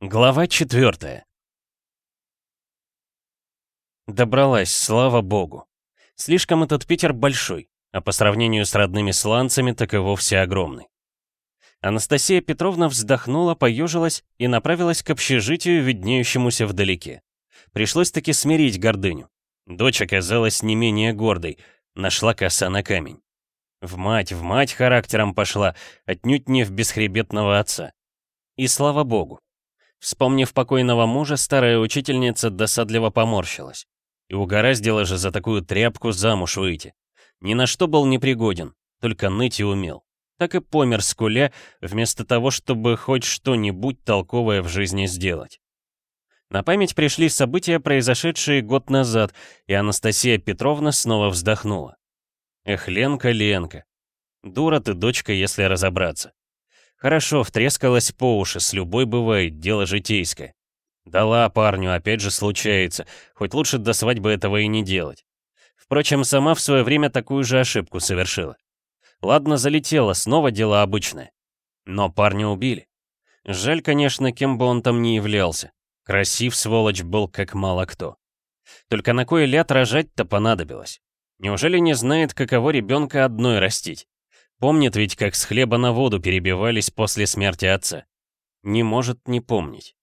Глава четвертая. Добралась, слава богу. Слишком этот Питер большой, а по сравнению с родными сланцами так и вовсе огромный. Анастасия Петровна вздохнула, поежилась и направилась к общежитию, виднеющемуся вдалеке. Пришлось таки смирить гордыню. Дочь оказалась не менее гордой, нашла коса на камень. В мать, в мать характером пошла, отнюдь не в бесхребетного отца. И слава богу. Вспомнив покойного мужа, старая учительница досадливо поморщилась. И угораздило же за такую тряпку замуж выйти. Ни на что был непригоден, только ныть и умел. Так и помер скуля, вместо того, чтобы хоть что-нибудь толковое в жизни сделать. На память пришли события, произошедшие год назад, и Анастасия Петровна снова вздохнула. Эх, Ленка, Ленка. Дура ты, дочка, если разобраться. Хорошо, втрескалась по уши, с любой бывает, дело житейское. Дала парню, опять же случается, хоть лучше до свадьбы этого и не делать. Впрочем, сама в свое время такую же ошибку совершила. Ладно, залетела, снова дело обычное. Но парня убили. Жаль, конечно, кем бы он там ни являлся. Красив, сволочь, был как мало кто. Только на кой ляд рожать-то понадобилось? Неужели не знает, каково ребенка одной растить? Помнит ведь, как с хлеба на воду перебивались после смерти отца. Не может не помнить.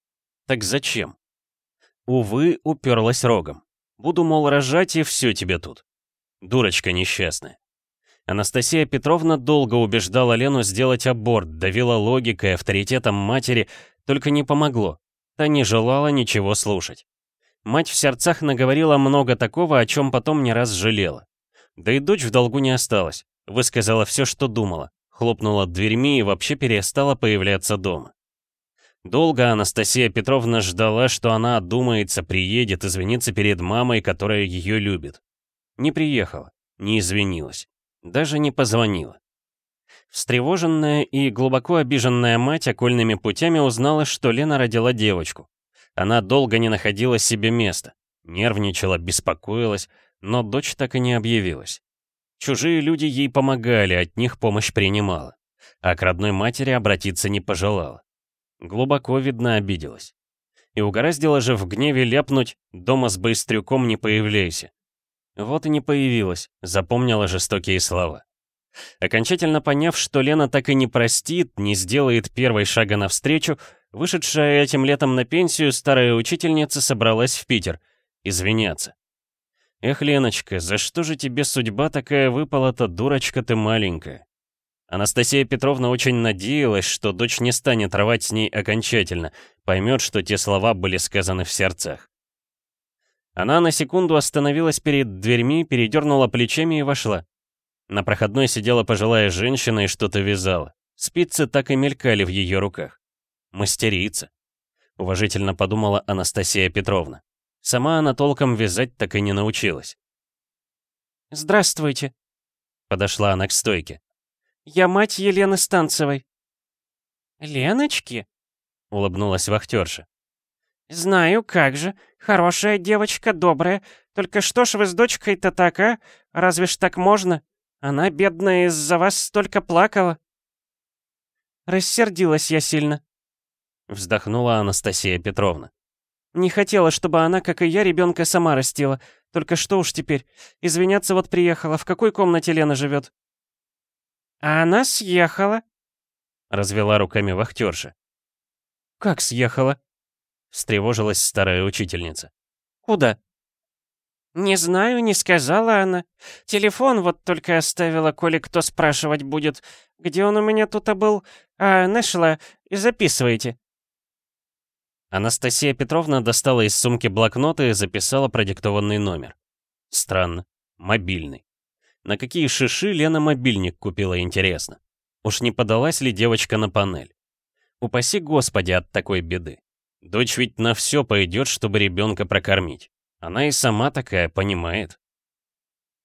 Так зачем? Увы, уперлась рогом. Буду, мол, рожать, и все тебе тут. Дурочка несчастная. Анастасия Петровна долго убеждала Лену сделать аборт, давила логикой, авторитетом матери, только не помогло. Та не желала ничего слушать. Мать в сердцах наговорила много такого, о чем потом не раз жалела. Да и дочь в долгу не осталась. Высказала все, что думала, хлопнула дверьми и вообще перестала появляться дома. Долго Анастасия Петровна ждала, что она одумается, приедет, извиниться перед мамой, которая ее любит. Не приехала, не извинилась, даже не позвонила. Встревоженная и глубоко обиженная мать окольными путями узнала, что Лена родила девочку. Она долго не находила себе места, нервничала, беспокоилась, но дочь так и не объявилась. Чужие люди ей помогали, от них помощь принимала. А к родной матери обратиться не пожелала. Глубоко, видно, обиделась. И угораздило же в гневе ляпнуть «дома с быстрюком не появляйся». Вот и не появилась, запомнила жестокие слова. Окончательно поняв, что Лена так и не простит, не сделает первой шага навстречу, вышедшая этим летом на пенсию старая учительница собралась в Питер извиняться. Эх, Леночка, за что же тебе судьба такая выпала-то, дурочка ты маленькая? Анастасия Петровна очень надеялась, что дочь не станет рвать с ней окончательно, поймет, что те слова были сказаны в сердцах. Она на секунду остановилась перед дверьми, передернула плечами и вошла. На проходной сидела пожилая женщина и что-то вязала. Спицы так и мелькали в ее руках. Мастерица. Уважительно подумала Анастасия Петровна. Сама она толком вязать так и не научилась. «Здравствуйте», — подошла она к стойке. «Я мать Елены Станцевой». «Леночки?» — улыбнулась вахтерша. «Знаю, как же. Хорошая девочка, добрая. Только что ж вы с дочкой-то так, а? Разве ж так можно? Она, бедная, из-за вас столько плакала». «Рассердилась я сильно», — вздохнула Анастасия Петровна. Не хотела, чтобы она, как и я, ребенка сама растила. Только что уж теперь? Извиняться вот приехала. В какой комнате Лена живет? А она съехала. Развела руками вахтерша. Как съехала? Встревожилась старая учительница. Куда? «Не знаю, не сказала она. Телефон вот только оставила, коли кто спрашивать будет. Где он у меня тут был? А, нашла. И записывайте». Анастасия Петровна достала из сумки блокнота и записала продиктованный номер. Странно. Мобильный. На какие шиши Лена мобильник купила, интересно. Уж не подалась ли девочка на панель? Упаси Господи от такой беды. Дочь ведь на все пойдет, чтобы ребенка прокормить. Она и сама такая, понимает.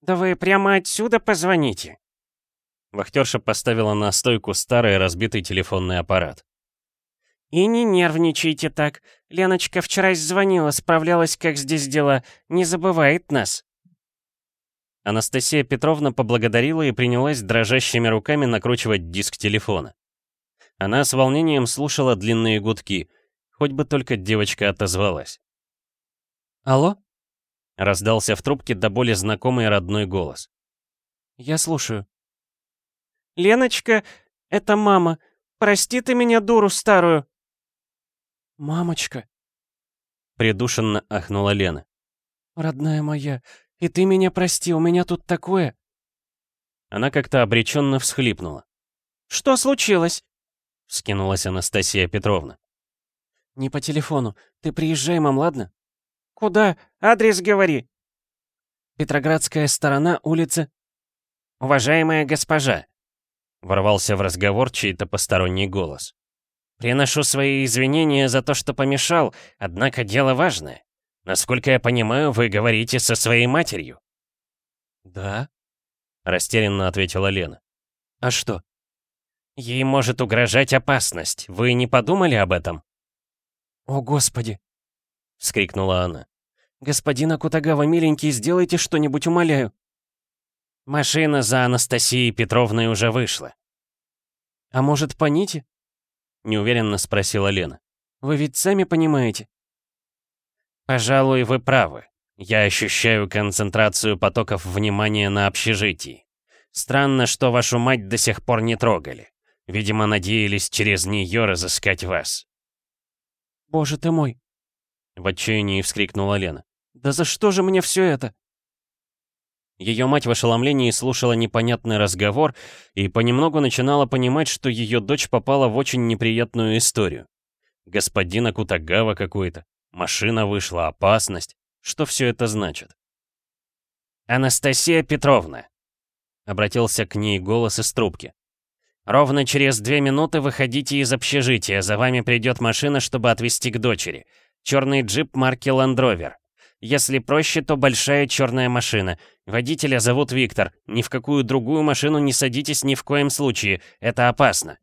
«Да вы прямо отсюда позвоните!» Вахтерша поставила на стойку старый разбитый телефонный аппарат. «И не нервничайте так. Леночка вчера звонила, справлялась, как здесь дела. Не забывает нас». Анастасия Петровна поблагодарила и принялась дрожащими руками накручивать диск телефона. Она с волнением слушала длинные гудки. Хоть бы только девочка отозвалась. «Алло?» — раздался в трубке до боли знакомый родной голос. «Я слушаю». «Леночка, это мама. Прости ты меня, дуру старую!» «Мамочка!» — придушенно ахнула Лена. «Родная моя, и ты меня прости, у меня тут такое...» Она как-то обреченно всхлипнула. «Что случилось?» — вскинулась Анастасия Петровна. «Не по телефону. Ты приезжай, мам, ладно?» «Куда? Адрес говори!» «Петроградская сторона, улица...» «Уважаемая госпожа!» — ворвался в разговор чей-то посторонний голос. «Приношу свои извинения за то, что помешал, однако дело важное. Насколько я понимаю, вы говорите со своей матерью». «Да?» — растерянно ответила Лена. «А что?» «Ей может угрожать опасность. Вы не подумали об этом?» «О, Господи!» — вскрикнула она. «Господин Акутагава, миленький, сделайте что-нибудь, умоляю». Машина за Анастасией Петровной уже вышла. «А может, по нити?» — неуверенно спросила Лена. «Вы ведь сами понимаете». «Пожалуй, вы правы. Я ощущаю концентрацию потоков внимания на общежитии. Странно, что вашу мать до сих пор не трогали. Видимо, надеялись через нее разыскать вас. «Боже ты мой!» В отчаянии вскрикнула Лена. «Да за что же мне все это?» Ее мать в ошеломлении слушала непонятный разговор и понемногу начинала понимать, что ее дочь попала в очень неприятную историю. Господин Акутагава какой-то, машина вышла, опасность. Что все это значит? «Анастасия Петровна!» Обратился к ней голос из трубки. «Ровно через две минуты выходите из общежития, за вами придет машина, чтобы отвезти к дочери. Черный джип марки Land Rover. Если проще, то большая черная машина. Водителя зовут Виктор. Ни в какую другую машину не садитесь ни в коем случае, это опасно.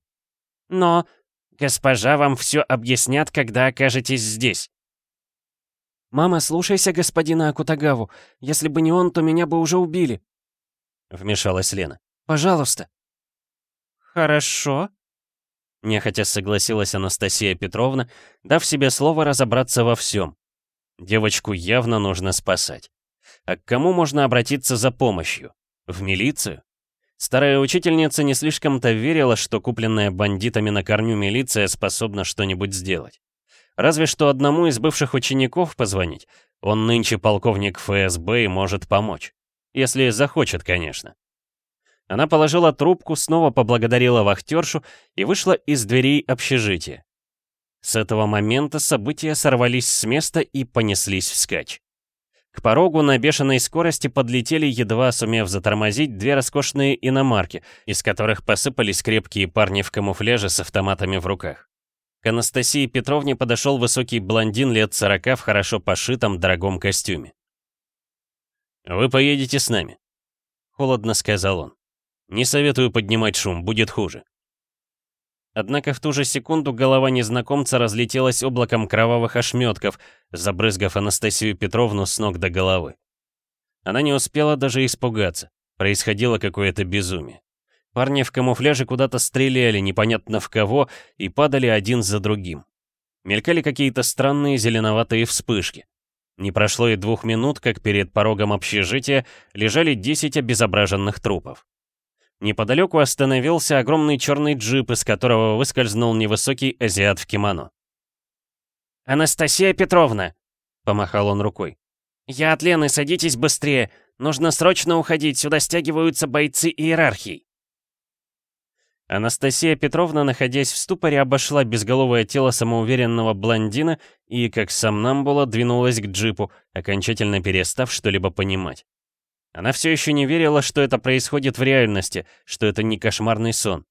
Но госпожа вам все объяснят, когда окажетесь здесь. «Мама, слушайся господина Акутагаву. Если бы не он, то меня бы уже убили». Вмешалась Лена. «Пожалуйста». «Хорошо», — нехотя согласилась Анастасия Петровна, дав себе слово разобраться во всем. Девочку явно нужно спасать. А к кому можно обратиться за помощью? В милицию? Старая учительница не слишком-то верила, что купленная бандитами на корню милиция способна что-нибудь сделать. Разве что одному из бывших учеников позвонить. Он нынче полковник ФСБ и может помочь. Если захочет, конечно. Она положила трубку, снова поблагодарила вахтершу и вышла из дверей общежития. С этого момента события сорвались с места и понеслись вскачь. К порогу на бешеной скорости подлетели, едва сумев затормозить, две роскошные иномарки, из которых посыпались крепкие парни в камуфляже с автоматами в руках. К Анастасии Петровне подошел высокий блондин лет сорока в хорошо пошитом дорогом костюме. «Вы поедете с нами», — холодно сказал он. «Не советую поднимать шум, будет хуже». Однако в ту же секунду голова незнакомца разлетелась облаком кровавых ошметков, забрызгав Анастасию Петровну с ног до головы. Она не успела даже испугаться. Происходило какое-то безумие. Парни в камуфляже куда-то стреляли, непонятно в кого, и падали один за другим. Мелькали какие-то странные зеленоватые вспышки. Не прошло и двух минут, как перед порогом общежития лежали 10 обезображенных трупов. Неподалеку остановился огромный черный джип, из которого выскользнул невысокий азиат в кимоно. «Анастасия Петровна!» — помахал он рукой. «Я от Лены, садитесь быстрее. Нужно срочно уходить, сюда стягиваются бойцы иерархии». Анастасия Петровна, находясь в ступоре, обошла безголовое тело самоуверенного блондина и, как сомнамбула, двинулась к джипу, окончательно перестав что-либо понимать. Она все еще не верила, что это происходит в реальности, что это не кошмарный сон.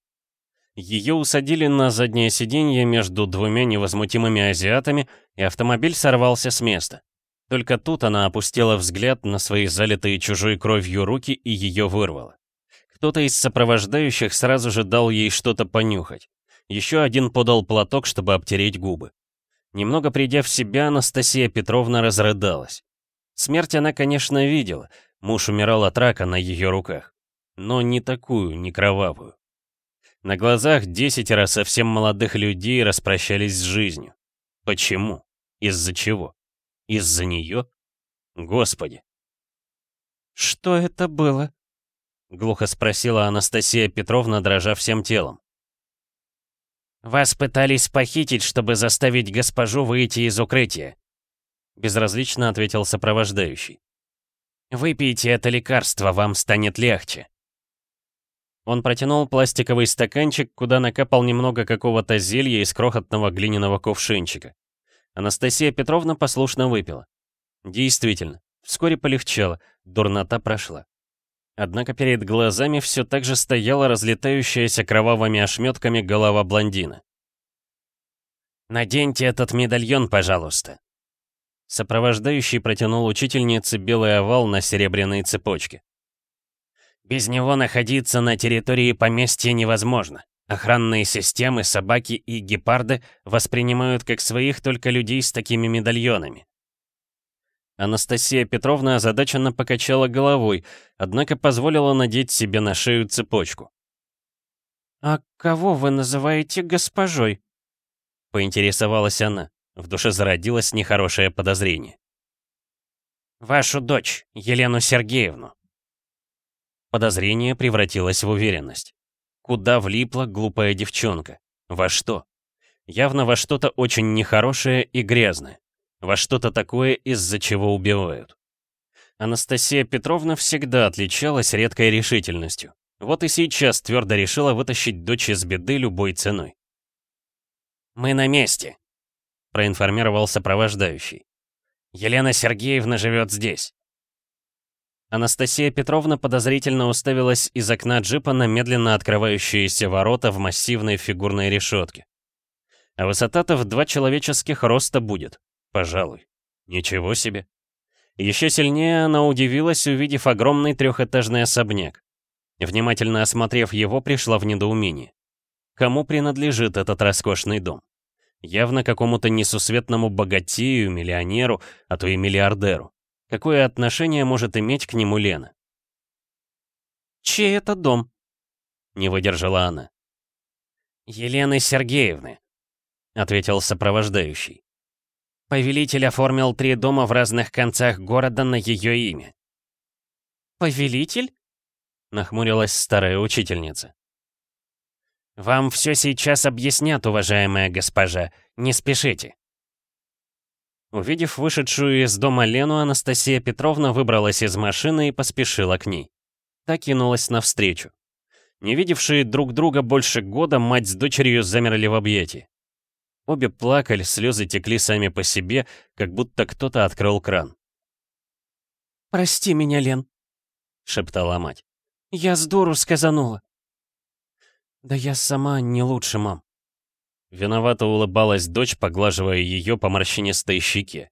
Ее усадили на заднее сиденье между двумя невозмутимыми азиатами, и автомобиль сорвался с места. Только тут она опустила взгляд на свои залитые чужой кровью руки и ее вырвала. Кто-то из сопровождающих сразу же дал ей что-то понюхать. Еще один подал платок, чтобы обтереть губы. Немного придя в себя, Анастасия Петровна разрыдалась. Смерть она, конечно, видела. Муж умирал от рака на ее руках. Но не такую, не кровавую. На глазах десятеро совсем молодых людей распрощались с жизнью. Почему? Из-за чего? Из-за нее? Господи! «Что это было?» — глухо спросила Анастасия Петровна, дрожа всем телом. «Вас пытались похитить, чтобы заставить госпожу выйти из укрытия», — безразлично ответил сопровождающий. «Выпейте это лекарство, вам станет легче». Он протянул пластиковый стаканчик, куда накапал немного какого-то зелья из крохотного глиняного кувшинчика. Анастасия Петровна послушно выпила. Действительно, вскоре полегчало, дурнота прошла. Однако перед глазами все так же стояла разлетающаяся кровавыми ошметками голова блондина. «Наденьте этот медальон, пожалуйста». Сопровождающий протянул учительнице белый овал на серебряной цепочке. «Без него находиться на территории поместья невозможно. Охранные системы, собаки и гепарды воспринимают как своих только людей с такими медальонами. Анастасия Петровна озадаченно покачала головой, однако позволила надеть себе на шею цепочку. «А кого вы называете госпожой?» Поинтересовалась она. В душе зародилось нехорошее подозрение. «Вашу дочь, Елену Сергеевну». Подозрение превратилось в уверенность. Куда влипла глупая девчонка? Во что? Явно во что-то очень нехорошее и грязное. Во что-то такое, из-за чего убивают. Анастасия Петровна всегда отличалась редкой решительностью. Вот и сейчас твердо решила вытащить дочь из беды любой ценой. «Мы на месте», — проинформировал сопровождающий. «Елена Сергеевна живет здесь». Анастасия Петровна подозрительно уставилась из окна джипа на медленно открывающиеся ворота в массивной фигурной решетке. А высота-то в два человеческих роста будет, пожалуй. Ничего себе. Еще сильнее она удивилась, увидев огромный трехэтажный особняк. Внимательно осмотрев его, пришла в недоумение. Кому принадлежит этот роскошный дом? Явно какому-то несусветному богатею, миллионеру, а то и миллиардеру. Какое отношение может иметь к нему Лена? «Чей это дом?» — не выдержала она. «Елены Сергеевны», — ответил сопровождающий. Повелитель оформил три дома в разных концах города на ее имя. «Повелитель?» — нахмурилась старая учительница. «Вам все сейчас объяснят, уважаемая госпожа, не спешите». Увидев вышедшую из дома Лену, Анастасия Петровна выбралась из машины и поспешила к ней. Та кинулась навстречу. Не видевшие друг друга больше года, мать с дочерью замерли в объятии. Обе плакали, слезы текли сами по себе, как будто кто-то открыл кран. «Прости меня, Лен», — шептала мать. «Я с дуру сказанула». «Да я сама не лучше, мам», Виновато улыбалась дочь, поглаживая ее по морщинистой щеке.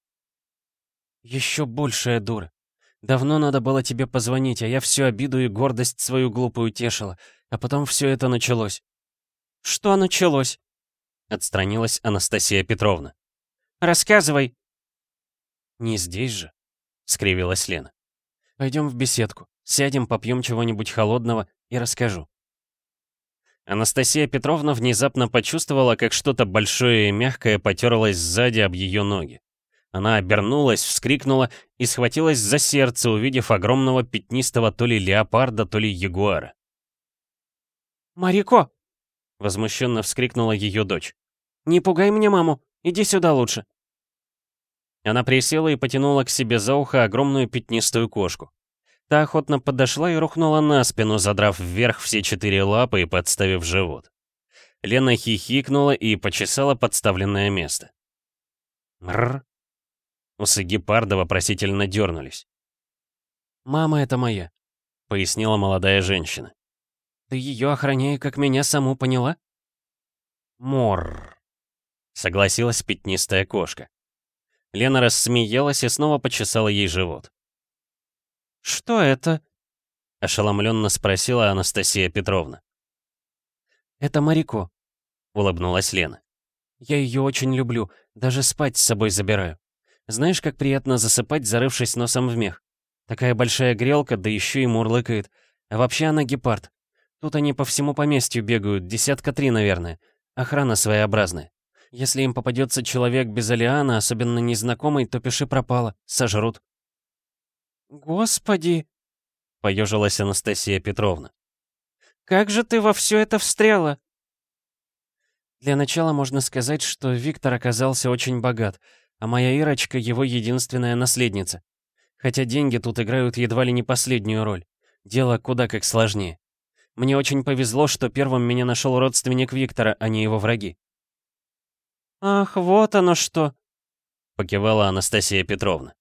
«Еще большая дура. Давно надо было тебе позвонить, а я всю обиду и гордость свою глупую тешила. А потом все это началось». «Что началось?» Отстранилась Анастасия Петровна. «Рассказывай!» «Не здесь же», — скривилась Лена. «Пойдем в беседку, сядем, попьем чего-нибудь холодного и расскажу». Анастасия Петровна внезапно почувствовала, как что-то большое и мягкое потерлось сзади об ее ноги. Она обернулась, вскрикнула и схватилась за сердце, увидев огромного пятнистого то ли леопарда, то ли ягуара. «Марико!» — возмущенно вскрикнула ее дочь. «Не пугай мне маму! Иди сюда лучше!» Она присела и потянула к себе за ухо огромную пятнистую кошку. Та охотно подошла и рухнула на спину, задрав вверх все четыре лапы и подставив живот. Лена хихикнула и почесала подставленное место. Мрр. Усы гепарда вопросительно дернулись. «Мама это моя», — пояснила молодая женщина. «Ты ее охраняй, как меня саму поняла?» «Морр», — согласилась пятнистая кошка. Лена рассмеялась и снова почесала ей живот. «Что это?» — ошеломленно спросила Анастасия Петровна. «Это Марико», — улыбнулась Лена. «Я ее очень люблю, даже спать с собой забираю. Знаешь, как приятно засыпать, зарывшись носом в мех? Такая большая грелка, да еще и мурлыкает. А вообще она гепард. Тут они по всему поместью бегают, десятка три, наверное. Охрана своеобразная. Если им попадется человек без Алиана, особенно незнакомый, то пиши пропало, сожрут. «Господи!» — поежилась Анастасия Петровна. «Как же ты во все это встряла?» Для начала можно сказать, что Виктор оказался очень богат, а моя Ирочка — его единственная наследница. Хотя деньги тут играют едва ли не последнюю роль. Дело куда как сложнее. Мне очень повезло, что первым меня нашел родственник Виктора, а не его враги. «Ах, вот оно что!» — покивала Анастасия Петровна.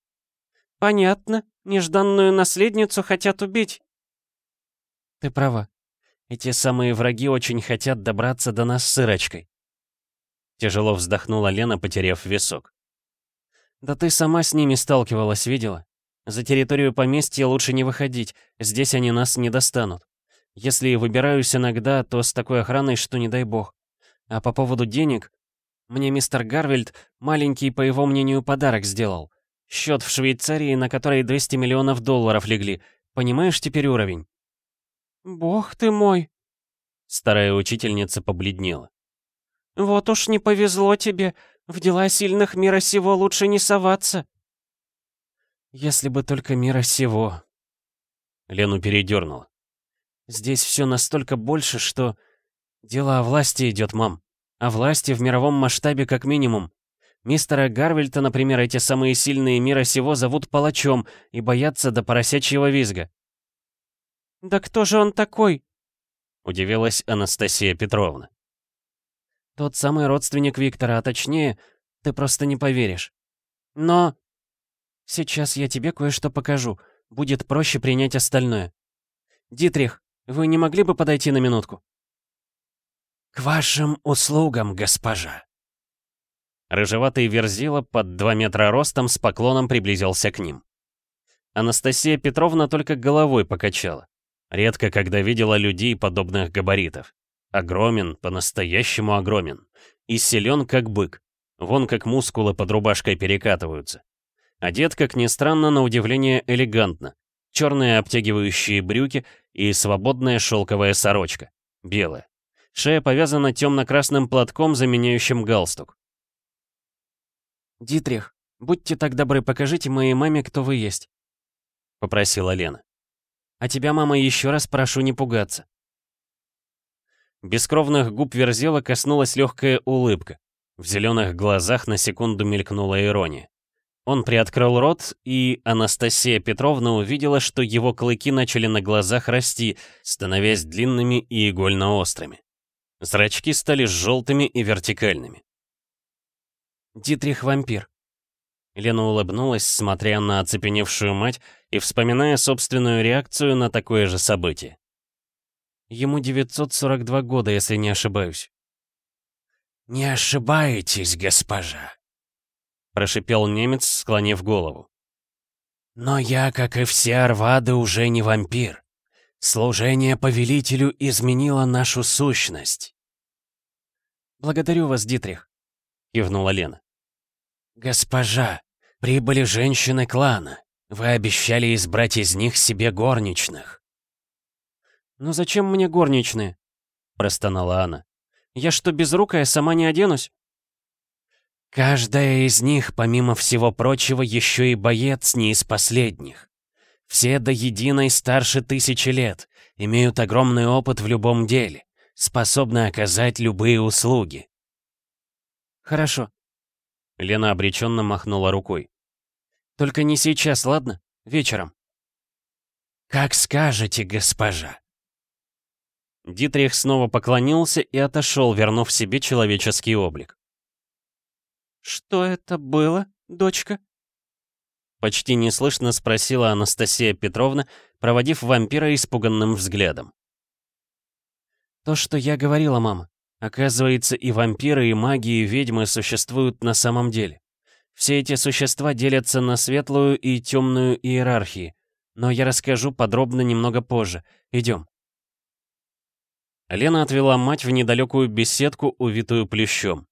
«Понятно. Нежданную наследницу хотят убить». «Ты права. Эти самые враги очень хотят добраться до нас с Ирочкой». Тяжело вздохнула Лена, потеряв висок. «Да ты сама с ними сталкивалась, видела? За территорию поместья лучше не выходить, здесь они нас не достанут. Если и выбираюсь иногда, то с такой охраной, что не дай бог. А по поводу денег, мне мистер Гарвельд маленький, по его мнению, подарок сделал. Счет в Швейцарии, на который 200 миллионов долларов легли. Понимаешь теперь уровень? «Бог ты мой!» Старая учительница побледнела. «Вот уж не повезло тебе. В дела сильных мира сего лучше не соваться». «Если бы только мира сего...» Лену передернула. «Здесь все настолько больше, что... Дело о власти идет, мам. О власти в мировом масштабе как минимум. Мистера Гарвельта, например, эти самые сильные мира сего зовут палачом и боятся до поросячьего визга. «Да кто же он такой?» — удивилась Анастасия Петровна. «Тот самый родственник Виктора, а точнее, ты просто не поверишь. Но...» Сейчас я тебе кое-что покажу. Будет проще принять остальное. Дитрих, вы не могли бы подойти на минутку? К вашим услугам, госпожа. Рыжеватый верзила под два метра ростом с поклоном приблизился к ним. Анастасия Петровна только головой покачала. Редко когда видела людей подобных габаритов. Огромен, по-настоящему огромен. И силен, как бык. Вон как мускулы под рубашкой перекатываются. Одет, как ни странно, на удивление элегантно. Черные обтягивающие брюки и свободная шелковая сорочка. Белая. Шея повязана темно-красным платком, заменяющим галстук. «Дитрих, будьте так добры, покажите моей маме, кто вы есть», — попросила Лена. «А тебя, мама, еще раз прошу не пугаться». Бескровных губ Верзила коснулась легкая улыбка. В зеленых глазах на секунду мелькнула ирония. Он приоткрыл рот, и Анастасия Петровна увидела, что его клыки начали на глазах расти, становясь длинными и игольно-острыми. Зрачки стали желтыми и вертикальными. «Дитрих вампир». Лена улыбнулась, смотря на оцепеневшую мать и вспоминая собственную реакцию на такое же событие. Ему 942 года, если не ошибаюсь. «Не ошибаетесь, госпожа», прошипел немец, склонив голову. «Но я, как и все арвады, уже не вампир. Служение повелителю изменило нашу сущность». «Благодарю вас, Дитрих», — кивнула Лена. «Госпожа, прибыли женщины клана. Вы обещали избрать из них себе горничных». «Но зачем мне горничные?» — простонала она. «Я что, безрукая, сама не оденусь?» Каждая из них, помимо всего прочего, еще и боец не из последних. Все до единой старше тысячи лет, имеют огромный опыт в любом деле, способны оказать любые услуги. Хорошо. Лена обреченно махнула рукой. Только не сейчас, ладно? Вечером. Как скажете, госпожа. Дитрих снова поклонился и отошел, вернув себе человеческий облик. «Что это было, дочка?» Почти неслышно спросила Анастасия Петровна, проводив вампира испуганным взглядом. «То, что я говорила, мама. Оказывается, и вампиры, и маги, и ведьмы существуют на самом деле. Все эти существа делятся на светлую и темную иерархии. Но я расскажу подробно немного позже. Идем. Лена отвела мать в недалекую беседку, увитую плющом.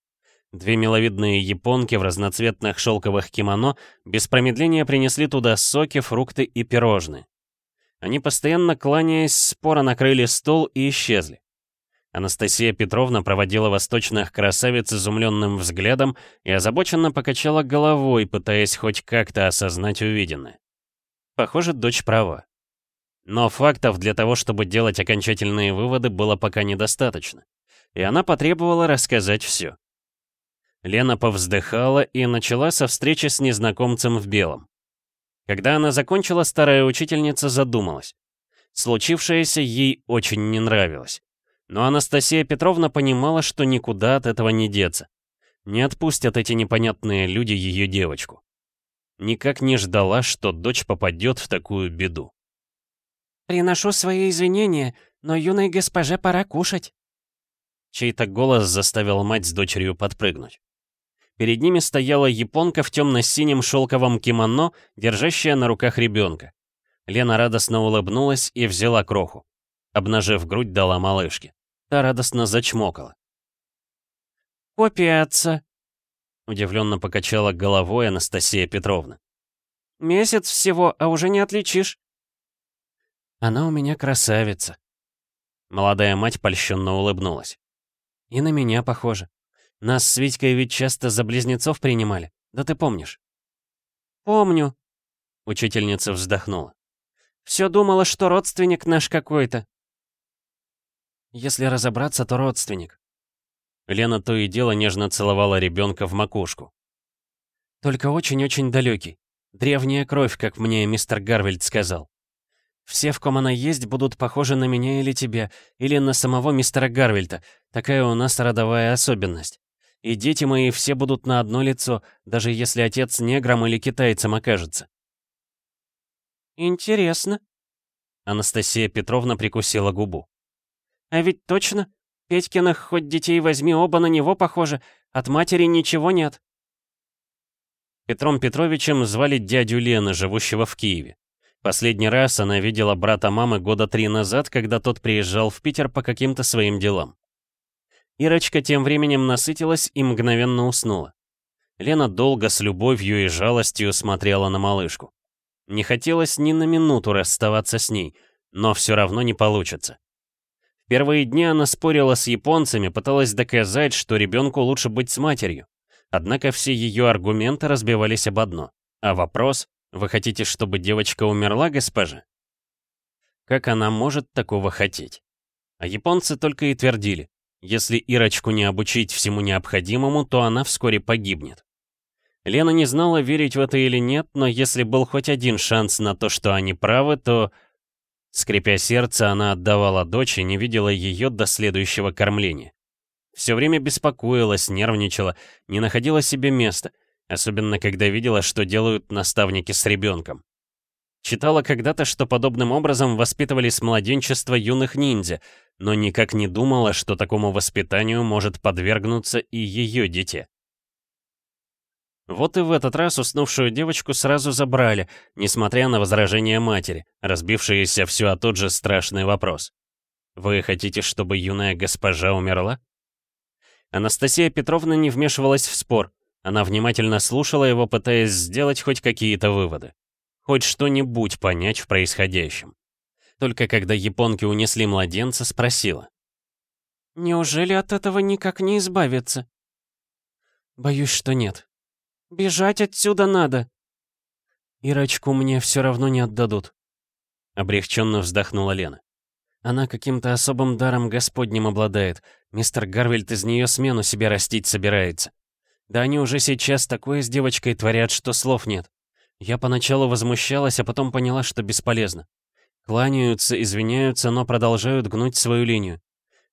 Две миловидные японки в разноцветных шелковых кимоно без промедления принесли туда соки, фрукты и пирожные. Они постоянно кланяясь, споро накрыли стол и исчезли. Анастасия Петровна проводила восточных красавиц изумленным взглядом и озабоченно покачала головой, пытаясь хоть как-то осознать увиденное. Похоже, дочь права. Но фактов для того, чтобы делать окончательные выводы, было пока недостаточно. И она потребовала рассказать все. Лена повздыхала и начала со встречи с незнакомцем в белом. Когда она закончила, старая учительница задумалась. Случившееся ей очень не нравилось. Но Анастасия Петровна понимала, что никуда от этого не деться. Не отпустят эти непонятные люди ее девочку. Никак не ждала, что дочь попадет в такую беду. «Приношу свои извинения, но юной госпоже пора кушать». Чей-то голос заставил мать с дочерью подпрыгнуть. Перед ними стояла японка в темно-синем шелковом кимоно, держащая на руках ребенка. Лена радостно улыбнулась и взяла кроху. Обнажив грудь, дала малышке. Та радостно зачмокала. «Копия отца», — удивленно покачала головой Анастасия Петровна. «Месяц всего, а уже не отличишь». «Она у меня красавица». Молодая мать польщенно улыбнулась. «И на меня похоже. Нас с Витькой ведь часто за близнецов принимали. Да ты помнишь?» «Помню», — учительница вздохнула. «Все думала, что родственник наш какой-то». «Если разобраться, то родственник». Лена то и дело нежно целовала ребенка в макушку. «Только очень-очень далекий. Древняя кровь, как мне мистер Гарвельд сказал. Все, в ком она есть, будут похожи на меня или тебя, или на самого мистера Гарвельта. Такая у нас родовая особенность. И дети мои все будут на одно лицо, даже если отец негром или китайцем окажется. Интересно. Анастасия Петровна прикусила губу. А ведь точно, Петькиных хоть детей возьми, оба на него похожи, от матери ничего нет. Петром Петровичем звали дядю Лены, живущего в Киеве. Последний раз она видела брата мамы года три назад, когда тот приезжал в Питер по каким-то своим делам. Ирочка тем временем насытилась и мгновенно уснула. Лена долго с любовью и жалостью смотрела на малышку. Не хотелось ни на минуту расставаться с ней, но все равно не получится. Первые дни она спорила с японцами, пыталась доказать, что ребенку лучше быть с матерью. Однако все ее аргументы разбивались об одно. А вопрос «Вы хотите, чтобы девочка умерла, госпожа?» Как она может такого хотеть? А японцы только и твердили. Если Ирочку не обучить всему необходимому, то она вскоре погибнет. Лена не знала, верить в это или нет, но если был хоть один шанс на то, что они правы, то... Скрипя сердце, она отдавала дочь и не видела ее до следующего кормления. Все время беспокоилась, нервничала, не находила себе места, особенно когда видела, что делают наставники с ребенком. Читала когда-то, что подобным образом воспитывали с младенчества юных ниндзя, но никак не думала, что такому воспитанию может подвергнуться и ее дитя. Вот и в этот раз уснувшую девочку сразу забрали, несмотря на возражения матери, разбившиеся все о тот же страшный вопрос. «Вы хотите, чтобы юная госпожа умерла?» Анастасия Петровна не вмешивалась в спор. Она внимательно слушала его, пытаясь сделать хоть какие-то выводы хоть что-нибудь понять в происходящем. Только когда японки унесли младенца, спросила. «Неужели от этого никак не избавиться?» «Боюсь, что нет». «Бежать отсюда надо». «Ирочку мне все равно не отдадут», — облегченно вздохнула Лена. «Она каким-то особым даром Господним обладает. Мистер Гарвельд из нее смену себе растить собирается. Да они уже сейчас такое с девочкой творят, что слов нет. Я поначалу возмущалась, а потом поняла, что бесполезно. Кланяются, извиняются, но продолжают гнуть свою линию.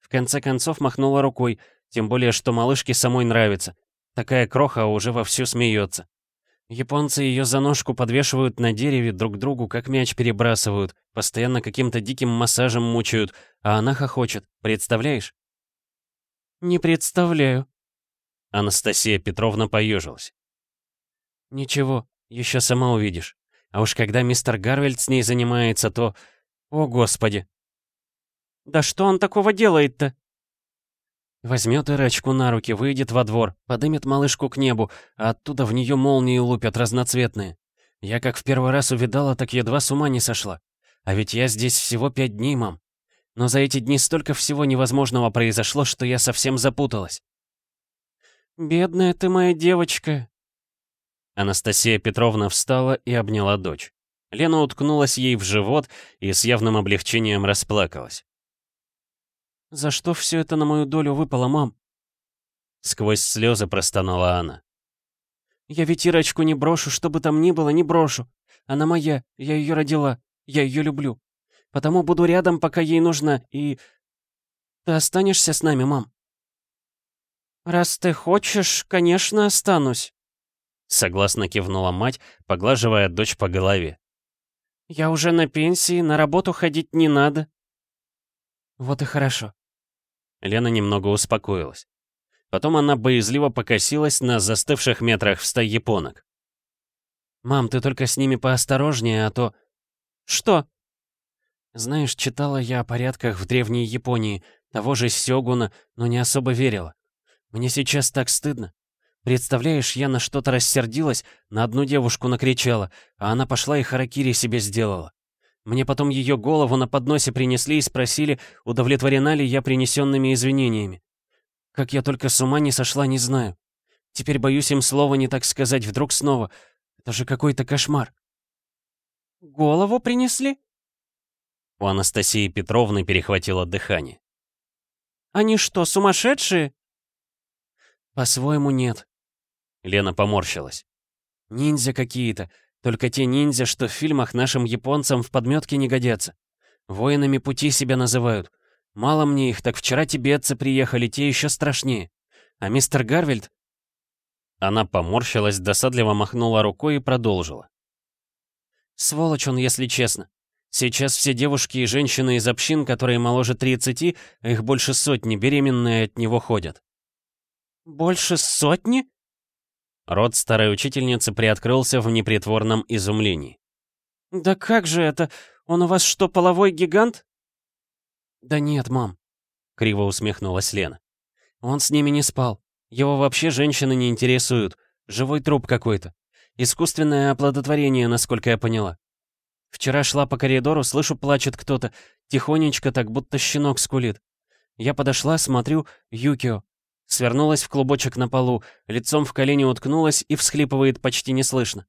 В конце концов махнула рукой, тем более, что малышке самой нравится. Такая кроха уже вовсю смеется. Японцы ее за ножку подвешивают на дереве, друг другу как мяч перебрасывают, постоянно каким-то диким массажем мучают, а она хохочет, представляешь? «Не представляю». Анастасия Петровна поежилась. «Ничего, еще сама увидишь. А уж когда мистер Гарвельд с ней занимается, то... О, господи!» «Да что он такого делает-то?» Возьмет Ирочку на руки, выйдет во двор, подымет малышку к небу, а оттуда в нее молнии лупят разноцветные. Я как в первый раз увидала, так едва с ума не сошла. А ведь я здесь всего пять дней, мам. Но за эти дни столько всего невозможного произошло, что я совсем запуталась. «Бедная ты моя девочка!» Анастасия Петровна встала и обняла дочь. Лена уткнулась ей в живот и с явным облегчением расплакалась. «За что все это на мою долю выпало, мам?» Сквозь слезы простонала она. «Я ведь Ирочку не брошу, что бы там ни было, не брошу. Она моя, я ее родила, я ее люблю. Потому буду рядом, пока ей нужна, и... Ты останешься с нами, мам?» «Раз ты хочешь, конечно, останусь», — согласно кивнула мать, поглаживая дочь по голове. «Я уже на пенсии, на работу ходить не надо». «Вот и хорошо». Лена немного успокоилась. Потом она боязливо покосилась на застывших метрах в ста японок. «Мам, ты только с ними поосторожнее, а то...» «Что?» «Знаешь, читала я о порядках в Древней Японии, того же Сёгуна, но не особо верила. Мне сейчас так стыдно. Представляешь, я на что-то рассердилась, на одну девушку накричала, а она пошла и харакири себе сделала. Мне потом ее голову на подносе принесли и спросили, удовлетворена ли я принесенными извинениями. Как я только с ума не сошла, не знаю. Теперь боюсь им слова не так сказать вдруг снова. Это же какой-то кошмар. «Голову принесли?» У Анастасии Петровны перехватило дыхание. «Они что, сумасшедшие?» «По-своему нет». Лена поморщилась. «Ниндзя какие-то, только те ниндзя, что в фильмах нашим японцам в подметке не годятся. Воинами пути себя называют. Мало мне их, так вчера тибетцы приехали, те еще страшнее. А мистер Гарвельд...» Она поморщилась, досадливо махнула рукой и продолжила. «Сволочь он, если честно. Сейчас все девушки и женщины из общин, которые моложе 30, а их больше сотни, беременные от него ходят. «Больше сотни?» Рот старой учительницы приоткрылся в непритворном изумлении. «Да как же это? Он у вас что, половой гигант?» «Да нет, мам», — криво усмехнулась Лена. «Он с ними не спал. Его вообще женщины не интересуют. Живой труп какой-то. Искусственное оплодотворение, насколько я поняла. Вчера шла по коридору, слышу, плачет кто-то. Тихонечко так, будто щенок скулит. Я подошла, смотрю, Юкио. Свернулась в клубочек на полу, лицом в колени уткнулась и всхлипывает почти неслышно.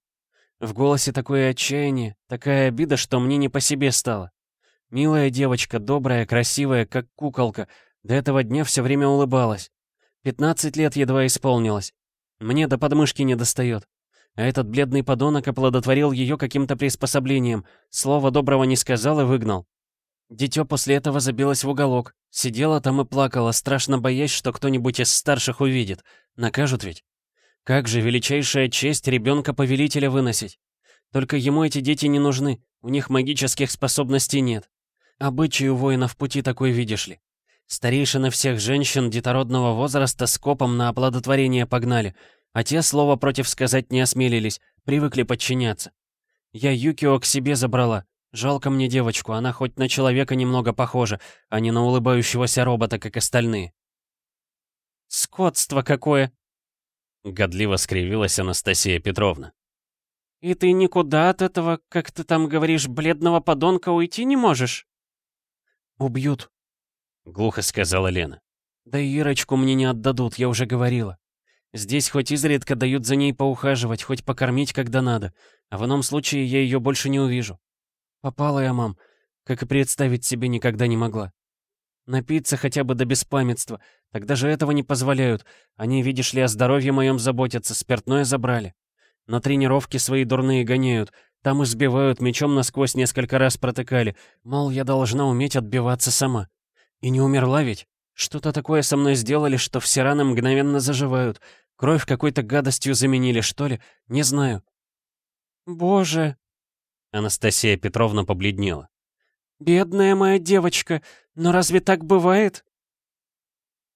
В голосе такое отчаяние, такая обида, что мне не по себе стало. Милая девочка, добрая, красивая, как куколка, до этого дня все время улыбалась. Пятнадцать лет едва исполнилось. Мне до подмышки не достает. А этот бледный подонок оплодотворил ее каким-то приспособлением, слова доброго не сказал и выгнал. Дитё после этого забилось в уголок. Сидела там и плакала, страшно боясь, что кто-нибудь из старших увидит. Накажут ведь. Как же величайшая честь ребенка повелителя выносить. Только ему эти дети не нужны, у них магических способностей нет. Обычай у воинов пути такой, видишь ли. Старейшины всех женщин детородного возраста скопом на оплодотворение погнали, а те слова против сказать не осмелились, привыкли подчиняться. Я Юкио к себе забрала, Жалко мне девочку, она хоть на человека немного похожа, а не на улыбающегося робота, как остальные. «Скотство какое!» Годливо скривилась Анастасия Петровна. «И ты никуда от этого, как ты там говоришь, бледного подонка уйти не можешь?» «Убьют», — глухо сказала Лена. «Да Ирочку мне не отдадут, я уже говорила. Здесь хоть изредка дают за ней поухаживать, хоть покормить, когда надо, а в ином случае я ее больше не увижу. Попала я, мам, как и представить себе никогда не могла. Напиться хотя бы до беспамятства, тогда же этого не позволяют. Они, видишь ли, о здоровье моем заботятся, спиртное забрали. На тренировки свои дурные гоняют, там избивают, мечом насквозь несколько раз протыкали. Мол, я должна уметь отбиваться сама. И не умерла ведь? Что-то такое со мной сделали, что все раны мгновенно заживают. Кровь какой-то гадостью заменили, что ли? Не знаю. «Боже!» Анастасия Петровна побледнела. «Бедная моя девочка, но разве так бывает?»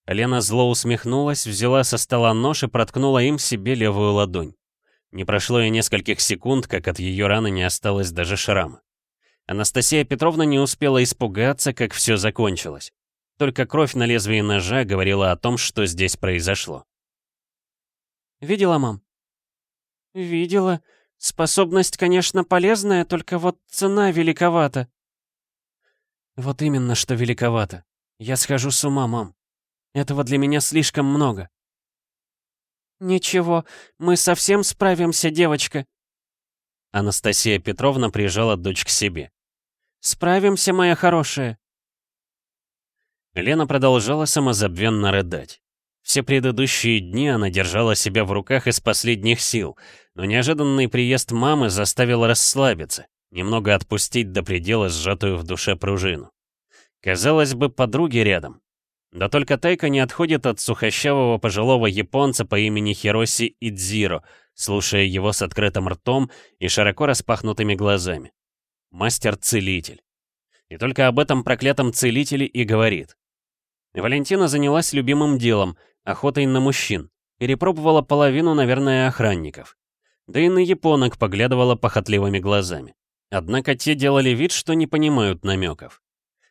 Лена зло усмехнулась, взяла со стола нож и проткнула им себе левую ладонь. Не прошло и нескольких секунд, как от ее раны не осталось даже шрама. Анастасия Петровна не успела испугаться, как все закончилось. Только кровь на лезвии ножа говорила о том, что здесь произошло. «Видела, мам?» «Видела. Способность, конечно, полезная, только вот цена великовата. Вот именно, что великовато. Я схожу с ума, мам. Этого для меня слишком много. «Ничего, мы совсем справимся, девочка», Анастасия Петровна прижала дочь к себе. «Справимся, моя хорошая!» Лена продолжала самозабвенно рыдать. Все предыдущие дни она держала себя в руках из последних сил, но неожиданный приезд мамы заставил расслабиться, немного отпустить до предела сжатую в душе пружину. Казалось бы, подруги рядом. Да только Тайка не отходит от сухощавого пожилого японца по имени Хироси Идзиро, слушая его с открытым ртом и широко распахнутыми глазами. Мастер-целитель. И только об этом проклятом целителе и говорит. Валентина занялась любимым делом, охотой на мужчин, перепробовала половину, наверное, охранников. Да и на японок поглядывала похотливыми глазами. Однако те делали вид, что не понимают намеков.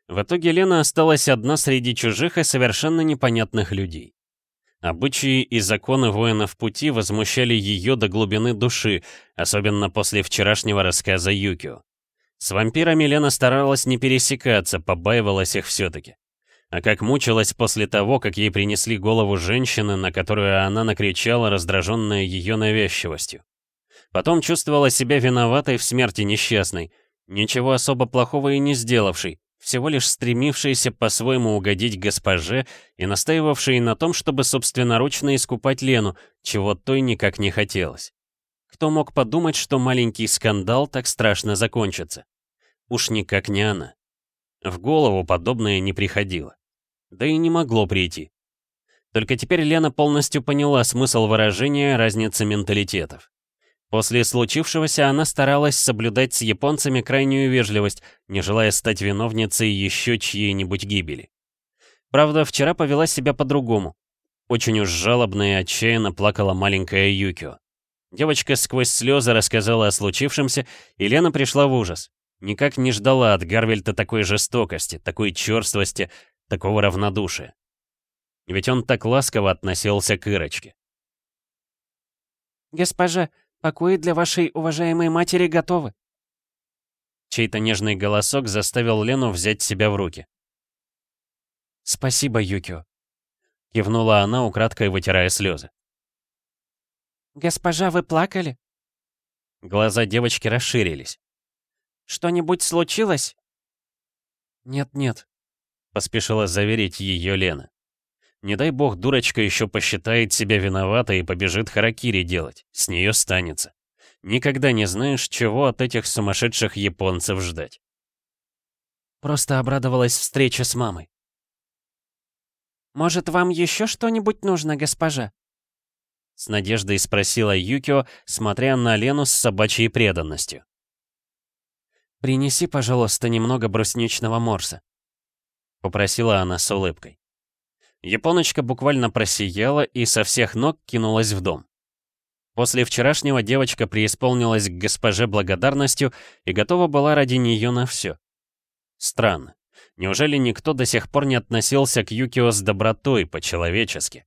В итоге Лена осталась одна среди чужих и совершенно непонятных людей. Обычаи и законы воинов пути возмущали ее до глубины души, особенно после вчерашнего рассказа Юкио. С вампирами Лена старалась не пересекаться, побаивалась их все-таки. А как мучилась после того, как ей принесли голову женщины, на которую она накричала, раздраженная ее навязчивостью. Потом чувствовала себя виноватой в смерти несчастной, ничего особо плохого и не сделавшей, всего лишь стремившийся по-своему угодить госпоже и настаивавший на том, чтобы собственноручно искупать Лену, чего той никак не хотелось. Кто мог подумать, что маленький скандал так страшно закончится? Уж никак не она. В голову подобное не приходило. Да и не могло прийти. Только теперь Лена полностью поняла смысл выражения разницы менталитетов. После случившегося она старалась соблюдать с японцами крайнюю вежливость, не желая стать виновницей еще чьей-нибудь гибели. Правда, вчера повела себя по-другому. Очень уж жалобно и отчаянно плакала маленькая Юкио. Девочка сквозь слезы рассказала о случившемся, и Лена пришла в ужас. Никак не ждала от Гарвельта такой жестокости, такой черствости, такого равнодушия. Ведь он так ласково относился к Ирочке. «Госпожа, Покои для вашей уважаемой матери готовы». Чей-то нежный голосок заставил Лену взять себя в руки. «Спасибо, Юкио», — кивнула она, украдкой вытирая слезы. «Госпожа, вы плакали?» Глаза девочки расширились. «Что-нибудь случилось?» «Нет-нет», — поспешила заверить ее Лена. Не дай бог, дурочка еще посчитает себя виноватой и побежит харакири делать. С нее станется. Никогда не знаешь, чего от этих сумасшедших японцев ждать. Просто обрадовалась встрече с мамой. «Может, вам еще что-нибудь нужно, госпожа?» С надеждой спросила Юкио, смотря на Лену с собачьей преданностью. «Принеси, пожалуйста, немного брусничного морса», — попросила она с улыбкой. Японочка буквально просияла и со всех ног кинулась в дом. После вчерашнего девочка преисполнилась к госпоже благодарностью и готова была ради нее на все. Странно. Неужели никто до сих пор не относился к Юкио с добротой, по-человечески?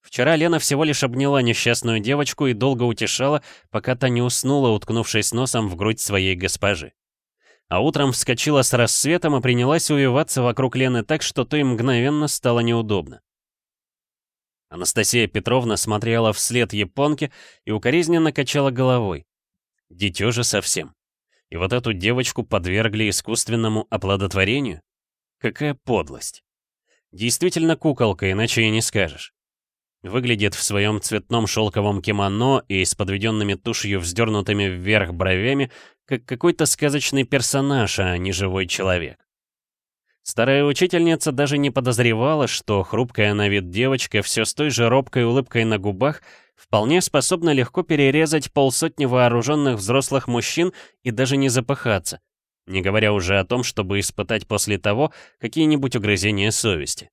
Вчера Лена всего лишь обняла несчастную девочку и долго утешала, пока та не уснула, уткнувшись носом в грудь своей госпожи а утром вскочила с рассветом и принялась увиваться вокруг Лены так, что той мгновенно стало неудобно. Анастасия Петровна смотрела вслед японке и укоризненно качала головой. Дитё же совсем. И вот эту девочку подвергли искусственному оплодотворению? Какая подлость. Действительно куколка, иначе и не скажешь. Выглядит в своем цветном шелковом кимоно и с подведенными тушью вздернутыми вверх бровями, как какой-то сказочный персонаж, а не живой человек. Старая учительница даже не подозревала, что хрупкая на вид девочка все с той же робкой улыбкой на губах вполне способна легко перерезать полсотни вооруженных взрослых мужчин и даже не запыхаться, не говоря уже о том, чтобы испытать после того какие-нибудь угрызения совести.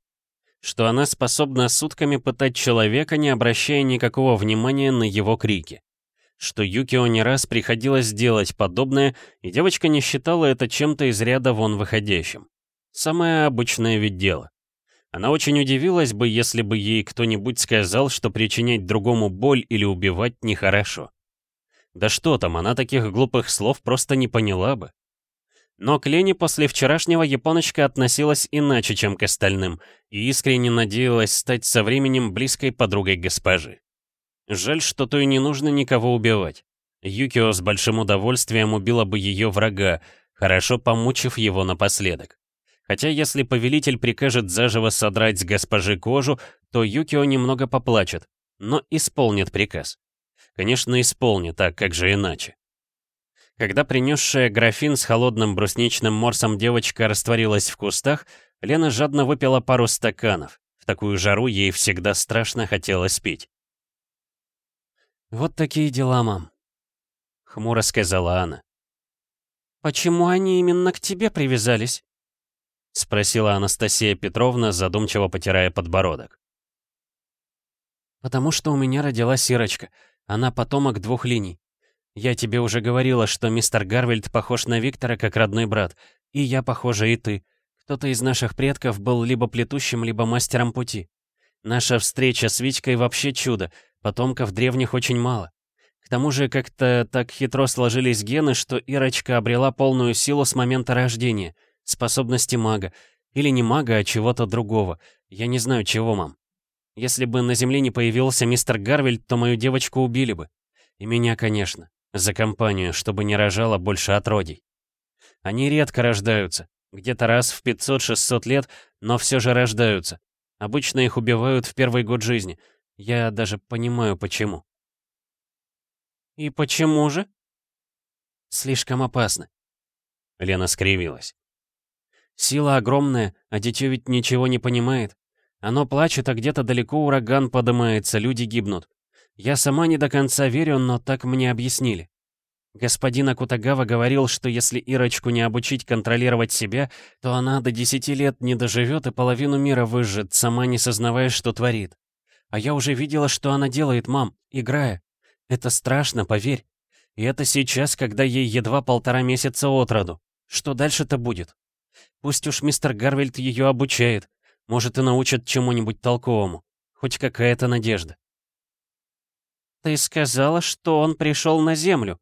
Что она способна сутками пытать человека, не обращая никакого внимания на его крики что Юкио не раз приходилось делать подобное, и девочка не считала это чем-то из ряда вон выходящим. Самое обычное ведь дело. Она очень удивилась бы, если бы ей кто-нибудь сказал, что причинять другому боль или убивать нехорошо. Да что там, она таких глупых слов просто не поняла бы. Но к Лене после вчерашнего японочка относилась иначе, чем к остальным, и искренне надеялась стать со временем близкой подругой госпожи. Жаль, что то и не нужно никого убивать. Юкио с большим удовольствием убила бы ее врага, хорошо помучив его напоследок. Хотя если повелитель прикажет заживо содрать с госпожи кожу, то Юкио немного поплачет, но исполнит приказ. Конечно, исполнит, а как же иначе? Когда принесшая графин с холодным брусничным морсом девочка растворилась в кустах, Лена жадно выпила пару стаканов. В такую жару ей всегда страшно хотелось пить. «Вот такие дела, мам», — хмуро сказала она. «Почему они именно к тебе привязались?» — спросила Анастасия Петровна, задумчиво потирая подбородок. «Потому что у меня родилась Ирочка. Она потомок двух линий. Я тебе уже говорила, что мистер Гарвельд похож на Виктора как родной брат. И я похожа, и ты. Кто-то из наших предков был либо плетущим, либо мастером пути. Наша встреча с Витькой вообще чудо. Потомков древних очень мало. К тому же как-то так хитро сложились гены, что Ирочка обрела полную силу с момента рождения. Способности мага. Или не мага, а чего-то другого. Я не знаю, чего, мам. Если бы на Земле не появился мистер Гарвельд, то мою девочку убили бы. И меня, конечно. За компанию, чтобы не рожала больше отродий. Они редко рождаются, где-то раз в 500-600 лет, но все же рождаются. Обычно их убивают в первый год жизни. Я даже понимаю, почему. «И почему же?» «Слишком опасно». Лена скривилась. «Сила огромная, а дитё ведь ничего не понимает. Оно плачет, а где-то далеко ураган подымается, люди гибнут. Я сама не до конца верю, но так мне объяснили. Господин Акутагава говорил, что если Ирочку не обучить контролировать себя, то она до десяти лет не доживет и половину мира выжжет, сама не сознавая, что творит. А я уже видела, что она делает, мам, играя. Это страшно, поверь. И это сейчас, когда ей едва полтора месяца от роду. Что дальше-то будет? Пусть уж мистер Гарвельд ее обучает. Может, и научит чему-нибудь толковому. Хоть какая-то надежда. «Ты сказала, что он пришел на Землю».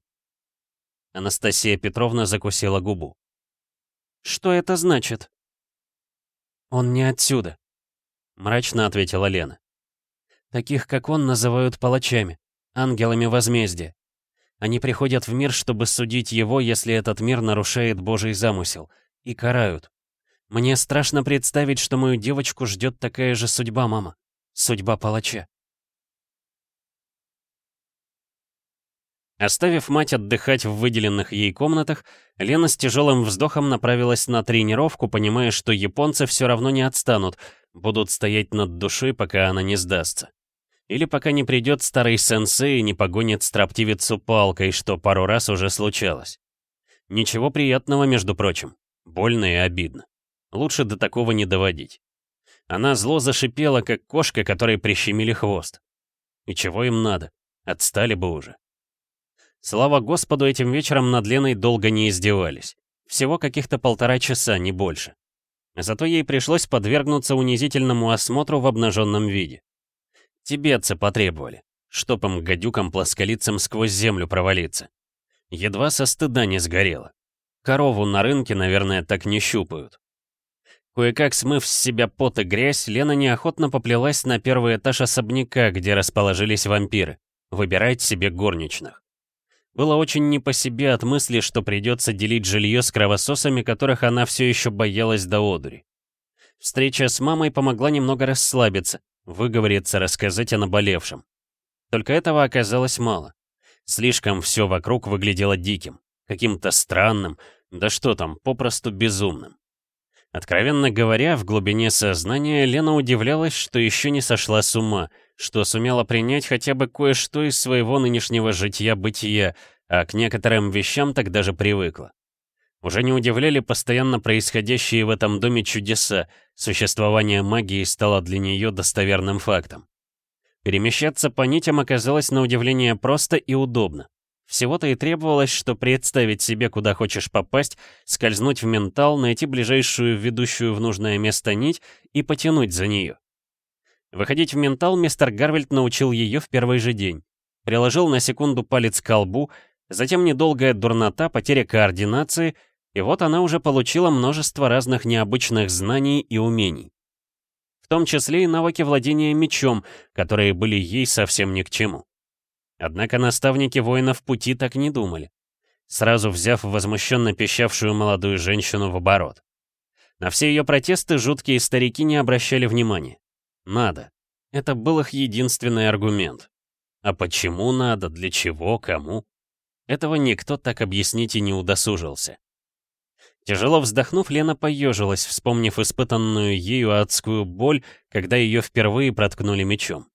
Анастасия Петровна закусила губу. «Что это значит?» «Он не отсюда», — мрачно ответила Лена. «Таких, как он, называют палачами, ангелами возмездия. Они приходят в мир, чтобы судить его, если этот мир нарушает Божий замысел, и карают. Мне страшно представить, что мою девочку ждет такая же судьба, мама. Судьба палача. Оставив мать отдыхать в выделенных ей комнатах, Лена с тяжелым вздохом направилась на тренировку, понимая, что японцы все равно не отстанут, будут стоять над душой, пока она не сдастся. Или пока не придет старый сенсей и не погонит строптивицу палкой, что пару раз уже случалось. Ничего приятного, между прочим. Больно и обидно. Лучше до такого не доводить. Она зло зашипела, как кошка, которой прищемили хвост. И чего им надо? Отстали бы уже. Слава Господу, этим вечером над Леной долго не издевались. Всего каких-то полтора часа, не больше. Зато ей пришлось подвергнуться унизительному осмотру в обнаженном виде. Тибетцы потребовали, чтоб им гадюкам-плосколицам сквозь землю провалиться. Едва со стыда не сгорело. Корову на рынке, наверное, так не щупают. Кое-как смыв с себя пот и грязь, Лена неохотно поплелась на первый этаж особняка, где расположились вампиры, выбирать себе горничных. Было очень не по себе от мысли, что придется делить жилье с кровососами, которых она все еще боялась до одури. Встреча с мамой помогла немного расслабиться, выговориться, рассказать о наболевшем. Только этого оказалось мало. Слишком все вокруг выглядело диким, каким-то странным, да что там, попросту безумным. Откровенно говоря, в глубине сознания Лена удивлялась, что еще не сошла с ума — что сумела принять хотя бы кое-что из своего нынешнего жития-бытия, а к некоторым вещам так даже привыкла. Уже не удивляли постоянно происходящие в этом доме чудеса, существование магии стало для нее достоверным фактом. Перемещаться по нитям оказалось на удивление просто и удобно. Всего-то и требовалось, что представить себе, куда хочешь попасть, скользнуть в ментал, найти ближайшую ведущую в нужное место нить и потянуть за нее. Выходить в ментал мистер Гарвельд научил ее в первый же день. Приложил на секунду палец к колбу, затем недолгая дурнота, потеря координации, И вот она уже получила множество разных необычных знаний и умений. В том числе и навыки владения мечом, которые были ей совсем ни к чему. Однако наставники воинов пути так не думали, сразу взяв возмущенно пищавшую молодую женщину в оборот. На все ее протесты жуткие старики не обращали внимания. Надо. Это был их единственный аргумент. А почему надо, для чего, кому? Этого никто так объяснить и не удосужился. Тяжело вздохнув, Лена поежилась, вспомнив испытанную ею адскую боль, когда ее впервые проткнули мечом.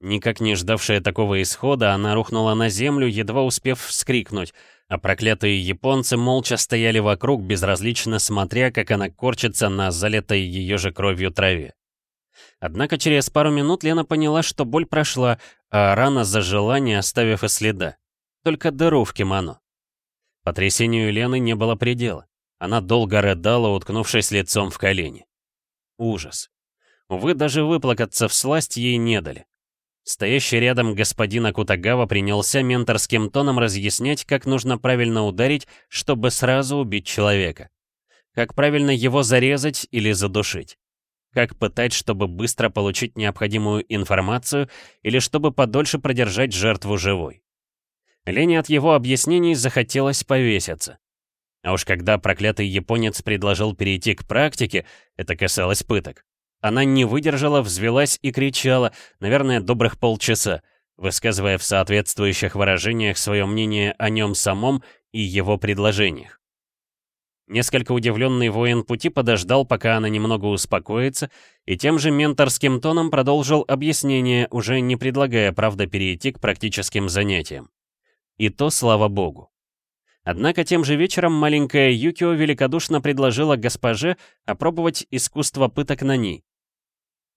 Никак не ждавшая такого исхода, она рухнула на землю, едва успев вскрикнуть, а проклятые японцы молча стояли вокруг, безразлично смотря, как она корчится на залитой ее же кровью траве. Однако через пару минут Лена поняла, что боль прошла, а рана зажила, не оставив и следа. Только дыру в кимоно. Потрясению Лены не было предела. Она долго рыдала, уткнувшись лицом в колени. Ужас. Увы, даже выплакаться в сласть ей не дали. Стоящий рядом господин Акутагава принялся менторским тоном разъяснять, как нужно правильно ударить, чтобы сразу убить человека. Как правильно его зарезать или задушить. Как пытать, чтобы быстро получить необходимую информацию или чтобы подольше продержать жертву живой. Лене от его объяснений захотелось повеситься. А уж когда проклятый японец предложил перейти к практике, это касалось пыток. Она не выдержала, взвелась и кричала, наверное, добрых полчаса, высказывая в соответствующих выражениях свое мнение о нем самом и его предложениях. Несколько удивленный воин пути подождал, пока она немного успокоится, и тем же менторским тоном продолжил объяснение, уже не предлагая, правда, перейти к практическим занятиям. И то слава богу. Однако тем же вечером маленькая Юкио великодушно предложила госпоже опробовать искусство пыток на ней.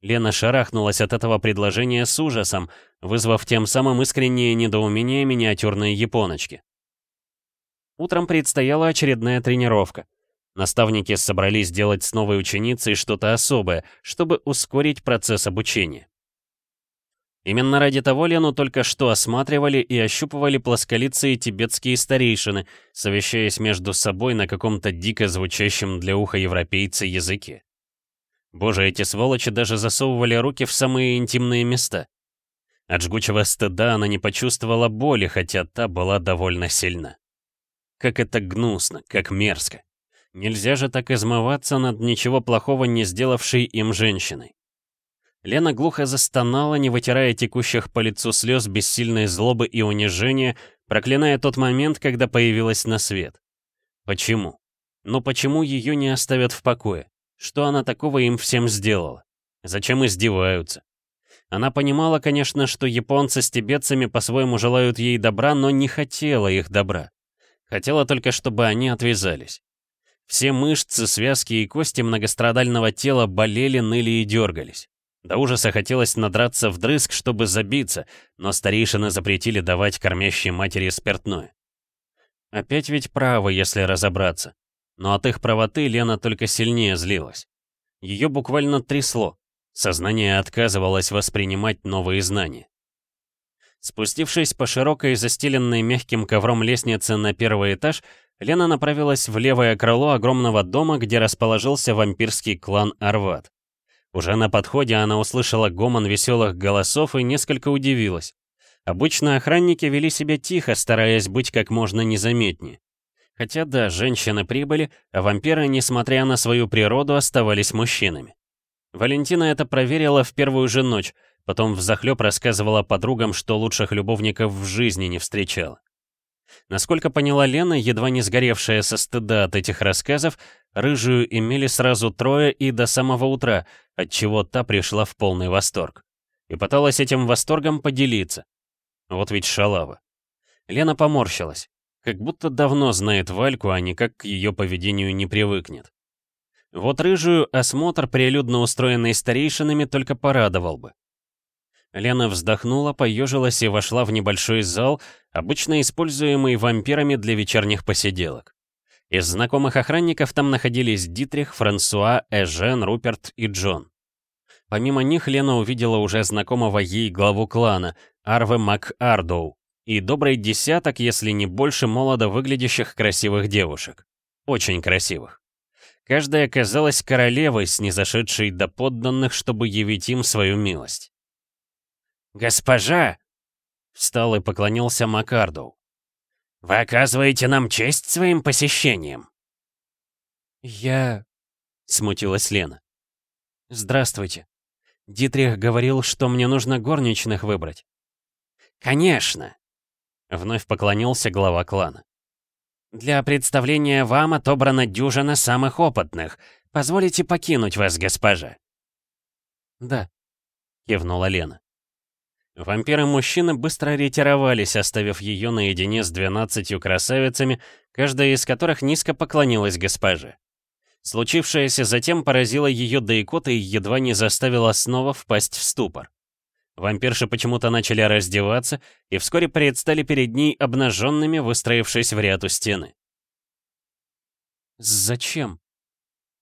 Лена шарахнулась от этого предложения с ужасом, вызвав тем самым искреннее недоумение миниатюрной японочки. Утром предстояла очередная тренировка. Наставники собрались делать с новой ученицей что-то особое, чтобы ускорить процесс обучения. Именно ради того Лену только что осматривали и ощупывали плосколицые тибетские старейшины, совещаясь между собой на каком-то дико звучащем для уха европейца языке. Боже, эти сволочи даже засовывали руки в самые интимные места. От жгучего стыда она не почувствовала боли, хотя та была довольно сильна. Как это гнусно, как мерзко. Нельзя же так измываться над ничего плохого не сделавшей им женщиной. Лена глухо застонала, не вытирая текущих по лицу слез бессильной злобы и унижения, проклиная тот момент, когда появилась на свет. Почему? Но почему ее не оставят в покое? Что она такого им всем сделала? Зачем издеваются? Она понимала, конечно, что японцы с тибетцами по-своему желают ей добра, но не хотела их добра. Хотела только, чтобы они отвязались. Все мышцы, связки и кости многострадального тела болели, ныли и дергались. До ужаса хотелось надраться вдрызг, чтобы забиться, но старейшины запретили давать кормящей матери спиртное. Опять ведь правы, если разобраться. Но от их правоты Лена только сильнее злилась. Ее буквально трясло. Сознание отказывалось воспринимать новые знания. Спустившись по широкой, застеленной мягким ковром лестнице на первый этаж, Лена направилась в левое крыло огромного дома, где расположился вампирский клан Арват. Уже на подходе она услышала гомон веселых голосов и несколько удивилась. Обычно охранники вели себя тихо, стараясь быть как можно незаметнее. Хотя да, женщины прибыли, а вампиры, несмотря на свою природу, оставались мужчинами. Валентина это проверила в первую же ночь, потом взахлёб рассказывала подругам, что лучших любовников в жизни не встречала. Насколько поняла Лена, едва не сгоревшая со стыда от этих рассказов, рыжую имели сразу трое и до самого утра, отчего та пришла в полный восторг. И пыталась этим восторгом поделиться. Вот ведь шалава. Лена поморщилась. Как будто давно знает Вальку, а никак к ее поведению не привыкнет. Вот рыжую осмотр, прилюдно устроенный старейшинами, только порадовал бы. Лена вздохнула, поежилась и вошла в небольшой зал, обычно используемый вампирами для вечерних посиделок. Из знакомых охранников там находились Дитрих, Франсуа, Эжен, Руперт и Джон. Помимо них Лена увидела уже знакомого ей главу клана, Арве МакАрдоу, и добрый десяток, если не больше, молодо выглядящих красивых девушек. очень красивых. Каждая казалась королевой, снизошедшей до подданных, чтобы явить им свою милость. «Госпожа!» — встал и поклонился Макардоу. «Вы оказываете нам честь своим посещением?» «Я...» — смутилась Лена. «Здравствуйте. Дитрих говорил, что мне нужно горничных выбрать». «Конечно!» — вновь поклонился глава клана. «Для представления вам отобрана дюжина самых опытных. Позволите покинуть вас, госпожа?» «Да», — кивнула Лена. Вампиры-мужчины быстро ретировались, оставив ее наедине с двенадцатью красавицами, каждая из которых низко поклонилась госпоже. Случившееся затем поразило ее до икоты и едва не заставило снова впасть в ступор. Вампирши почему-то начали раздеваться и вскоре предстали перед ней обнаженными, выстроившись в ряд у стены. «Зачем?»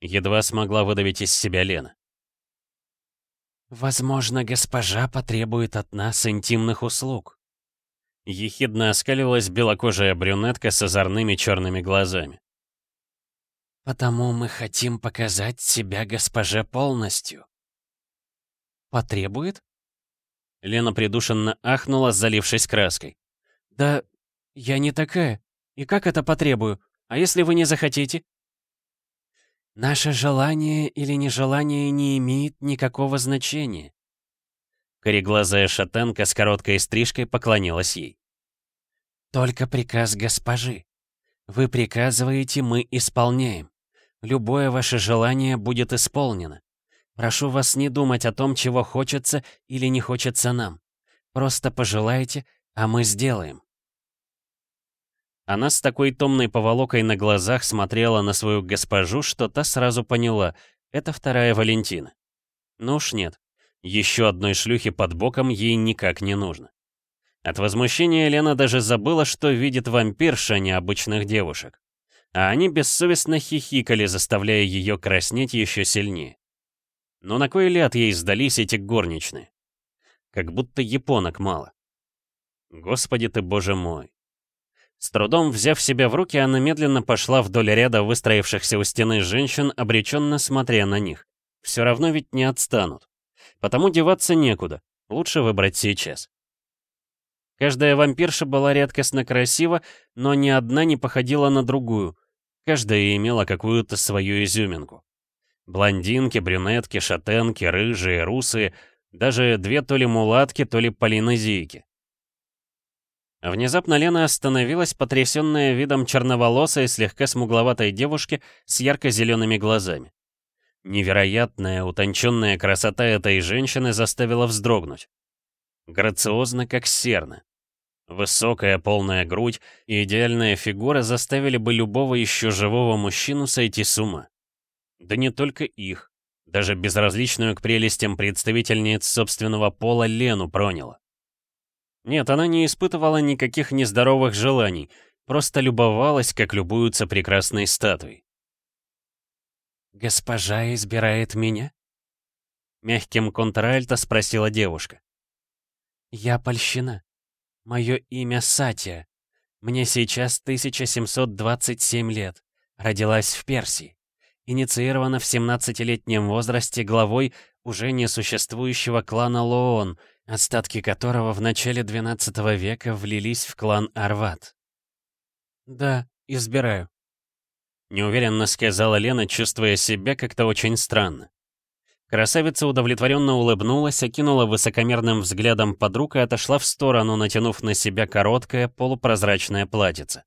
Едва смогла выдавить из себя Лена. «Возможно, госпожа потребует от нас интимных услуг». Ехидно оскалилась белокожая брюнетка с озорными черными глазами. «Потому мы хотим показать себя госпоже полностью». «Потребует?» Лена придушенно ахнула, залившись краской. «Да я не такая. И как это потребую? А если вы не захотите?» Наше желание или нежелание не имеет никакого значения. Кореглазая шатенка с короткой стрижкой поклонилась ей. Только приказ госпожи. Вы приказываете, мы исполняем. Любое ваше желание будет исполнено. Прошу вас не думать о том, чего хочется или не хочется нам. Просто пожелайте, а мы сделаем. Она с такой томной поволокой на глазах смотрела на свою госпожу, что та сразу поняла — это вторая Валентина. Ну уж нет, еще одной шлюхи под боком ей никак не нужно. От возмущения Лена даже забыла, что видит вампирша, а не обычных девушек. А они бессовестно хихикали, заставляя ее краснеть еще сильнее. Но на кой ляд ей сдались эти горничные? Как будто японок мало. Господи ты, боже мой. С трудом взяв себя в руки, она медленно пошла вдоль ряда выстроившихся у стены женщин, обреченно смотря на них. Все равно ведь не отстанут. Потому деваться некуда. Лучше выбрать сейчас. Каждая вампирша была редкостно красива, но ни одна не походила на другую. Каждая имела какую-то свою изюминку. Блондинки, брюнетки, шатенки, рыжие, русые, даже две то ли мулатки, то ли полинезийки. Внезапно Лена остановилась, потрясенная видом черноволосой, слегка смугловатой девушки с ярко-зелеными глазами. Невероятная, утонченная красота этой женщины заставила вздрогнуть. Грациозно, как серна. Высокая полная грудь и идеальная фигура заставили бы любого еще живого мужчину сойти с ума. Да не только их. Даже безразличную к прелестям представительниц собственного пола Лену проняло. Нет, она не испытывала никаких нездоровых желаний, просто любовалась, как любуются прекрасной статуей. «Госпожа избирает меня?» Мягким контральто спросила девушка. «Я польщена. Мое имя Сатия. Мне сейчас 1727 лет. Родилась в Персии. Инициирована в 17-летнем возрасте главой уже несуществующего клана Лоон — остатки которого в начале XII века влились в клан Арват. «Да, избираю», — неуверенно сказала Лена, чувствуя себя как-то очень странно. Красавица удовлетворенно улыбнулась, окинула высокомерным взглядом подруг и отошла в сторону, натянув на себя короткое полупрозрачное платьице.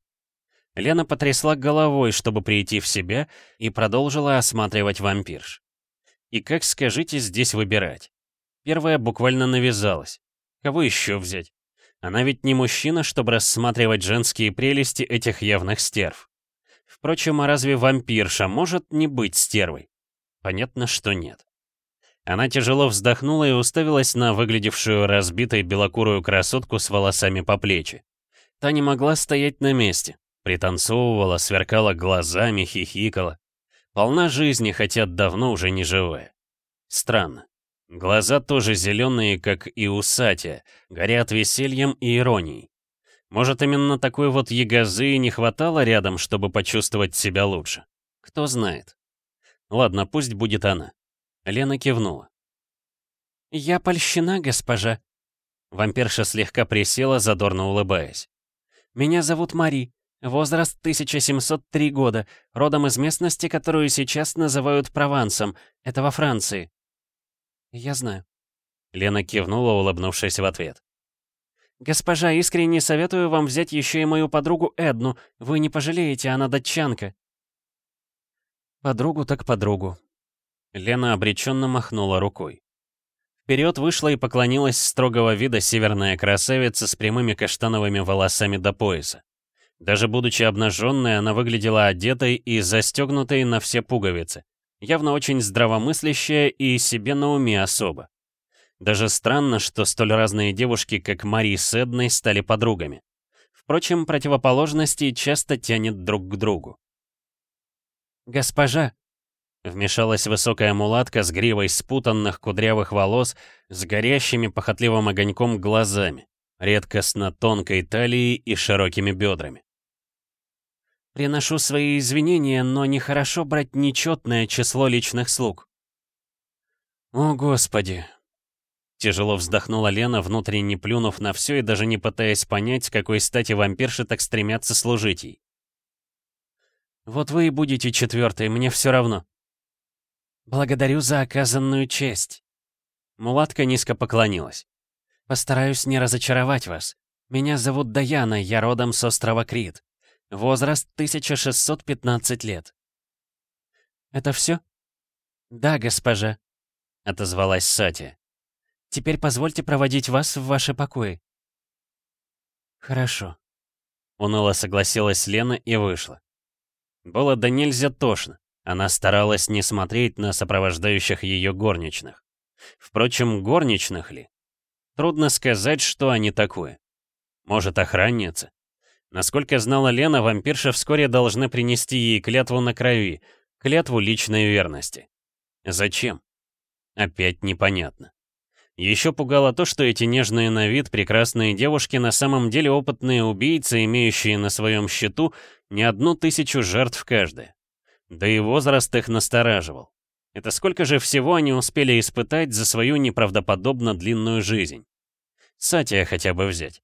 Лена потрясла головой, чтобы прийти в себя, и продолжила осматривать вампирш. И как, скажите, здесь выбирать? Первая буквально навязалась. Кого еще взять? Она ведь не мужчина, чтобы рассматривать женские прелести этих явных стерв. Впрочем, а разве вампирша может не быть стервой? Понятно, что нет. Она тяжело вздохнула и уставилась на выглядевшую разбитой белокурую красотку с волосами по плечи. Та не могла стоять на месте. Пританцовывала, сверкала глазами, хихикала. Полна жизни, хотя давно уже не живая. Странно. Глаза тоже зеленые, как и у Сати, горят весельем и иронией. Может, именно такой вот ягозы не хватало рядом, чтобы почувствовать себя лучше? Кто знает. Ладно, пусть будет она. Лена кивнула. «Я польщена, госпожа». Вампирша слегка присела, задорно улыбаясь. «Меня зовут Мари. Возраст 1703 года, родом из местности, которую сейчас называют Провансом. Это во Франции». «Я знаю». Лена кивнула, улыбнувшись в ответ. «Госпожа, искренне советую вам взять еще и мою подругу Эдну. Вы не пожалеете, она датчанка». «Подругу так подругу». Лена обреченно махнула рукой. Вперед вышла и поклонилась строгого вида северная красавица с прямыми каштановыми волосами до пояса. Даже будучи обнаженной, она выглядела одетой и застегнутой на все пуговицы. Явно очень здравомыслящая и себе на уме особо. Даже странно, что столь разные девушки, как Мари с Эдной, стали подругами. Впрочем, противоположности часто тянет друг к другу. «Госпожа!» Вмешалась высокая мулатка с гривой спутанных кудрявых волос, с горящими похотливым огоньком глазами, редкостно тонкой талией и широкими бедрами. «Приношу свои извинения, но нехорошо брать нечетное число личных слуг». «О, Господи!» Тяжело вздохнула Лена, внутренне плюнув на все и даже не пытаясь понять, какой стати вампирши так стремятся служить ей. «Вот вы и будете четвертой, мне все равно», «Благодарю за оказанную честь». Мулатка низко поклонилась. «Постараюсь не разочаровать вас. Меня зовут Даяна, я родом с острова Крит. Возраст 1615 лет». «Это все?» «Да, госпожа», — отозвалась Сати. «Теперь позвольте проводить вас в ваши покои». «Хорошо», — уныло согласилась Лена и вышла. Было да нельзя тошно. Она старалась не смотреть на сопровождающих ее горничных. Впрочем, горничных ли? Трудно сказать, что они такое. Может, охранницы? Насколько знала Лена, вампирши вскоре должны принести ей клятву на крови, клятву личной верности. Зачем? Опять непонятно. Еще пугало то, что эти нежные на вид прекрасные девушки на самом деле опытные убийцы, имеющие на своем счету не одну тысячу жертв каждая. Да и возраст их настораживал. Это сколько же всего они успели испытать за свою неправдоподобно длинную жизнь? Сатия хотя бы взять.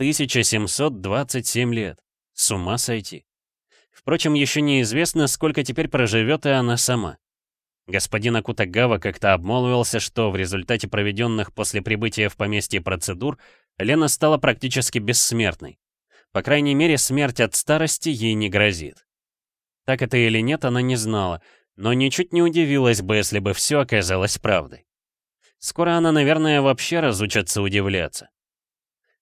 1727 лет. С ума сойти. Впрочем, еще неизвестно, сколько теперь проживет и она сама. Господин Акутагава как-то обмолвился, что в результате проведенных после прибытия в поместье процедур Лена стала практически бессмертной. По крайней мере, смерть от старости ей не грозит. Так это или нет, она не знала, но ничуть не удивилась бы, если бы все оказалось правдой. Скоро она, наверное, вообще разучится удивляться.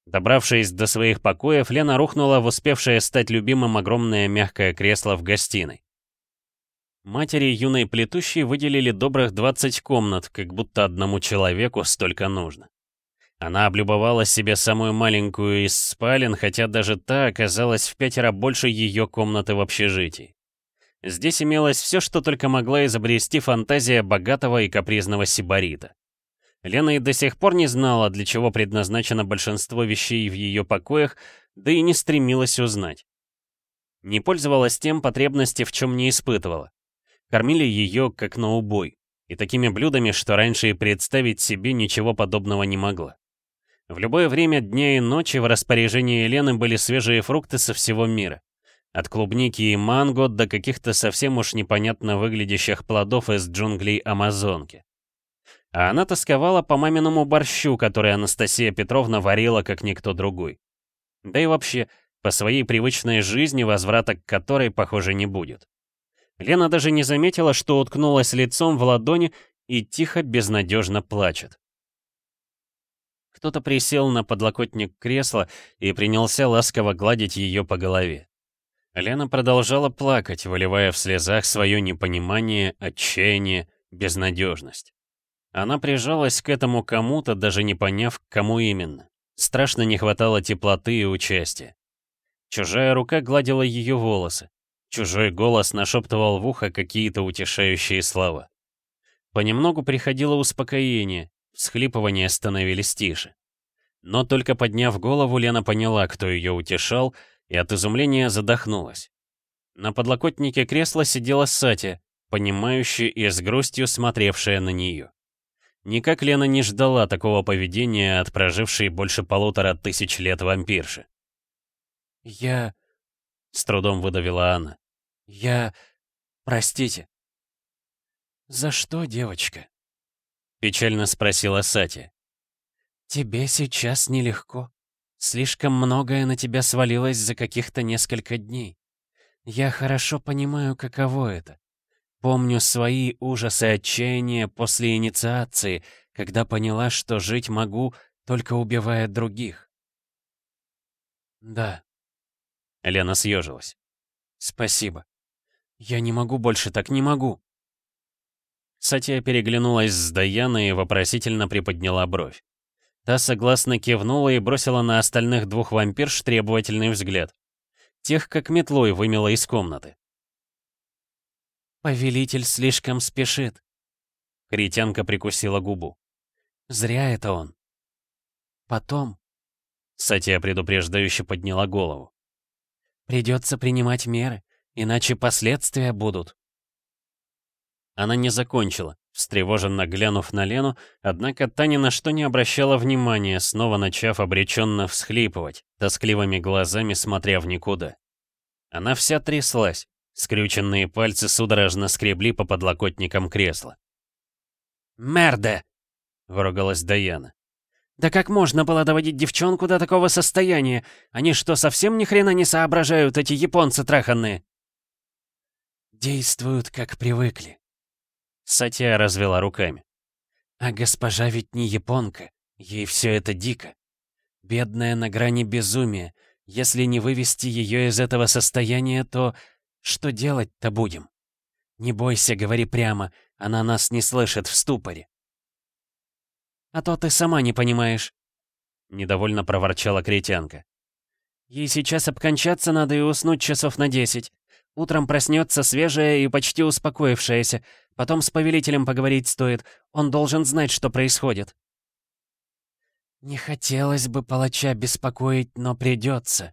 Добравшись до своих покоев, Лена рухнула в успевшее стать любимым огромное мягкое кресло в гостиной. Матери юной плетущей выделили добрых 20 комнат, как будто одному человеку столько нужно. Она облюбовала себе самую маленькую из спален, хотя даже та оказалась в пятеро больше ее комнаты в общежитии. Здесь имелось все, что только могла изобрести фантазия богатого и капризного сибарита. Лена и до сих пор не знала, для чего предназначено большинство вещей в ее покоях, да и не стремилась узнать. Не пользовалась тем, потребности в чем не испытывала. Кормили ее как на убой, и такими блюдами, что раньше и представить себе ничего подобного не могла. В любое время дня и ночи в распоряжении Елены были свежие фрукты со всего мира. От клубники и манго до каких-то совсем уж непонятно выглядящих плодов из джунглей Амазонки. А она тосковала по маминому борщу, который Анастасия Петровна варила, как никто другой. Да и вообще, по своей привычной жизни, возврата к которой, похоже, не будет. Лена даже не заметила, что уткнулась лицом в ладони и тихо, безнадежно плачет. Кто-то присел на подлокотник кресла и принялся ласково гладить ее по голове. Лена продолжала плакать, выливая в слезах свое непонимание, отчаяние, безнадежность. Она прижалась к этому кому-то, даже не поняв, кому именно. Страшно не хватало теплоты и участия. Чужая рука гладила ее волосы. Чужой голос нашептывал в ухо какие-то утешающие слова. Понемногу приходило успокоение, всхлипывания становились тише. Но только подняв голову, Лена поняла, кто ее утешал, и от изумления задохнулась. На подлокотнике кресла сидела Сати, понимающая и с грустью смотревшая на нее. Никак Лена не ждала такого поведения от прожившей больше полутора тысяч лет вампирши. «Я...» — с трудом выдавила она. «Я... простите». «За что, девочка?» — печально спросила Сати. «Тебе сейчас нелегко. Слишком многое на тебя свалилось за каких-то несколько дней. Я хорошо понимаю, каково это. Помню свои ужасы и отчаяния после инициации, когда поняла, что жить могу, только убивая других. Да. Лена съежилась. Спасибо. Я не могу больше, так не могу. Сатия переглянулась с Даяной и вопросительно приподняла бровь. Та согласно кивнула и бросила на остальных двух вампирш требовательный взгляд. Тех, как метлой, вымела из комнаты. «Повелитель слишком спешит». Критянка прикусила губу. «Зря это он». «Потом...» Сатия предупреждающе подняла голову. «Придется принимать меры, иначе последствия будут». Она не закончила, встревоженно глянув на Лену, однако та ни на что не обращала внимания, снова начав обреченно всхлипывать, тоскливыми глазами смотря в никуда. Она вся тряслась, Скрюченные пальцы судорожно скребли по подлокотникам кресла. «Мерде!» — выругалась Даяна. «Да как можно было доводить девчонку до такого состояния? Они что, совсем ни хрена не соображают, эти японцы траханные?» «Действуют, как привыкли». Сатия развела руками. «А госпожа ведь не японка, ей все это дико. Бедная на грани безумия. Если не вывести ее из этого состояния, то что делать-то будем? Не бойся, говори прямо, она нас не слышит в ступоре. А то ты сама не понимаешь. Недовольно проворчала кретянка. Ей сейчас обкончаться надо и уснуть часов на десять. Утром проснется свежая и почти успокоившаяся. Потом с повелителем поговорить стоит. Он должен знать, что происходит. Не хотелось бы палача беспокоить, но придется.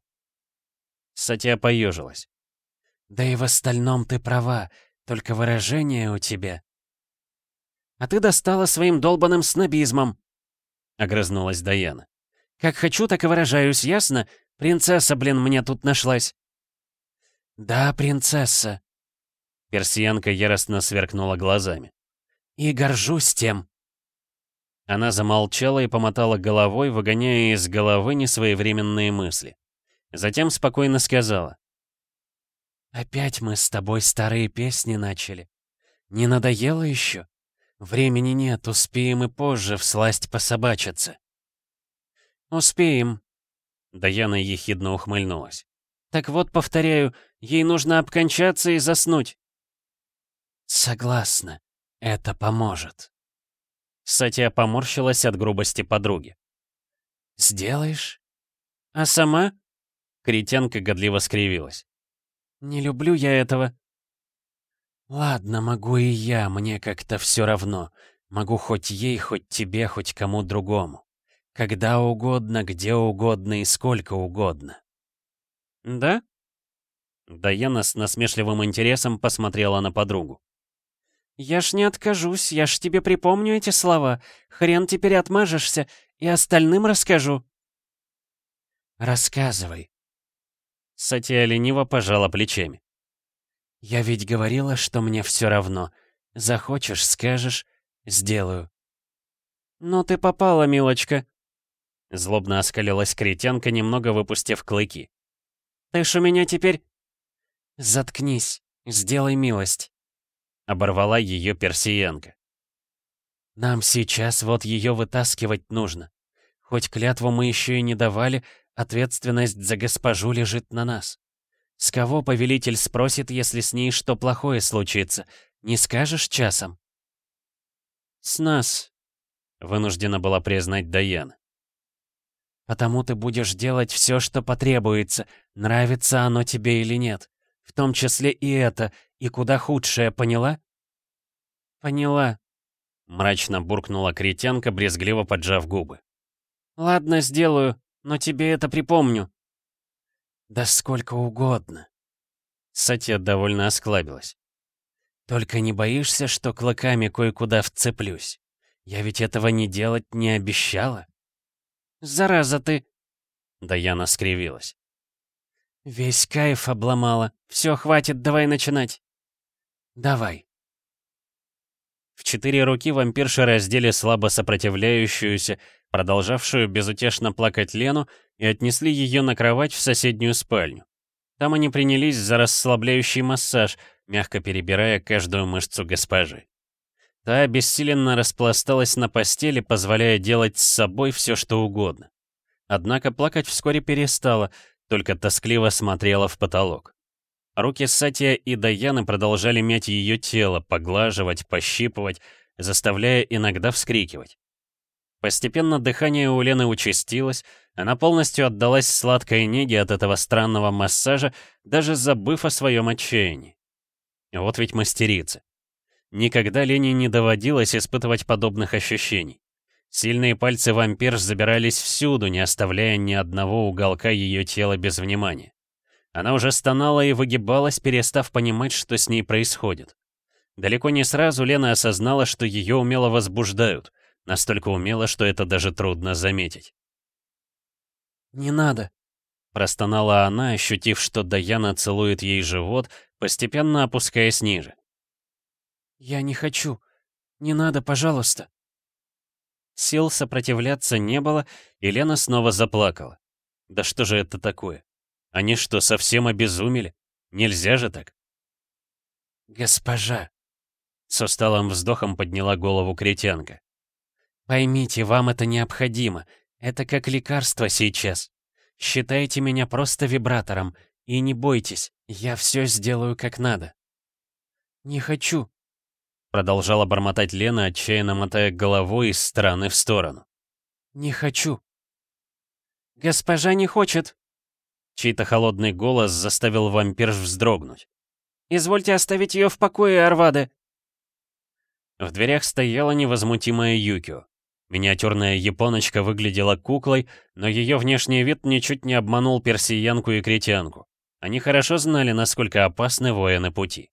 Сатя поежилась. Да и в остальном ты права, только выражение у тебя. А ты достала своим долбанным снобизмом, — огрызнулась Даяна. Как хочу, так и выражаюсь, ясно? Принцесса, блин, мне тут нашлась. Да, принцесса. Персиянка яростно сверкнула глазами. И горжусь тем. Она замолчала и помотала головой, выгоняя из головы несвоевременные мысли. Затем спокойно сказала. «Опять мы с тобой старые песни начали. Не надоело еще? Времени нет, успеем и позже всласть пособачиться». «Успеем», — Даяна ехидно ухмыльнулась. «Так вот, повторяю, ей нужно обкончаться и заснуть». «Согласна, это поможет». Сатия поморщилась от грубости подруги. «Сделаешь?» «А сама?» Критянка годливо скривилась. Не люблю я этого. Ладно, могу и я, мне как-то все равно. Могу хоть ей, хоть тебе, хоть кому другому. Когда угодно, где угодно и сколько угодно. Да? Даяна с насмешливым интересом посмотрела на подругу. «Я ж не откажусь, я ж тебе припомню эти слова. Хрен теперь отмажешься, и остальным расскажу». «Рассказывай», Сатия лениво пожала плечами. «Я ведь говорила, что мне все равно. Захочешь, скажешь, сделаю». «Ну ты попала, милочка!» Злобно оскалилась кретянка, немного выпустив клыки. «Ты ж у меня теперь...» «Заткнись, сделай милость!» Оборвала ее персиянка. «Нам сейчас вот ее вытаскивать нужно. Хоть клятву мы еще и не давали, Ответственность за госпожу лежит на нас. С кого повелитель спросит, если с ней что плохое случится? Не скажешь часом? С нас, вынуждена была признать Даян. Потому ты будешь делать все, что потребуется, нравится оно тебе или нет. В том числе и это, и куда худшее, поняла? Поняла. Мрачно буркнула критянка, брезгливо поджав губы. «Ладно, сделаю, но тебе это припомню». «Да сколько угодно». Сатья довольно осклабилась. «Только не боишься, что клыками кое-куда вцеплюсь? Я ведь этого не делать не обещала». «Зараза ты!» Даяна скривилась. «Весь кайф обломала. Все, хватит, давай начинать». «Давай». В четыре руки вампирши раздели слабо сопротивляющуюся, продолжавшую безутешно плакать Лену, и отнесли ее на кровать в соседнюю спальню. Там они принялись за расслабляющий массаж, мягко перебирая каждую мышцу госпожи. Та обессиленно распласталась на постели, позволяя делать с собой все, что угодно. Однако плакать вскоре перестала, только тоскливо смотрела в потолок. Руки Сатия и Даяны продолжали мять ее тело, поглаживать, пощипывать, заставляя иногда вскрикивать. Постепенно дыхание у Лены участилось, она полностью отдалась сладкой неге от этого странного массажа, даже забыв о своем отчаянии. Вот ведь мастерица. Никогда Лене не доводилось испытывать подобных ощущений. Сильные пальцы вампирш забирались всюду, не оставляя ни одного уголка ее тела без внимания. Она уже стонала и выгибалась, перестав понимать, что с ней происходит. Далеко не сразу Лена осознала, что ее умело возбуждают, настолько умело, что это даже трудно заметить. «Не надо», — простонала она, ощутив, что Даяна целует ей живот, постепенно опускаясь ниже. «Я не хочу. Не надо, пожалуйста». Сил сопротивляться не было, и Лена снова заплакала. Да что же это такое? Они что, совсем обезумели? Нельзя же так. «Госпожа!» С усталым вздохом подняла голову кретянка. «Поймите, вам это необходимо. Это как лекарство сейчас. Считайте меня просто вибратором. И не бойтесь, я все сделаю как надо». «Не хочу», — продолжала бормотать Лена, отчаянно мотая головой из стороны в сторону. «Не хочу». «Госпожа не хочет», Чей-то холодный голос заставил вампирш вздрогнуть. «Извольте оставить ее в покое, Арвады!» В дверях стояла невозмутимая Юкио. Миниатюрная японочка выглядела куклой, но ее внешний вид ничуть не обманул персиянку и кретянку. Они хорошо знали, насколько опасны воины пути.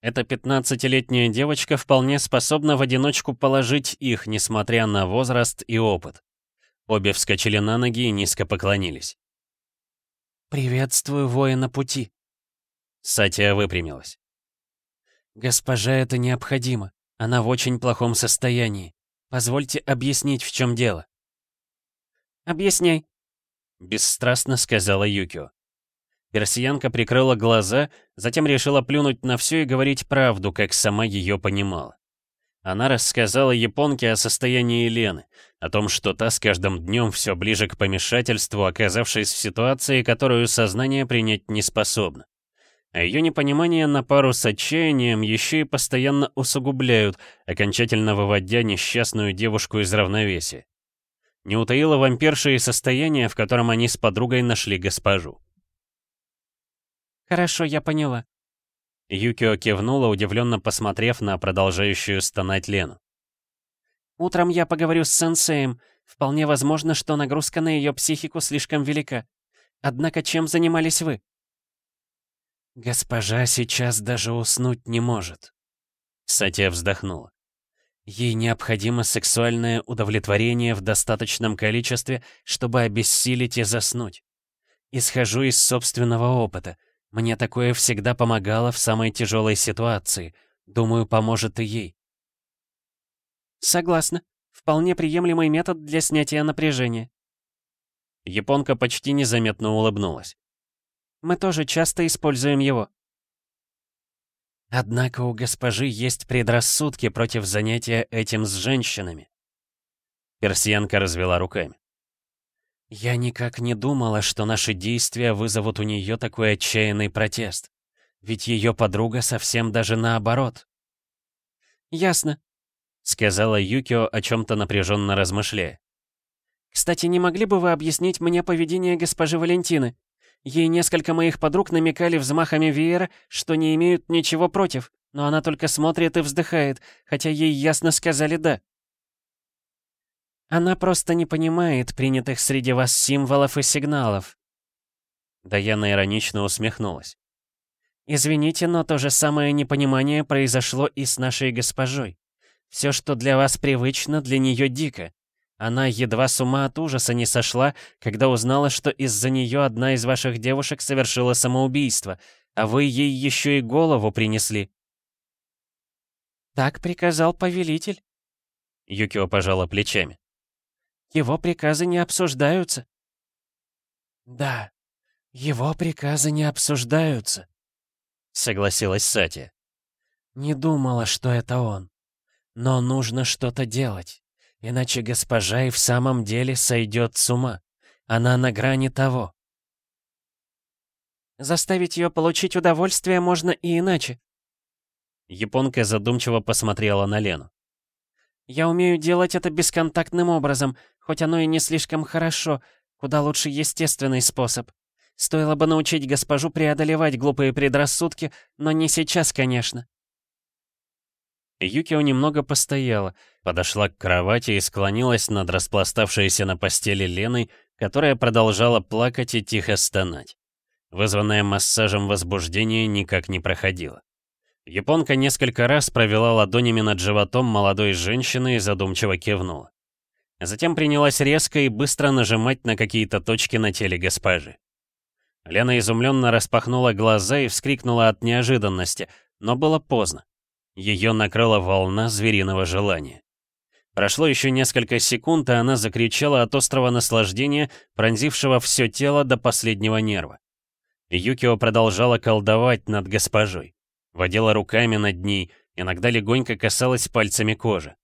Эта 15-летняя девочка вполне способна в одиночку положить их, несмотря на возраст и опыт. Обе вскочили на ноги и низко поклонились. «Приветствую воина пути». Сатия выпрямилась. «Госпожа, это необходимо. Она в очень плохом состоянии. Позвольте объяснить, в чем дело». «Объясняй», — бесстрастно сказала Юкио. Персиянка прикрыла глаза, затем решила плюнуть на все и говорить правду, как сама ее понимала. Она рассказала японке о состоянии Лены, о том, что та с каждым днем все ближе к помешательству, оказавшись в ситуации, которую сознание принять не способно. А ее непонимание на пару с отчаянием еще и постоянно усугубляют, окончательно выводя несчастную девушку из равновесия. Не утаила вампирша и состояние, в котором они с подругой нашли госпожу. «Хорошо, я поняла. Юкио кивнула, удивленно посмотрев на продолжающую стонать Лену. «Утром я поговорю с сенсеем. Вполне возможно, что нагрузка на ее психику слишком велика. Однако чем занимались вы?» «Госпожа сейчас даже уснуть не может», — Сатия вздохнула. «Ей необходимо сексуальное удовлетворение в достаточном количестве, чтобы обессилить и заснуть. Исхожу из собственного опыта. Мне такое всегда помогало в самой тяжелой ситуации. Думаю, поможет и ей. Согласна. Вполне приемлемый метод для снятия напряжения. Японка почти незаметно улыбнулась. Мы тоже часто используем его. Однако у госпожи есть предрассудки против занятия этим с женщинами. Персиянка развела руками. Я никак не думала, что наши действия вызовут у нее такой отчаянный протест. Ведь ее подруга совсем даже наоборот. «Ясно», — сказала Юкио, о чем-то напряженно размышляя. «Кстати, не могли бы вы объяснить мне поведение госпожи Валентины? Ей несколько моих подруг намекали взмахами веера, что не имеют ничего против, но она только смотрит и вздыхает, хотя ей ясно сказали «да». Она просто не понимает принятых среди вас символов и сигналов. Даяна иронично усмехнулась. «Извините, но то же самое непонимание произошло и с нашей госпожой. Все, что для вас привычно, для нее дико. Она едва с ума от ужаса не сошла, когда узнала, что из-за нее одна из ваших девушек совершила самоубийство, а вы ей еще и голову принесли». «Так приказал повелитель», — Юкио пожала плечами. «Его приказы не обсуждаются». «Да, его приказы не обсуждаются», согласилась Сати. «Не думала, что это он. Но нужно что-то делать, иначе госпожа и в самом деле сойдет с ума. Она на грани того». «Заставить ее получить удовольствие можно и иначе». Японка задумчиво посмотрела на Лену. «Я умею делать это бесконтактным образом, хоть оно и не слишком хорошо, куда лучше естественный способ. Стоило бы научить госпожу преодолевать глупые предрассудки, но не сейчас, конечно. Юкио немного постояла, подошла к кровати и склонилась над распластавшейся на постели Леной, которая продолжала плакать и тихо стонать. Вызванное массажем возбуждение никак не проходило. Японка несколько раз провела ладонями над животом молодой женщины и задумчиво кивнула. Затем принялась резко и быстро нажимать на какие-то точки на теле госпожи. Лена изумленно распахнула глаза и вскрикнула от неожиданности, но было поздно. Ее накрыла волна звериного желания. Прошло еще несколько секунд, и она закричала от острого наслаждения, пронзившего все тело до последнего нерва. Юкио продолжала колдовать над госпожой. Водила руками над ней, иногда легонько касалась пальцами кожи.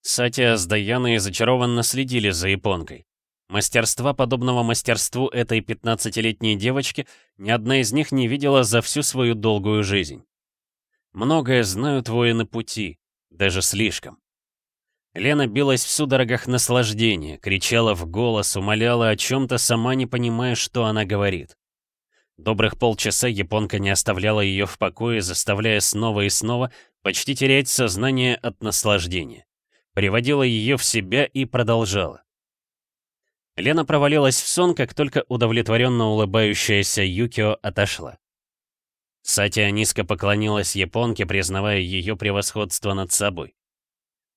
Сатия с Даяной зачарованно следили за японкой. Мастерства, подобного мастерству этой 15-летней девочки, ни одна из них не видела за всю свою долгую жизнь. Многое знают воины пути, даже слишком. Лена билась в судорогах наслаждения, кричала в голос, умоляла о чем-то, сама не понимая, что она говорит. Добрых полчаса японка не оставляла ее в покое, заставляя снова и снова почти терять сознание от наслаждения. Приводила ее в себя и продолжала. Лена провалилась в сон, как только удовлетворенно улыбающаяся Юкио отошла. Сатия низко поклонилась японке, признавая ее превосходство над собой.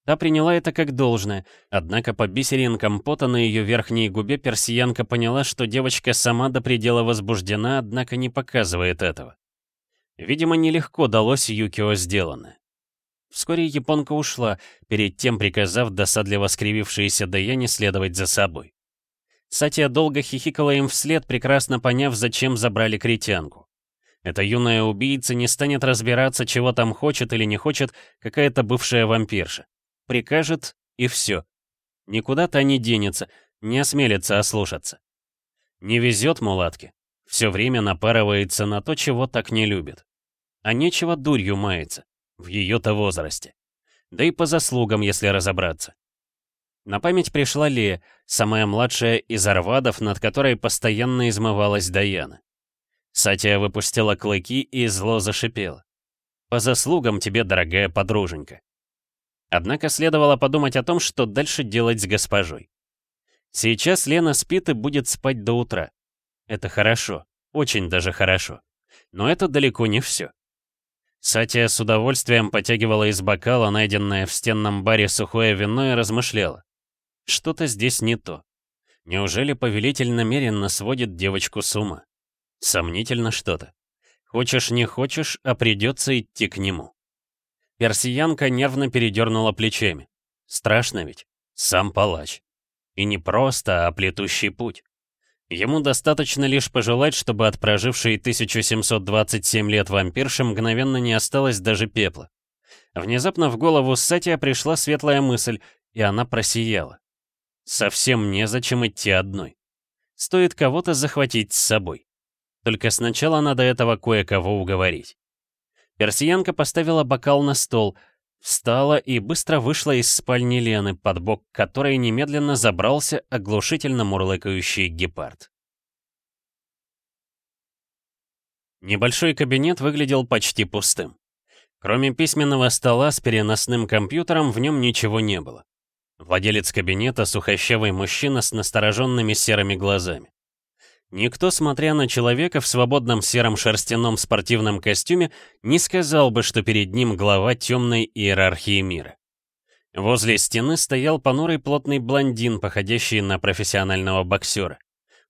Та приняла это как должное, однако по бисеринкам пота на ее верхней губе персиянка поняла, что девочка сама до предела возбуждена, однако не показывает этого. Видимо, нелегко далось Юкио сделанное. Вскоре японка ушла, перед тем приказав досадливо скривившейся Даяне следовать за собой. Сатия долго хихикала им вслед, прекрасно поняв, зачем забрали критянку. Эта юная убийца не станет разбираться, чего там хочет или не хочет какая-то бывшая вампирша. Прикажет — и все. Никуда та не денется, не осмелится ослушаться. Не везет мулатке. Все время напарывается на то, чего так не любит. А нечего дурью мается. В ее-то возрасте. Да и по заслугам, если разобраться. На память пришла Лея, самая младшая из арвадов, над которой постоянно измывалась Даяна. Сатия выпустила клыки и зло зашипела. «По заслугам тебе, дорогая подруженька». Однако следовало подумать о том, что дальше делать с госпожой. Сейчас Лена спит и будет спать до утра. Это хорошо, очень даже хорошо. Но это далеко не все. Сатия с удовольствием потягивала из бокала, найденное в стенном баре сухое вино, и размышляла. Что-то здесь не то. Неужели повелитель намеренно сводит девочку с ума? Сомнительно что-то. Хочешь не хочешь, а придется идти к нему. Персиянка нервно передернула плечами. Страшно ведь. Сам палач. И не просто, а плетущий путь. Ему достаточно лишь пожелать, чтобы от прожившей 1727 лет вампирши мгновенно не осталось даже пепла. Внезапно в голову Сатия пришла светлая мысль, и она просияла. Совсем незачем идти одной. Стоит кого-то захватить с собой. Только сначала надо этого кое-кого уговорить. Персиянка поставила бокал на стол, встала и быстро вышла из спальни Лены, под бок которой немедленно забрался оглушительно мурлыкающий гепард. Небольшой кабинет выглядел почти пустым. Кроме письменного стола с переносным компьютером в нем ничего не было. Владелец кабинета — сухощавый мужчина с настороженными серыми глазами. Никто, смотря на человека в свободном сером шерстяном спортивном костюме, не сказал бы, что перед ним глава темной иерархии мира. Возле стены стоял понурый плотный блондин, походящий на профессионального боксера.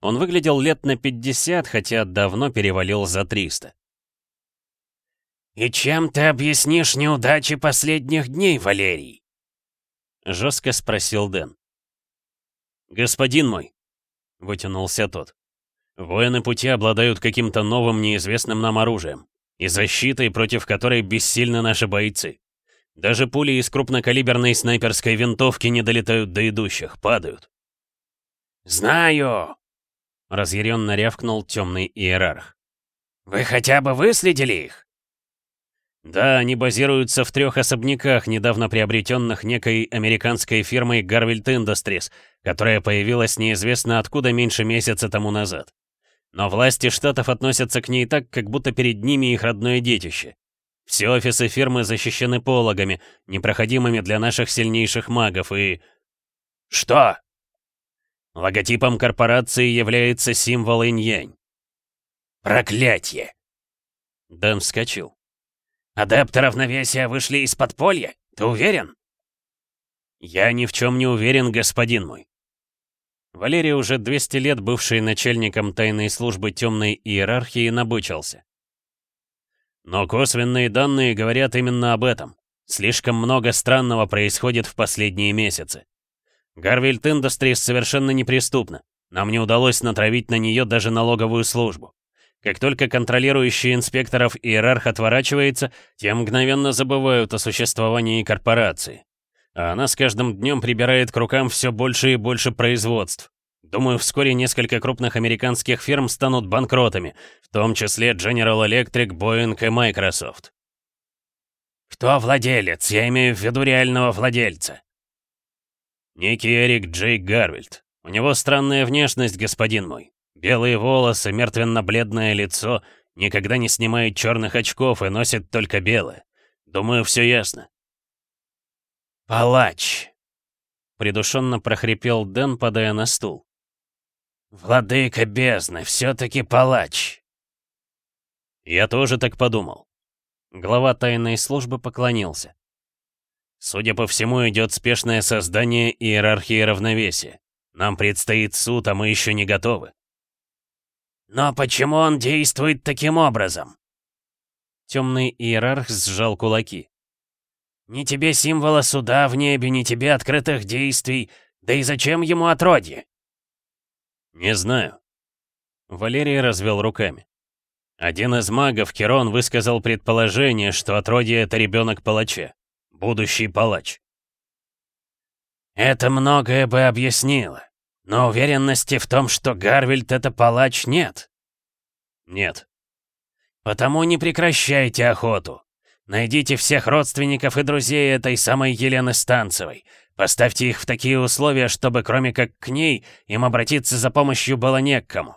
Он выглядел лет на 50, хотя давно перевалил за 300. «И чем ты объяснишь неудачи последних дней, Валерий?» Жестко спросил Дэн. «Господин мой», — вытянулся тот, — «воины пути обладают каким-то новым неизвестным нам оружием, и защитой, против которой бессильны наши бойцы. Даже пули из крупнокалиберной снайперской винтовки не долетают до идущих, падают». «Знаю!» — разъяренно рявкнул темный иерарх. «Вы хотя бы выследили их?» Да, они базируются в трех особняках, недавно приобретенных некой американской фирмой Garvelt Industries, которая появилась неизвестно откуда меньше месяца тому назад. Но власти штатов относятся к ней так, как будто перед ними их родное детище. Все офисы фирмы защищены пологами, непроходимыми для наших сильнейших магов, и... Что? Логотипом корпорации является символ инь-янь. Проклятье! Дэн вскочил. Адепты равновесия вышли из подполья? Ты уверен? Я ни в чем не уверен, господин мой. Валерий, уже 200 лет бывший начальником тайной службы темной иерархии, набычился. Но косвенные данные говорят именно об этом. Слишком много странного происходит в последние месяцы. Гарвельд Индустрис совершенно неприступна. Нам не удалось натравить на нее даже налоговую службу. Как только контролирующий инспекторов иерарх отворачивается, те мгновенно забывают о существовании корпорации. А она с каждым днем прибирает к рукам все больше и больше производств. Думаю, вскоре несколько крупных американских фирм станут банкротами, в том числе General Electric, Boeing и Microsoft. Кто владелец? Я имею в виду реального владельца. Некий Эрик Джейк Гарвельд. У него странная внешность, господин мой. Белые волосы, мертвенно-бледное лицо, никогда не снимает черных очков и носит только белое. Думаю, все ясно. «Палач!» — придушенно прохрипел Дэн, падая на стул. «Владыка бездны, все-таки палач!» Я тоже так подумал. Глава тайной службы поклонился. Судя по всему, идет спешное создание иерархии равновесия. Нам предстоит суд, а мы еще не готовы. «Но почему он действует таким образом?» Темный иерарх сжал кулаки. «Ни тебе символа суда в небе, ни тебе открытых действий, да и зачем ему отродье?» «Не знаю». Валерий развел руками. Один из магов, Керон, высказал предположение, что отродье — это ребенок палача. Будущий палач. «Это многое бы объяснило. Но уверенности в том, что Гарвельд это палач, нет. Нет. Потому не прекращайте охоту. Найдите всех родственников и друзей этой самой Елены Станцевой. Поставьте их в такие условия, чтобы кроме как к ней, им обратиться за помощью было не к кому.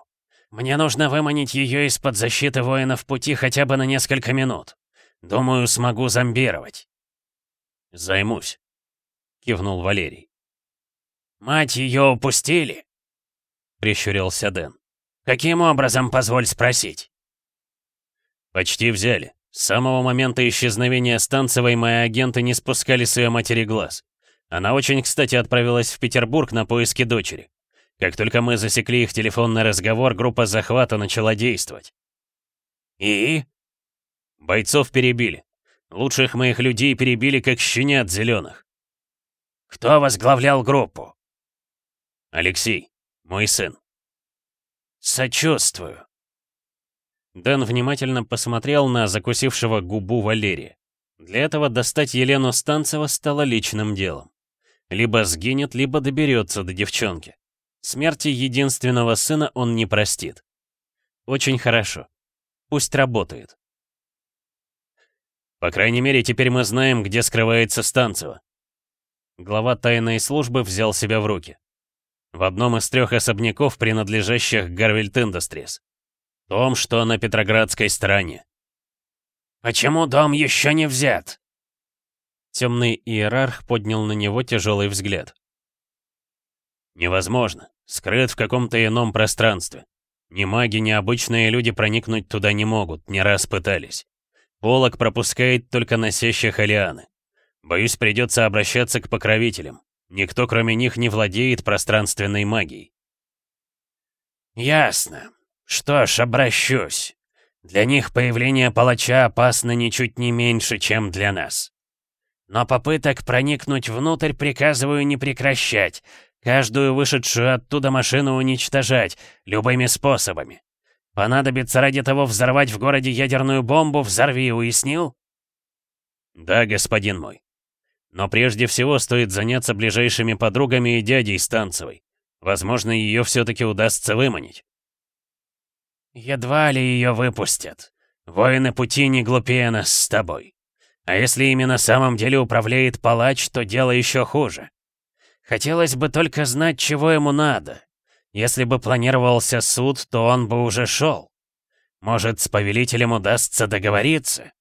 Мне нужно выманить ее из-под защиты воинов пути хотя бы на несколько минут. Думаю, смогу зомбировать. Займусь, кивнул Валерий. «Мать ее упустили?» — прищурился Дэн. «Каким образом, позволь спросить?» «Почти взяли. С самого момента исчезновения Станцевой мои агенты не спускали с ее матери глаз. Она очень, кстати, отправилась в Петербург на поиски дочери. Как только мы засекли их телефонный разговор, группа захвата начала действовать. И? Бойцов перебили. Лучших моих людей перебили, как щенят зеленых. Кто возглавлял группу? Алексей, мой сын. Сочувствую. Дэн внимательно посмотрел на закусившего губу Валерия. Для этого достать Елену Станцева стало личным делом. Либо сгинет, либо доберется до девчонки. Смерти единственного сына он не простит. Очень хорошо. Пусть работает. По крайней мере, теперь мы знаем, где скрывается Станцева. Глава тайной службы взял себя в руки в одном из трех особняков, принадлежащих Гарвельд Industries. Том, что на Петроградской стороне. «Почему дом еще не взят?» Темный иерарх поднял на него тяжелый взгляд. Невозможно. Скрыт в каком-то ином пространстве. Ни маги, ни обычные люди проникнуть туда не могут, не раз пытались. Полок пропускает только носящих алианы. Боюсь, придется обращаться к покровителям. Никто, кроме них, не владеет пространственной магией. Ясно. Что ж, обращусь. Для них появление палача опасно ничуть не меньше, чем для нас. Но попыток проникнуть внутрь приказываю не прекращать, каждую вышедшую оттуда машину уничтожать, любыми способами. Понадобится ради того взорвать в городе ядерную бомбу, взорви, уяснил? Да, господин мой. Но прежде всего стоит заняться ближайшими подругами и дядей Станцевой. Возможно, ее все-таки удастся выманить. Едва ли ее выпустят. Воины пути не глупее нас с тобой. А если ими на самом деле управляет палач, то дело еще хуже. Хотелось бы только знать, чего ему надо. Если бы планировался суд, то он бы уже шел. Может, с повелителем удастся договориться?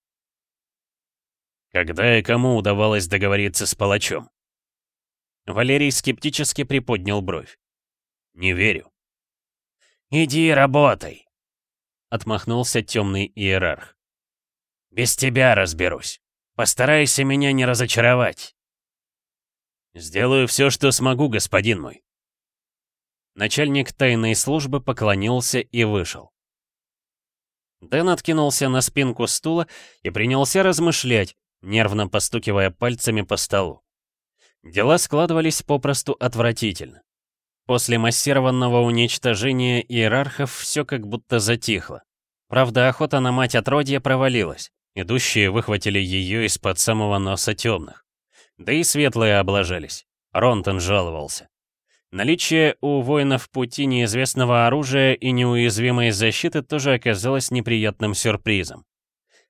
Когда и кому удавалось договориться с палачом? Валерий скептически приподнял бровь. Не верю. «Иди работай», — отмахнулся темный иерарх. «Без тебя разберусь. Постарайся меня не разочаровать». «Сделаю все, что смогу, господин мой». Начальник тайной службы поклонился и вышел. Дэн откинулся на спинку стула и принялся размышлять, нервно постукивая пальцами по столу. Дела складывались попросту отвратительно. После массированного уничтожения иерархов все как будто затихло. Правда, охота на мать отродья провалилась. Идущие выхватили ее из-под самого носа темных. Да и светлые облажались. Ронтон жаловался. Наличие у воинов пути неизвестного оружия и неуязвимой защиты тоже оказалось неприятным сюрпризом.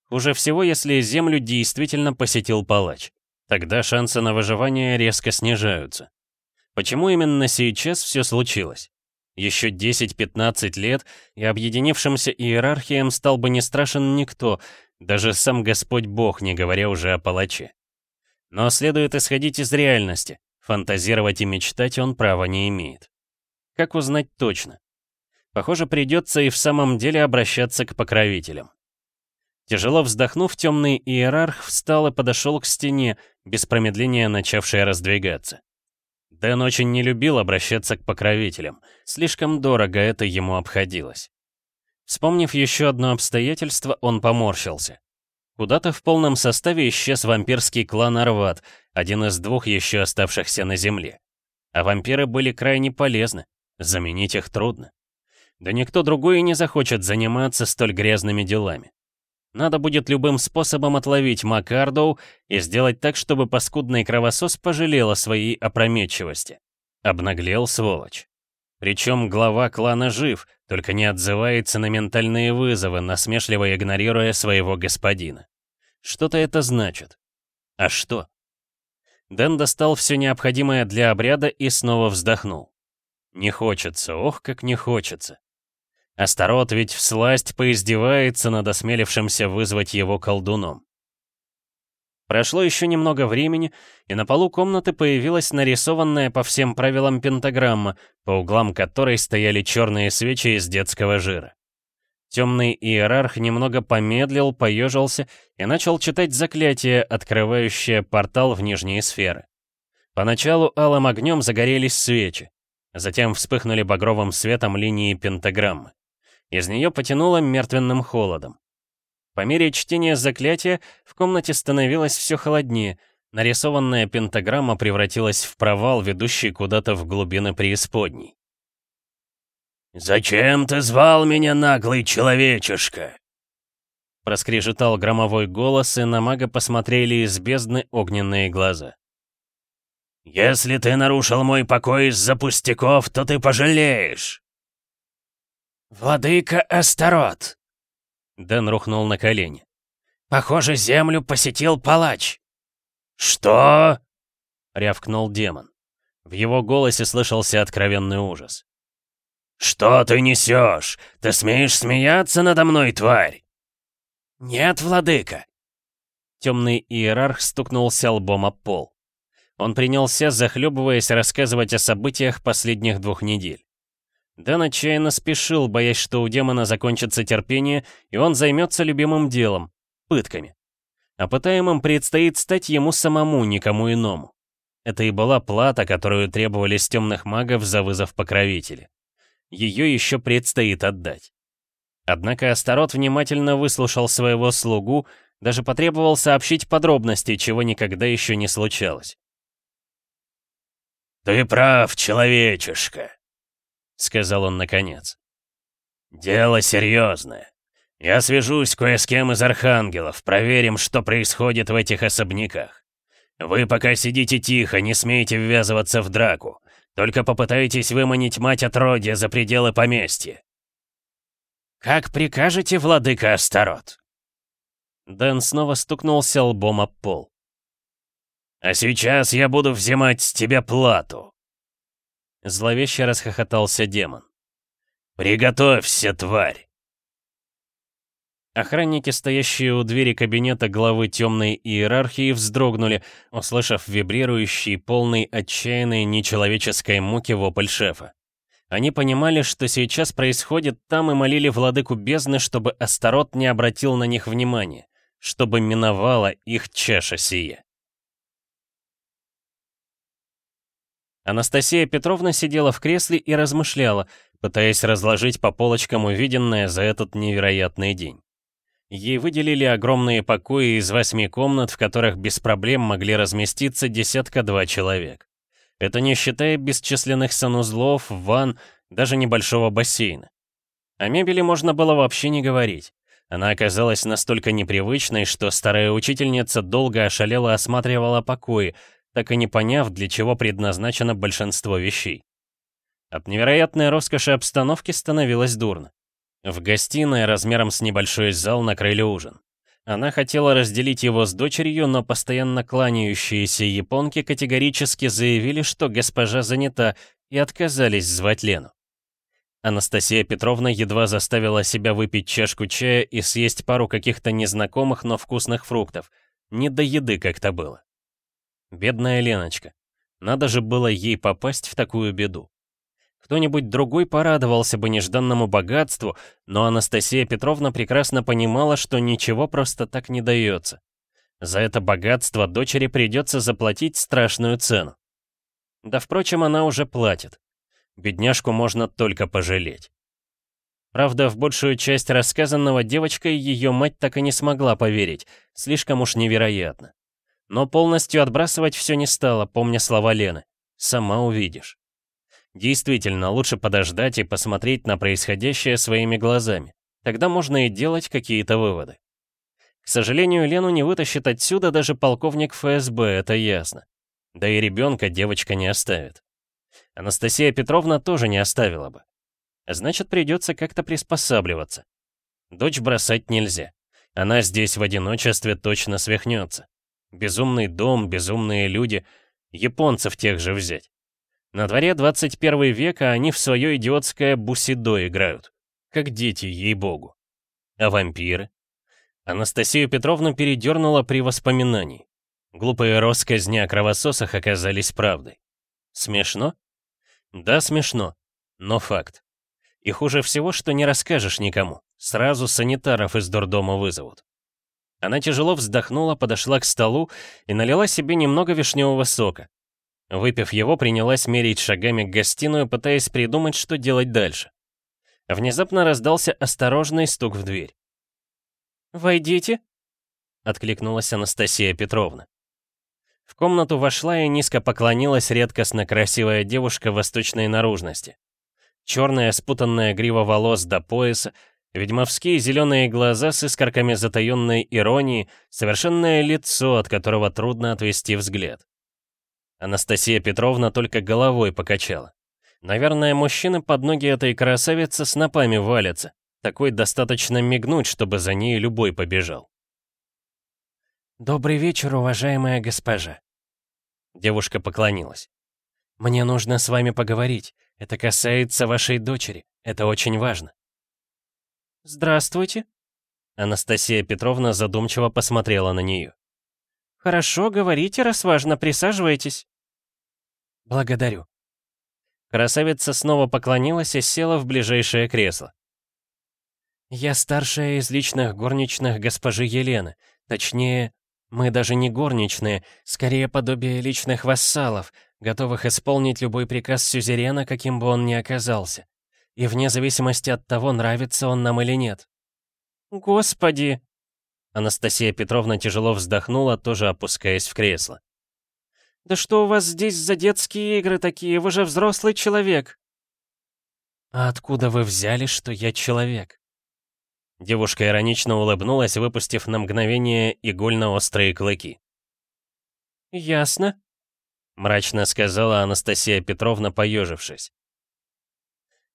Хуже всего, если землю действительно посетил палач. Тогда шансы на выживание резко снижаются. Почему именно сейчас все случилось? Еще 10-15 лет, и объединившимся иерархиям стал бы не страшен никто, даже сам Господь Бог, не говоря уже о палаче. Но следует исходить из реальности. Фантазировать и мечтать он права не имеет. Как узнать точно? Похоже, придется и в самом деле обращаться к покровителям. Тяжело вздохнув, темный иерарх встал и подошел к стене, без промедления начавшей раздвигаться. Дэн очень не любил обращаться к покровителям. Слишком дорого это ему обходилось. Вспомнив еще одно обстоятельство, он поморщился. Куда-то в полном составе исчез вампирский клан Арват, один из двух еще оставшихся на Земле. А вампиры были крайне полезны, заменить их трудно. Да никто другой и не захочет заниматься столь грязными делами. Надо будет любым способом отловить Маккардоу и сделать так, чтобы паскудный кровосос пожалел о своей опрометчивости. Обнаглел сволочь. Причем глава клана жив, только не отзывается на ментальные вызовы, насмешливо игнорируя своего господина. Что-то это значит. А что? Дэн достал все необходимое для обряда и снова вздохнул. Не хочется, ох, как не хочется. Астарот ведь всласть поиздевается над осмелившимся вызвать его колдуном. Прошло еще немного времени, и на полу комнаты появилась нарисованная по всем правилам пентаграмма, по углам которой стояли черные свечи из детского жира. Темный иерарх немного помедлил, поежился и начал читать заклятие, открывающее портал в нижние сферы. Поначалу алым огнем загорелись свечи, затем вспыхнули багровым светом линии пентаграммы. Из нее потянуло мертвенным холодом. По мере чтения заклятия в комнате становилось все холоднее, нарисованная пентаграмма превратилась в провал, ведущий куда-то в глубины преисподней. «Зачем ты звал меня, наглый человечишка?» Проскрежетал громовой голос, и на мага посмотрели из бездны огненные глаза. «Если ты нарушил мой покой из-за пустяков, то ты пожалеешь!» «Владыка Астарот!» Дэн рухнул на колени. «Похоже, землю посетил палач!» «Что?» — рявкнул демон. В его голосе слышался откровенный ужас. «Что ты несешь? Ты смеешь смеяться надо мной, тварь?» «Нет, владыка!» Темный иерарх стукнулся лбом об пол. Он принялся, захлебываясь, рассказывать о событиях последних двух недель. Дэн отчаянно спешил, боясь, что у демона закончится терпение, и он займется любимым делом — пытками. А пытаемым предстоит стать ему самому, никому иному. Это и была плата, которую требовали с темных магов за вызов покровителя. Ее еще предстоит отдать. Однако Астарот внимательно выслушал своего слугу, даже потребовал сообщить подробности, чего никогда еще не случалось. «Ты прав, человечишка», — сказал он наконец. «Дело серьезное. Я свяжусь кое с кем из архангелов, проверим, что происходит в этих особняках. Вы пока сидите тихо, не смейте ввязываться в драку. Только попытайтесь выманить мать отродья за пределы поместья. «Как прикажете, владыка Астарот?» Дэн снова стукнулся лбом об пол. «А сейчас я буду взимать с тебя плату!» Зловеще расхохотался демон. «Приготовься, тварь!» Охранники, стоящие у двери кабинета главы темной иерархии, вздрогнули, услышав вибрирующий, полный отчаянной нечеловеческой муки вопль шефа. Они понимали, что сейчас происходит там и молили владыку бездны, чтобы Астарот не обратил на них внимания, чтобы миновала их чаша сия. Анастасия Петровна сидела в кресле и размышляла, пытаясь разложить по полочкам увиденное за этот невероятный день. Ей выделили огромные покои из восьми комнат, в которых без проблем могли разместиться десятка-два человек. Это не считая бесчисленных санузлов, ванн, даже небольшого бассейна. О мебели можно было вообще не говорить. Она оказалась настолько непривычной, что старая учительница долго ошалела осматривала покои, так и не поняв, для чего предназначено большинство вещей. От невероятной роскоши обстановки становилось дурно. В гостиной размером с небольшой зал накрыли ужин. Она хотела разделить его с дочерью, но постоянно кланяющиеся японки категорически заявили, что госпожа занята, и отказались звать Лену. Анастасия Петровна едва заставила себя выпить чашку чая и съесть пару каких-то незнакомых, но вкусных фруктов. Не до еды как-то было. Бедная Леночка. Надо же было ей попасть в такую беду. Кто-нибудь другой порадовался бы нежданному богатству, но Анастасия Петровна прекрасно понимала, что ничего просто так не дается. За это богатство дочери придется заплатить страшную цену. Да, впрочем, она уже платит. Бедняжку можно только пожалеть. Правда, в большую часть рассказанного девочка и ее мать так и не смогла поверить, слишком уж невероятно. Но полностью отбрасывать все не стала, помня слова Лены. «Сама увидишь». Действительно, лучше подождать и посмотреть на происходящее своими глазами. Тогда можно и делать какие-то выводы. К сожалению, Лену не вытащит отсюда даже полковник ФСБ, это ясно. Да и ребенка девочка не оставит. Анастасия Петровна тоже не оставила бы. Значит, придется как-то приспосабливаться. Дочь бросать нельзя. Она здесь в одиночестве точно свихнется. Безумный дом, безумные люди. Японцев тех же взять. На дворе 21 век, а они в свое идиотское бусидо играют. Как дети, ей-богу. А вампиры? Анастасию Петровну передернула при воспоминании. Глупые россказни о кровососах оказались правдой. Смешно? Да, смешно. Но факт. И хуже всего, что не расскажешь никому. Сразу санитаров из дурдома вызовут. Она тяжело вздохнула, подошла к столу и налила себе немного вишневого сока. Выпив его, принялась мерить шагами гостиную, пытаясь придумать, что делать дальше. Внезапно раздался осторожный стук в дверь. «Войдите», — откликнулась Анастасия Петровна. В комнату вошла и низко поклонилась редкостно красивая девушка восточной наружности. Черная спутанная грива волос до пояса, ведьмовские зеленые глаза с искорками затаенной иронии, совершенное лицо, от которого трудно отвести взгляд. Анастасия Петровна только головой покачала. Наверное, мужчины под ноги этой красавицы с напами валятся. Такой достаточно мигнуть, чтобы за ней любой побежал. «Добрый вечер, уважаемая госпожа». Девушка поклонилась. «Мне нужно с вами поговорить. Это касается вашей дочери. Это очень важно». «Здравствуйте». Анастасия Петровна задумчиво посмотрела на нее. «Хорошо, говорите, раз важно, присаживайтесь». «Благодарю». Красавица снова поклонилась и села в ближайшее кресло. «Я старшая из личных горничных госпожи Елены. Точнее, мы даже не горничные, скорее подобие личных вассалов, готовых исполнить любой приказ сюзерена, каким бы он ни оказался. И вне зависимости от того, нравится он нам или нет. «Господи!» Анастасия Петровна тяжело вздохнула, тоже опускаясь в кресло. «Да что у вас здесь за детские игры такие? Вы же взрослый человек!» «А откуда вы взяли, что я человек?» Девушка иронично улыбнулась, выпустив на мгновение игольно-острые клыки. «Ясно», — мрачно сказала Анастасия Петровна, поежившись.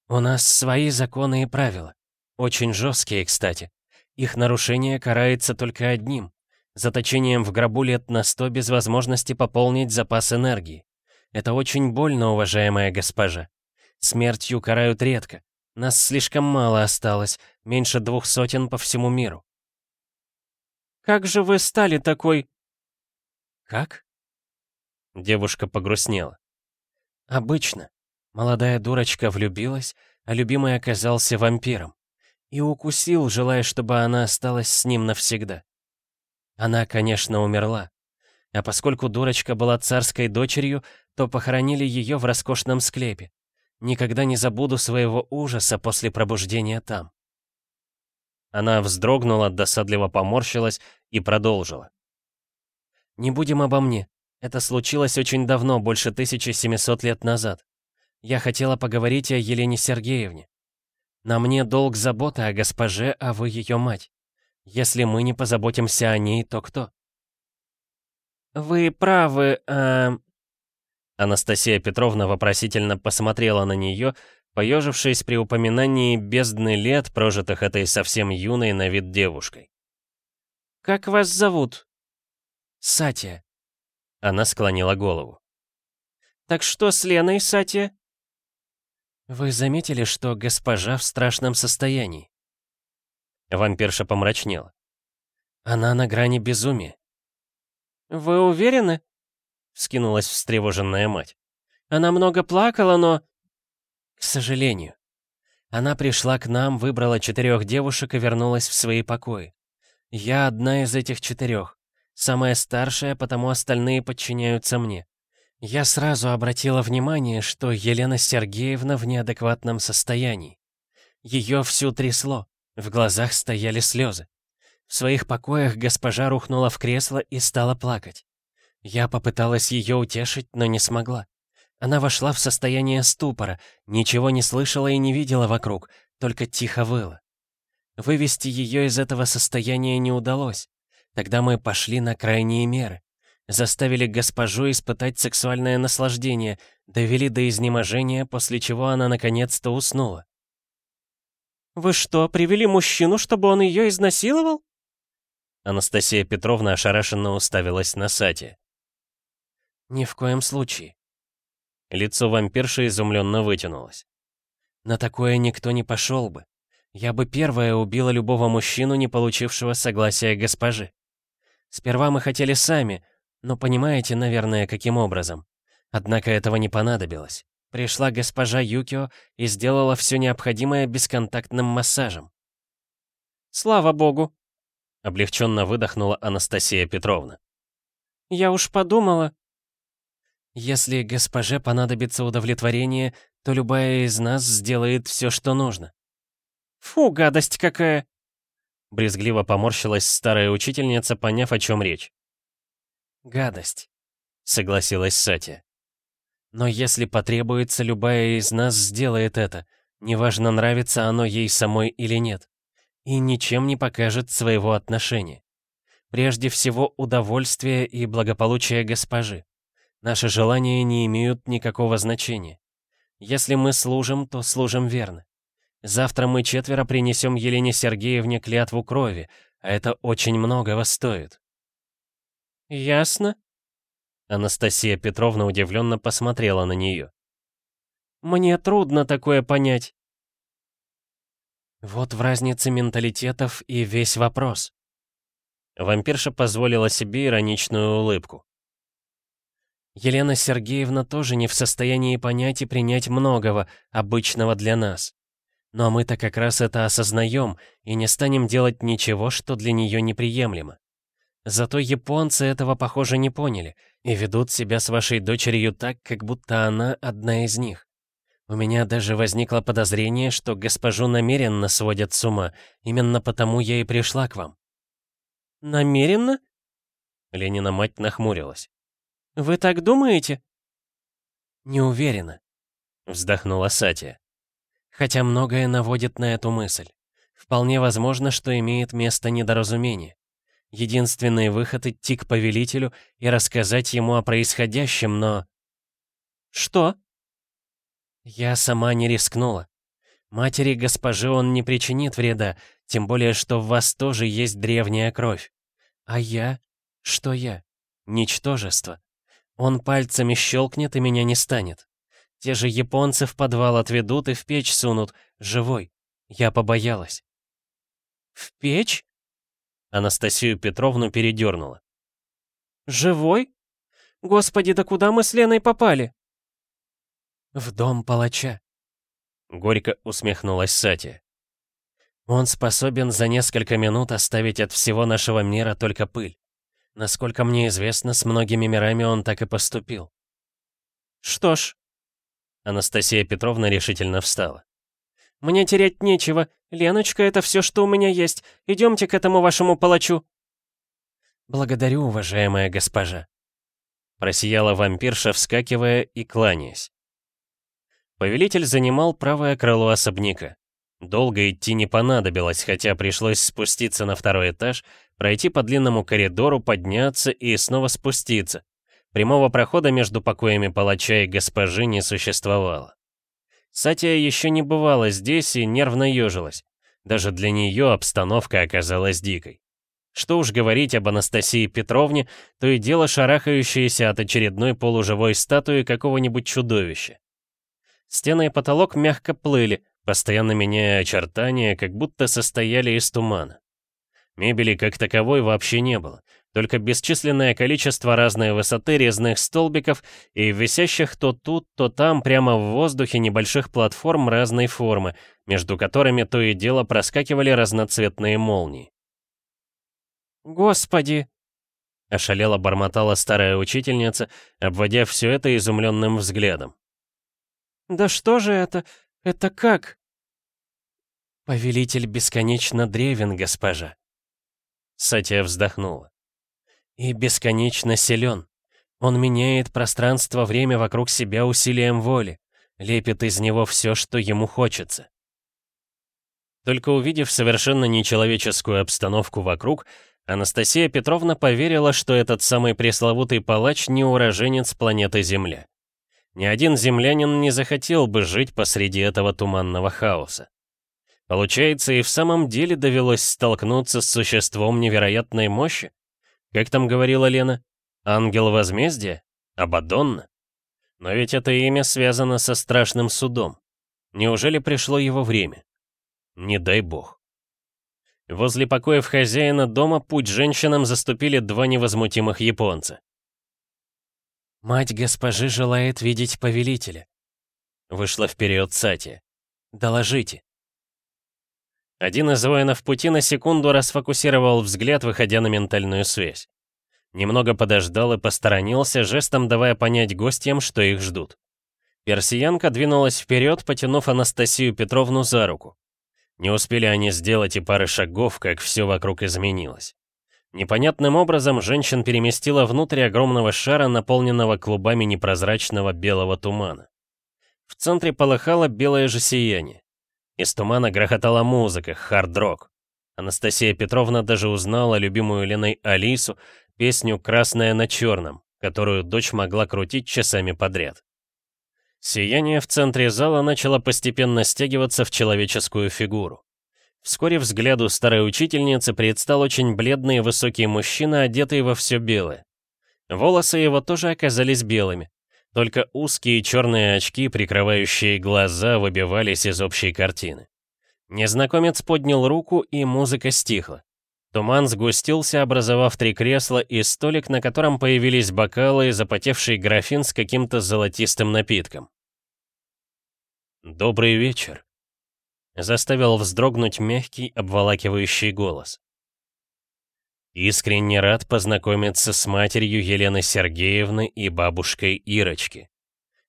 «У нас свои законы и правила. Очень жесткие, кстати. Их нарушение карается только одним — заточением в гробу лет на сто без возможности пополнить запас энергии. Это очень больно, уважаемая госпожа. Смертью карают редко, нас слишком мало осталось, меньше двух сотен по всему миру. «Как же вы стали такой...» «Как?» Девушка погрустнела. «Обычно. Молодая дурочка влюбилась, а любимый оказался вампиром. И укусил, желая, чтобы она осталась с ним навсегда. Она, конечно, умерла. А поскольку дурочка была царской дочерью, то похоронили ее в роскошном склепе. Никогда не забуду своего ужаса после пробуждения там. Она вздрогнула, досадливо поморщилась и продолжила. «Не будем обо мне. Это случилось очень давно, больше 1700 лет назад. Я хотела поговорить о Елене Сергеевне. На мне долг заботы о госпоже, а вы ее мать. Если мы не позаботимся о ней, то кто?» «Вы правы, э, Анастасия Петровна вопросительно посмотрела на нее, поежившись при упоминании бездны лет, прожитых этой совсем юной на вид девушкой. «Как вас зовут?» «Сатия». Она склонила голову. «Так что с Леной, Сатия?» «Вы заметили, что госпожа в страшном состоянии?» Вампирша помрачнела. «Она на грани безумия». «Вы уверены?» Вскинулась встревоженная мать. «Она много плакала, но...» «К сожалению. Она пришла к нам, выбрала четырех девушек и вернулась в свои покои. Я одна из этих четырех. Самая старшая, потому остальные подчиняются мне. Я сразу обратила внимание, что Елена Сергеевна в неадекватном состоянии. Ее всю трясло, в глазах стояли слезы. В своих покоях госпожа рухнула в кресло и стала плакать. Я попыталась ее утешить, но не смогла. Она вошла в состояние ступора, ничего не слышала и не видела вокруг, только тихо выла. Вывести ее из этого состояния не удалось. Тогда мы пошли на крайние меры. Заставили госпожу испытать сексуальное наслаждение, довели до изнеможения, после чего она наконец-то уснула. «Вы что, привели мужчину, чтобы он ее изнасиловал?» Анастасия Петровна ошарашенно уставилась на Сати. «Ни в коем случае». Лицо вампирши изумленно вытянулось. «На такое никто не пошел бы. Я бы первая убила любого мужчину, не получившего согласия госпожи. Сперва мы хотели сами, но понимаете, наверное, каким образом. Однако этого не понадобилось. Пришла госпожа Юкио и сделала все необходимое бесконтактным массажем. «Слава богу!» — облегченно выдохнула Анастасия Петровна. «Я уж подумала...» Если госпоже понадобится удовлетворение, то любая из нас сделает все, что нужно. Фу, гадость какая! Брезгливо поморщилась старая учительница, поняв, о чем речь. Гадость, согласилась Сатя. Но если потребуется, любая из нас сделает это, неважно, нравится оно ей самой или нет, и ничем не покажет своего отношения. Прежде всего, удовольствие и благополучие госпожи. Наши желания не имеют никакого значения. Если мы служим, то служим верно. Завтра мы четверо принесем Елене Сергеевне клятву крови, а это очень многого стоит. Ясно. Анастасия Петровна удивленно посмотрела на нее. Мне трудно такое понять. Вот в разнице менталитетов и весь вопрос. Вампирша позволила себе ироничную улыбку. Елена Сергеевна тоже не в состоянии понять и принять многого, обычного для нас. Но мы-то как раз это осознаем и не станем делать ничего, что для нее неприемлемо. Зато японцы этого, похоже, не поняли и ведут себя с вашей дочерью так, как будто она одна из них. У меня даже возникло подозрение, что госпожу намеренно сводят с ума, именно потому я и пришла к вам. «Намеренно?» Ленина мать нахмурилась. «Вы так думаете?» «Не уверена», — вздохнула Сатия. «Хотя многое наводит на эту мысль. Вполне возможно, что имеет место недоразумение. Единственный выход — идти к повелителю и рассказать ему о происходящем, но...» «Что?» «Я сама не рискнула. Матери госпожи он не причинит вреда, тем более, что в вас тоже есть древняя кровь. А я? Что я? Ничтожество. Он пальцами щелкнет и меня не станет. Те же японцы в подвал отведут и в печь сунут, живой. Я побоялась. «В печь?» Анастасию Петровну передернула. «Живой? Господи, да куда мы с Леной попали?» «В дом палача», — горько усмехнулась Сати. «Он способен за несколько минут оставить от всего нашего мира только пыль. Насколько мне известно, с многими мирами он так и поступил. Что ж... Анастасия Петровна решительно встала. «Мне терять нечего. Леночка, это все, что у меня есть. Идемте к этому вашему палачу». «Благодарю, уважаемая госпожа», — просияла вампирша, вскакивая и кланяясь. Повелитель занимал правое крыло особняка. Долго идти не понадобилось, хотя пришлось спуститься на второй этаж, пройти по длинному коридору, подняться и снова спуститься. Прямого прохода между покоями палача и госпожи не существовало. Сатия еще не бывала здесь и нервно ежилась. Даже для нее обстановка оказалась дикой. Что уж говорить об Анастасии Петровне, то и дело шарахающееся от очередной полуживой статуи какого-нибудь чудовища. Стены и потолок мягко плыли, постоянно меняя очертания, как будто состояли из тумана. Мебели как таковой вообще не было, только бесчисленное количество разной высоты резных столбиков и висящих то тут, то там прямо в воздухе небольших платформ разной формы, между которыми то и дело проскакивали разноцветные молнии. «Господи!» — ошалела бормотала старая учительница, обводя все это изумленным взглядом. «Да что же это? Это как?» «Повелитель бесконечно древен, госпожа», Сатия вздохнула. «И бесконечно силен. Он меняет пространство-время вокруг себя усилием воли, лепит из него все, что ему хочется». Только увидев совершенно нечеловеческую обстановку вокруг, Анастасия Петровна поверила, что этот самый пресловутый палач не уроженец планеты Земля. Ни один землянин не захотел бы жить посреди этого туманного хаоса. Получается, и в самом деле довелось столкнуться с существом невероятной мощи? Как там говорила Лена? Ангел возмездия? Абадонна? Но ведь это имя связано со страшным судом. Неужели пришло его время? Не дай бог. Возле покоев хозяина дома путь женщинам заступили два невозмутимых японца. «Мать госпожи желает видеть повелителя», — вышла вперед Сати. «Доложите». Один из воинов пути на секунду расфокусировал взгляд, выходя на ментальную связь. Немного подождал и посторонился, жестом давая понять гостям, что их ждут. Персиянка двинулась вперед, потянув Анастасию Петровну за руку. Не успели они сделать и пары шагов, как все вокруг изменилось. Непонятным образом женщин переместила внутрь огромного шара, наполненного клубами непрозрачного белого тумана. В центре полыхало белое же сияние. Из тумана грохотала музыка, хард-рок. Анастасия Петровна даже узнала любимую Леной Алису, песню «Красная на черном», которую дочь могла крутить часами подряд. Сияние в центре зала начало постепенно стягиваться в человеческую фигуру. Вскоре взгляду старой учительницы предстал очень бледный и высокий мужчина, одетый во все белое. Волосы его тоже оказались белыми. Только узкие черные очки, прикрывающие глаза, выбивались из общей картины. Незнакомец поднял руку, и музыка стихла. Туман сгустился, образовав три кресла и столик, на котором появились бокалы и запотевший графин с каким-то золотистым напитком. «Добрый вечер», — заставил вздрогнуть мягкий, обволакивающий голос. Искренне рад познакомиться с матерью Елены Сергеевны и бабушкой Ирочки.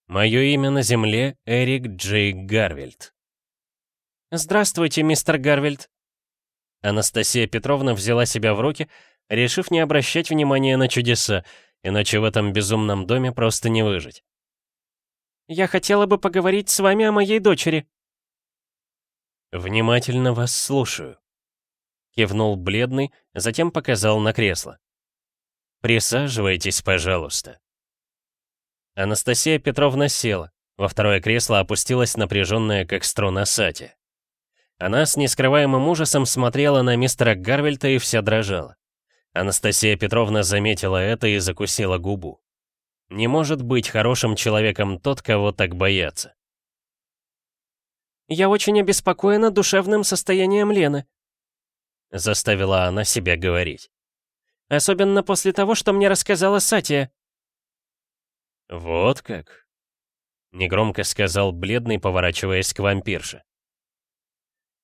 Мое имя на земле Эрик Джей Гарвельд. «Здравствуйте, мистер Гарвельд», Анастасия Петровна взяла себя в руки, решив не обращать внимания на чудеса, иначе в этом безумном доме просто не выжить. «Я хотела бы поговорить с вами о моей дочери». «Внимательно вас слушаю», — кивнул бледный, затем показал на кресло. «Присаживайтесь, пожалуйста». Анастасия Петровна села, во второе кресло опустилась напряженная, как струна Сати. Она с нескрываемым ужасом смотрела на мистера Гарвельта и вся дрожала. Анастасия Петровна заметила это и закусила губу. Не может быть хорошим человеком тот, кого так боятся. «Я очень обеспокоена душевным состоянием Лены», — заставила она себя говорить. «Особенно после того, что мне рассказала Сатия». «Вот как?» — негромко сказал бледный, поворачиваясь к вампирше.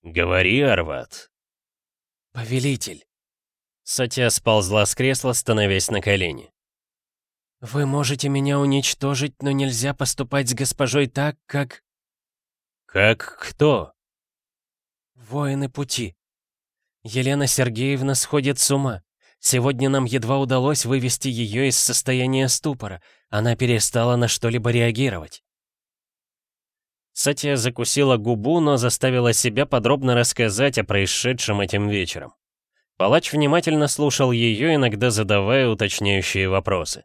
«Говори, Арват». «Повелитель». Сатя сползла с кресла, становясь на колени. «Вы можете меня уничтожить, но нельзя поступать с госпожой так, как...» «Как кто?» «Воины пути. Елена Сергеевна сходит с ума. Сегодня нам едва удалось вывести ее из состояния ступора. Она перестала на что-либо реагировать». Сатия закусила губу, но заставила себя подробно рассказать о происшедшем этим вечером. Палач внимательно слушал ее, иногда задавая уточняющие вопросы.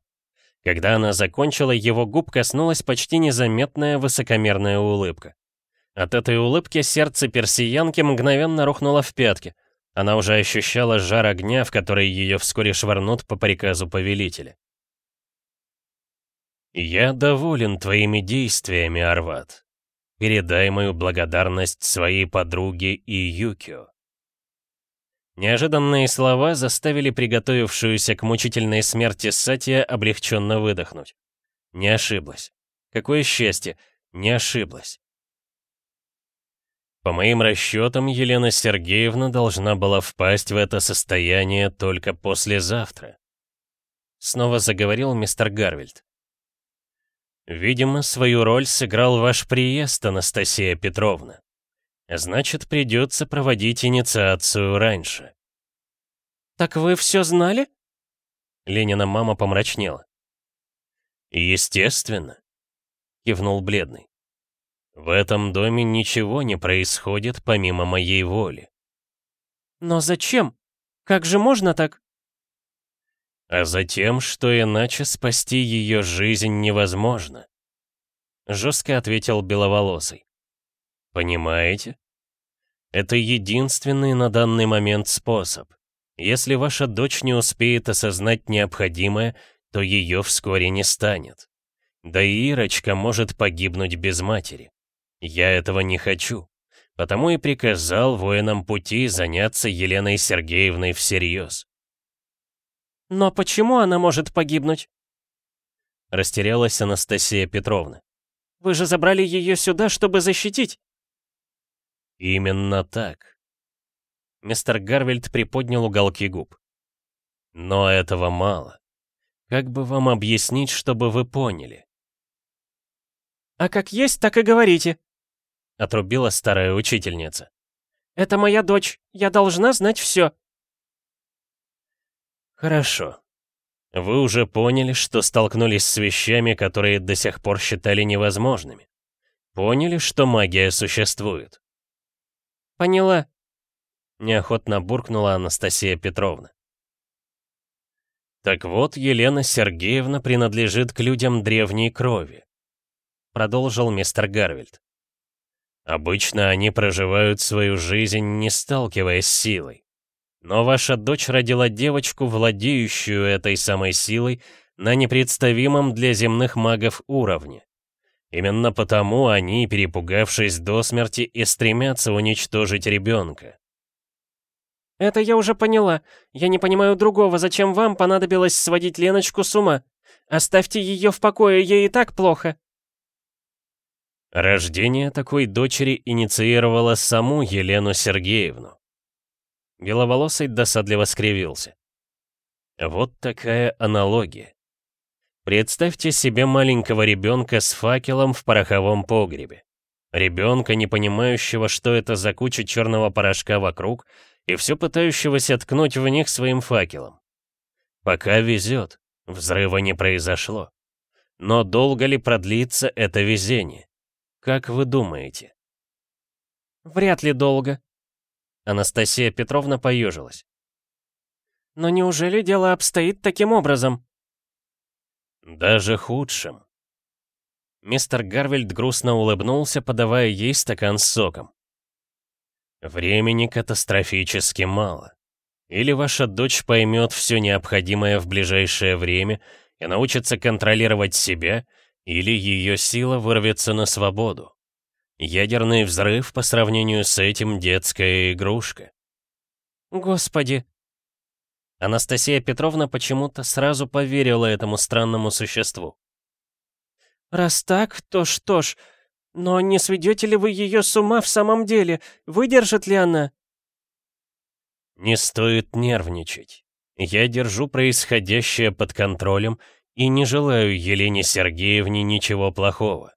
Когда она закончила, его губ коснулась почти незаметная высокомерная улыбка. От этой улыбки сердце персиянки мгновенно рухнуло в пятки. Она уже ощущала жар огня, в который ее вскоре швырнут по приказу повелителя. «Я доволен твоими действиями, Арват», Передай мою благодарность своей подруге и Юкио. Неожиданные слова заставили приготовившуюся к мучительной смерти Сатия облегченно выдохнуть. Не ошиблась. Какое счастье, не ошиблась. По моим расчетам, Елена Сергеевна должна была впасть в это состояние только послезавтра. Снова заговорил мистер Гарвельд. Видимо, свою роль сыграл ваш приезд, Анастасия Петровна. Значит, придется проводить инициацию раньше. «Так вы все знали?» Ленина мама помрачнела. «Естественно», — кивнул бледный. «В этом доме ничего не происходит помимо моей воли». «Но зачем? Как же можно так?» а затем, что иначе спасти ее жизнь невозможно. Жестко ответил Беловолосый. Понимаете? Это единственный на данный момент способ. Если ваша дочь не успеет осознать необходимое, то ее вскоре не станет. Да и Ирочка может погибнуть без матери. Я этого не хочу. Потому и приказал воинам пути заняться Еленой Сергеевной всерьез. «Но почему она может погибнуть?» Растерялась Анастасия Петровна. «Вы же забрали ее сюда, чтобы защитить!» «Именно так». Мистер Гарвельд приподнял уголки губ. «Но этого мало. Как бы вам объяснить, чтобы вы поняли?» «А как есть, так и говорите», — отрубила старая учительница. «Это моя дочь. Я должна знать все». Хорошо. Вы уже поняли, что столкнулись с вещами, которые до сих пор считали невозможными. Поняли, что магия существует. Поняла. Неохотно буркнула Анастасия Петровна. Так вот, Елена Сергеевна принадлежит к людям древней крови. Продолжил мистер Гарвельд. Обычно они проживают свою жизнь, не сталкиваясь с силой. Но ваша дочь родила девочку, владеющую этой самой силой, на непредставимом для земных магов уровне. Именно потому они, перепугавшись до смерти, и стремятся уничтожить ребенка. «Это я уже поняла. Я не понимаю другого, зачем вам понадобилось сводить Леночку с ума. Оставьте ее в покое, ей и так плохо». Рождение такой дочери инициировало саму Елену Сергеевну. Беловолосый досадливо скривился. Вот такая аналогия. Представьте себе маленького ребенка с факелом в пороховом погребе. Ребенка, не понимающего, что это за куча черного порошка вокруг, и все пытающегося ткнуть в них своим факелом. Пока везет, взрыва не произошло. Но долго ли продлится это везение? Как вы думаете? Вряд ли долго. Анастасия Петровна поежилась. Но неужели дело обстоит таким образом? Даже худшим. Мистер Гарвельд грустно улыбнулся, подавая ей стакан с соком. Времени катастрофически мало. Или ваша дочь поймет все необходимое в ближайшее время и научится контролировать себя, или ее сила вырвется на свободу. Ядерный взрыв по сравнению с этим детская игрушка. Господи, Анастасия Петровна почему-то сразу поверила этому странному существу. «Раз так, то что ж, но не сведете ли вы ее с ума в самом деле? Выдержит ли она?» «Не стоит нервничать. Я держу происходящее под контролем и не желаю Елене Сергеевне ничего плохого.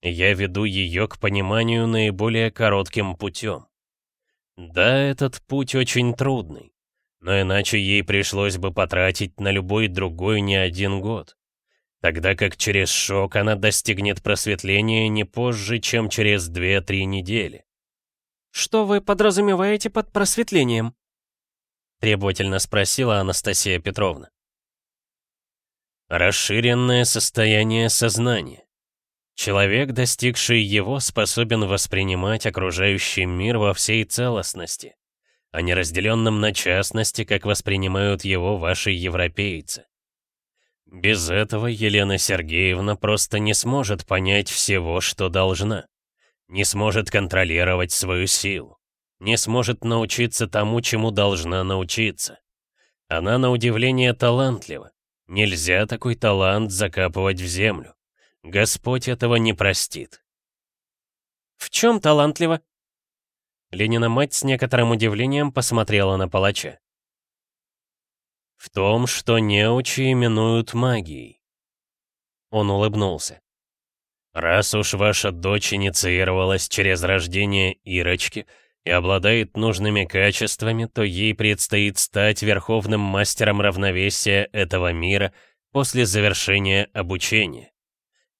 Я веду ее к пониманию наиболее коротким путем. Да, этот путь очень трудный но иначе ей пришлось бы потратить на любой другой не один год. Тогда как через шок она достигнет просветления не позже, чем через 2-3 недели. «Что вы подразумеваете под просветлением?» Требовательно спросила Анастасия Петровна. Расширенное состояние сознания. Человек, достигший его, способен воспринимать окружающий мир во всей целостности а не разделенным на частности, как воспринимают его ваши европейцы. Без этого Елена Сергеевна просто не сможет понять всего, что должна. Не сможет контролировать свою силу. Не сможет научиться тому, чему должна научиться. Она, на удивление, талантлива. Нельзя такой талант закапывать в землю. Господь этого не простит. «В чем талантлива?» Ленина мать с некоторым удивлением посмотрела на палача. «В том, что неучи именуют магией». Он улыбнулся. «Раз уж ваша дочь инициировалась через рождение Ирочки и обладает нужными качествами, то ей предстоит стать верховным мастером равновесия этого мира после завершения обучения.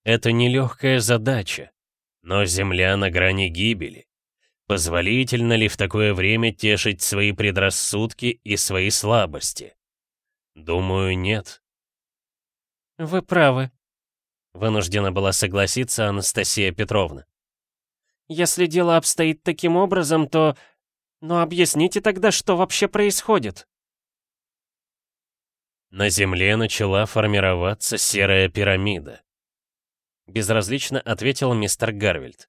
Это нелегкая задача, но Земля на грани гибели. Позволительно ли в такое время тешить свои предрассудки и свои слабости? Думаю, нет. Вы правы. Вынуждена была согласиться Анастасия Петровна. Если дело обстоит таким образом, то... Но объясните тогда, что вообще происходит? На Земле начала формироваться серая пирамида. Безразлично ответил мистер Гарвельд.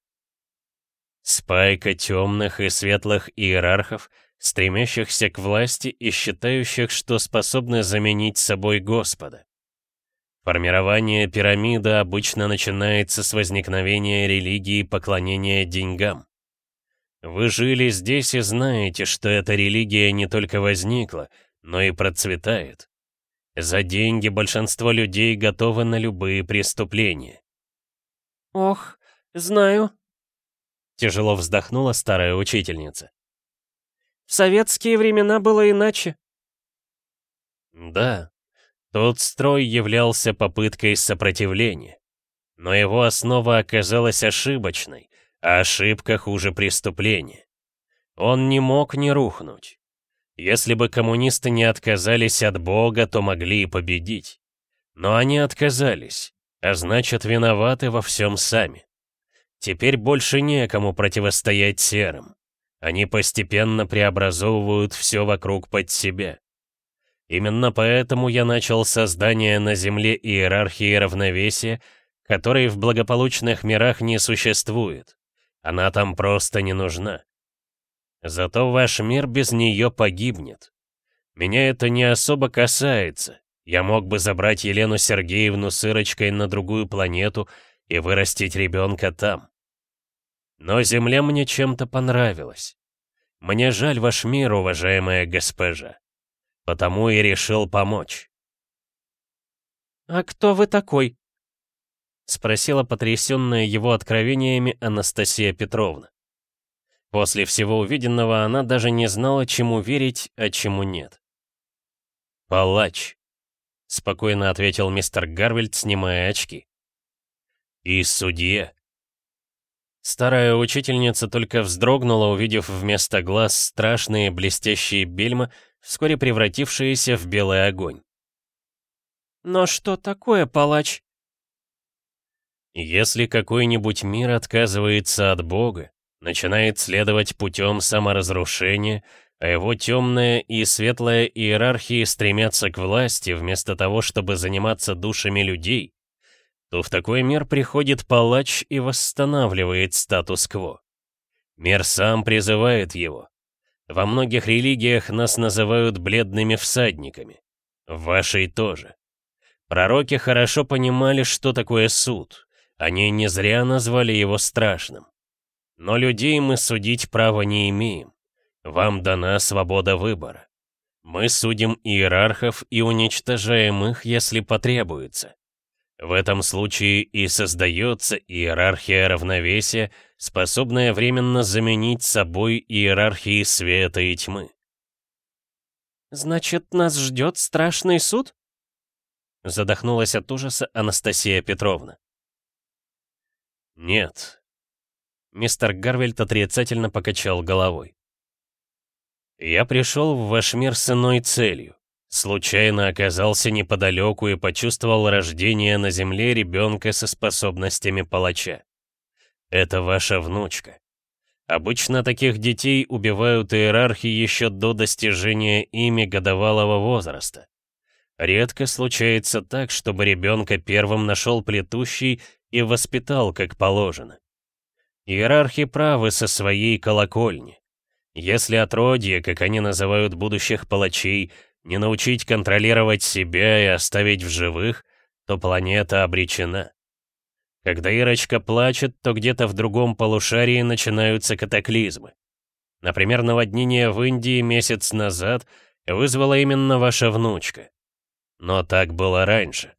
Спайка темных и светлых иерархов, стремящихся к власти и считающих, что способны заменить собой Господа. Формирование пирамиды обычно начинается с возникновения религии поклонения деньгам. Вы жили здесь и знаете, что эта религия не только возникла, но и процветает. За деньги большинство людей готовы на любые преступления. «Ох, знаю», Тяжело вздохнула старая учительница. В советские времена было иначе. Да, тот строй являлся попыткой сопротивления. Но его основа оказалась ошибочной, а ошибка хуже преступления. Он не мог не рухнуть. Если бы коммунисты не отказались от Бога, то могли и победить. Но они отказались, а значит виноваты во всем сами. Теперь больше некому противостоять серым. Они постепенно преобразовывают все вокруг под себя. Именно поэтому я начал создание на Земле иерархии равновесия, которой в благополучных мирах не существует. Она там просто не нужна. Зато ваш мир без нее погибнет. Меня это не особо касается. Я мог бы забрать Елену Сергеевну с Ирочкой на другую планету и вырастить ребенка там. Но Земля мне чем-то понравилась. Мне жаль ваш мир, уважаемая госпожа. Потому и решил помочь. «А кто вы такой?» — спросила потрясенная его откровениями Анастасия Петровна. После всего увиденного она даже не знала, чему верить, а чему нет. «Палач», — спокойно ответил мистер Гарвельд, снимая очки. «И судья». Старая учительница только вздрогнула, увидев вместо глаз страшные блестящие бельма, вскоре превратившиеся в белый огонь. «Но что такое палач?» Если какой-нибудь мир отказывается от Бога, начинает следовать путем саморазрушения, а его темная и светлая иерархии стремятся к власти вместо того, чтобы заниматься душами людей, то в такой мир приходит палач и восстанавливает статус-кво. Мир сам призывает его. Во многих религиях нас называют бледными всадниками. В вашей тоже. Пророки хорошо понимали, что такое суд, они не зря назвали его страшным. Но людей мы судить права не имеем. Вам дана свобода выбора. Мы судим иерархов и уничтожаем их, если потребуется. В этом случае и создается иерархия равновесия, способная временно заменить собой иерархии света и тьмы. «Значит, нас ждет страшный суд?» Задохнулась от ужаса Анастасия Петровна. «Нет». Мистер Гарвельд отрицательно покачал головой. «Я пришел в ваш мир с иной целью. Случайно оказался неподалеку и почувствовал рождение на Земле ребенка со способностями палача. Это ваша внучка. Обычно таких детей убивают иерархи еще до достижения ими годовалого возраста. Редко случается так, чтобы ребенка первым нашел плетущий и воспитал как положено. Иерархи правы со своей колокольни. Если отродье, как они называют будущих палачей, не научить контролировать себя и оставить в живых, то планета обречена. Когда Ирочка плачет, то где-то в другом полушарии начинаются катаклизмы. Например, наводнение в Индии месяц назад вызвала именно ваша внучка. Но так было раньше.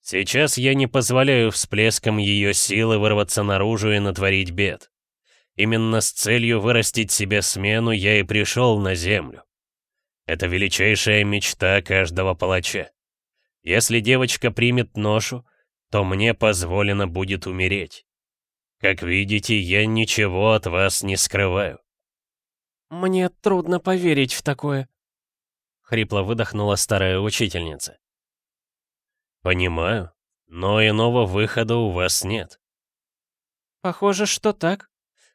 Сейчас я не позволяю всплескам ее силы вырваться наружу и натворить бед. Именно с целью вырастить себе смену я и пришел на землю. Это величайшая мечта каждого палача. Если девочка примет ношу, то мне позволено будет умереть. Как видите, я ничего от вас не скрываю. «Мне трудно поверить в такое», — хрипло выдохнула старая учительница. «Понимаю, но иного выхода у вас нет». «Похоже, что так.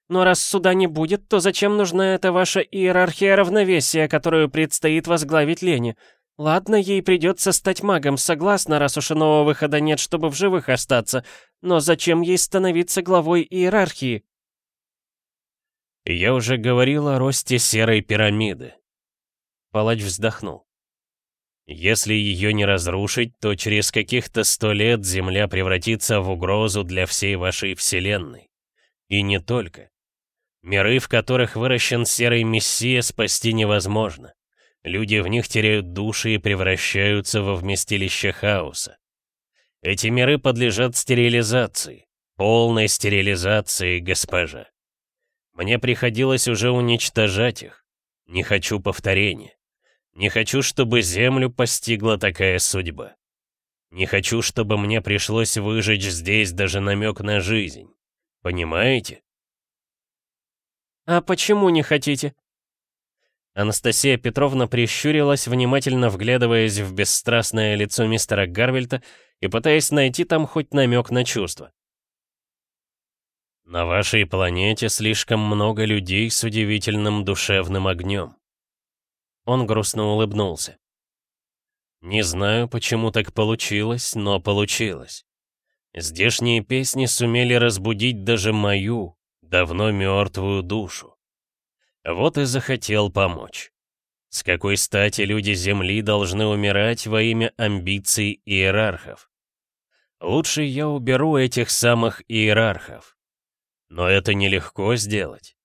Но раз суда не будет, то зачем нужна эта ваша иерархия равновесия, которую предстоит возглавить Лене? Ладно, ей придется стать магом, согласна, раз уж иного выхода нет, чтобы в живых остаться. Но зачем ей становиться главой иерархии?» «Я уже говорил о росте серой пирамиды». Палач вздохнул. Если ее не разрушить, то через каких-то сто лет Земля превратится в угрозу для всей вашей Вселенной. И не только. Миры, в которых выращен серый мессия, спасти невозможно. Люди в них теряют души и превращаются во вместилище хаоса. Эти миры подлежат стерилизации, полной стерилизации, госпожа. Мне приходилось уже уничтожать их. Не хочу повторения. Не хочу, чтобы Землю постигла такая судьба. Не хочу, чтобы мне пришлось выжечь здесь даже намек на жизнь. Понимаете? А почему не хотите? Анастасия Петровна прищурилась, внимательно вглядываясь в бесстрастное лицо мистера Гарвельта и пытаясь найти там хоть намек на чувство. «На вашей планете слишком много людей с удивительным душевным огнем. Он грустно улыбнулся. Не знаю, почему так получилось, но получилось. Здешние песни сумели разбудить даже мою, давно мертвую душу. Вот и захотел помочь. С какой стати люди Земли должны умирать во имя амбиций иерархов? Лучше я уберу этих самых иерархов. Но это нелегко сделать.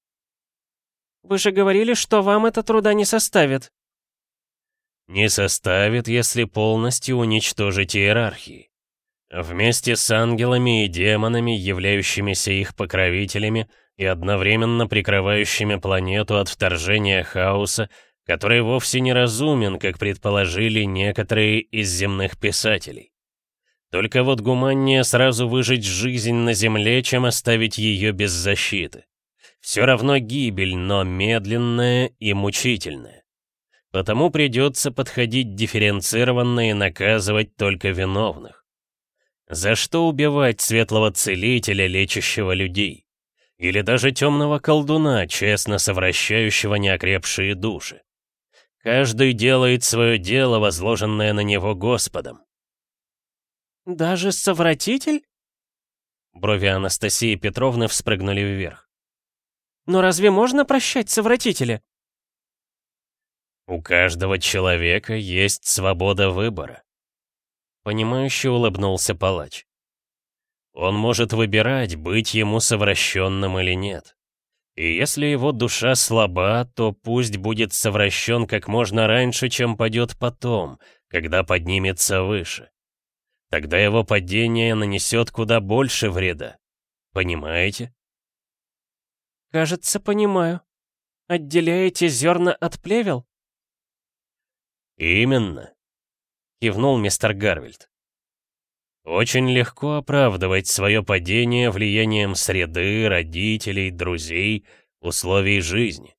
Вы же говорили, что вам это труда не составит. Не составит, если полностью уничтожить иерархии. Вместе с ангелами и демонами, являющимися их покровителями и одновременно прикрывающими планету от вторжения хаоса, который вовсе не разумен, как предположили некоторые из земных писателей. Только вот гуманнее сразу выжить жизнь на Земле, чем оставить ее без защиты. Все равно гибель, но медленная и мучительная. Потому придется подходить дифференцированно и наказывать только виновных. За что убивать светлого целителя, лечащего людей? Или даже темного колдуна, честно совращающего неокрепшие души? Каждый делает свое дело, возложенное на него Господом. «Даже совратитель?» Брови Анастасии Петровны вспрыгнули вверх. «Но разве можно прощать совратителя?» «У каждого человека есть свобода выбора. Понимающе улыбнулся палач. Он может выбирать, быть ему совращенным или нет. И если его душа слаба, то пусть будет совращен как можно раньше, чем падет потом, когда поднимется выше. Тогда его падение нанесет куда больше вреда. Понимаете? Кажется, понимаю. Отделяете зерна от плевел? Именно. — кивнул мистер Гарвильд. Очень легко оправдывать свое падение влиянием среды, родителей, друзей, условий жизни.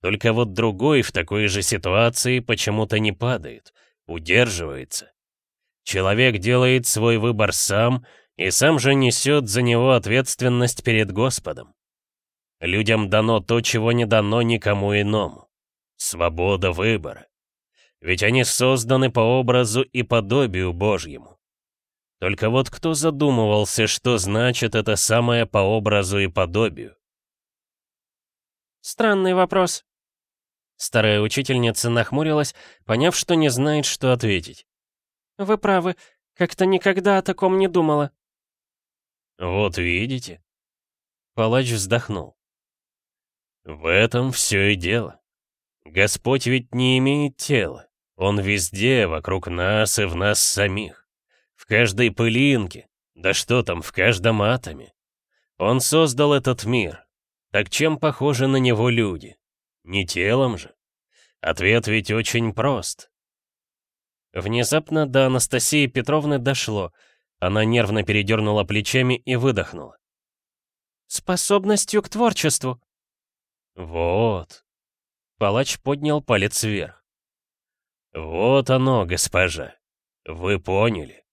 Только вот другой в такой же ситуации почему-то не падает, удерживается. Человек делает свой выбор сам и сам же несет за него ответственность перед Господом. Людям дано то, чего не дано никому иному. Свобода выбора ведь они созданы по образу и подобию Божьему. Только вот кто задумывался, что значит это самое по образу и подобию? Странный вопрос. Старая учительница нахмурилась, поняв, что не знает, что ответить. Вы правы, как-то никогда о таком не думала. Вот видите? Палач вздохнул. В этом все и дело. Господь ведь не имеет тела. Он везде, вокруг нас и в нас самих. В каждой пылинке, да что там, в каждом атоме. Он создал этот мир. Так чем похожи на него люди? Не телом же? Ответ ведь очень прост. Внезапно до Анастасии Петровны дошло. Она нервно передернула плечами и выдохнула. «Способностью к творчеству». «Вот». Палач поднял палец вверх. «Вот оно, госпожа. Вы поняли.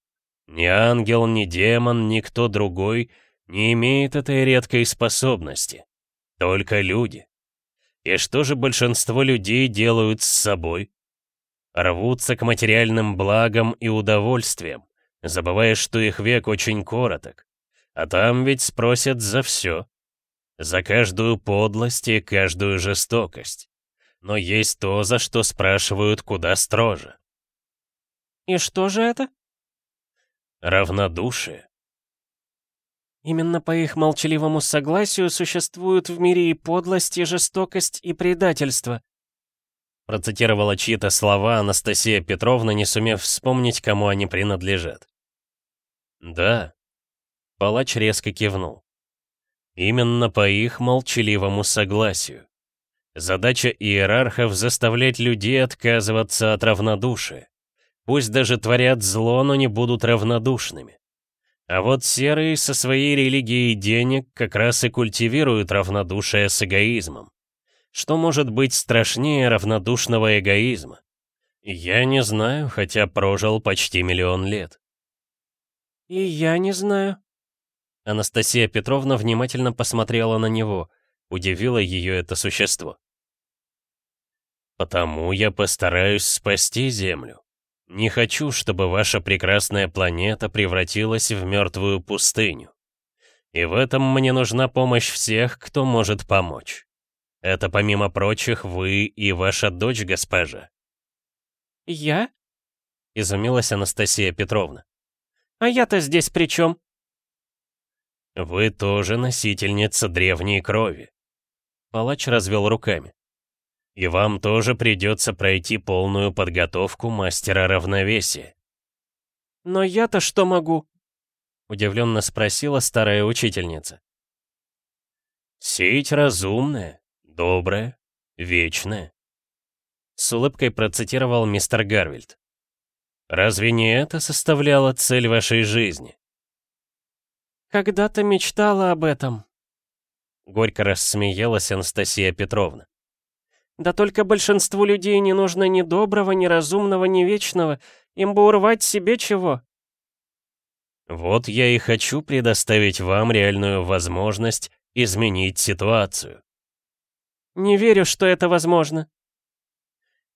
Ни ангел, ни демон, ни кто другой не имеет этой редкой способности. Только люди. И что же большинство людей делают с собой? Рвутся к материальным благам и удовольствиям, забывая, что их век очень короток. А там ведь спросят за все. За каждую подлость и каждую жестокость но есть то, за что спрашивают куда строже. И что же это? Равнодушие. Именно по их молчаливому согласию существуют в мире и подлость, и жестокость, и предательство. Процитировала чьи-то слова Анастасия Петровна, не сумев вспомнить, кому они принадлежат. Да. Палач резко кивнул. Именно по их молчаливому согласию. Задача иерархов — заставлять людей отказываться от равнодушия. Пусть даже творят зло, но не будут равнодушными. А вот серые со своей религией денег как раз и культивируют равнодушие с эгоизмом. Что может быть страшнее равнодушного эгоизма? Я не знаю, хотя прожил почти миллион лет. «И я не знаю». Анастасия Петровна внимательно посмотрела на него — Удивило ее это существо. «Потому я постараюсь спасти Землю. Не хочу, чтобы ваша прекрасная планета превратилась в мертвую пустыню. И в этом мне нужна помощь всех, кто может помочь. Это, помимо прочих, вы и ваша дочь, госпожа». «Я?» — изумилась Анастасия Петровна. «А я-то здесь при чем?» «Вы тоже носительница древней крови». Палач развел руками. «И вам тоже придется пройти полную подготовку мастера равновесия». «Но я-то что могу?» Удивленно спросила старая учительница. «Сеть разумная, добрая, вечная», с улыбкой процитировал мистер Гарвильд. «Разве не это составляло цель вашей жизни?» «Когда-то мечтала об этом», — горько рассмеялась Анастасия Петровна. «Да только большинству людей не нужно ни доброго, ни разумного, ни вечного. Им бы урвать себе чего». «Вот я и хочу предоставить вам реальную возможность изменить ситуацию». «Не верю, что это возможно».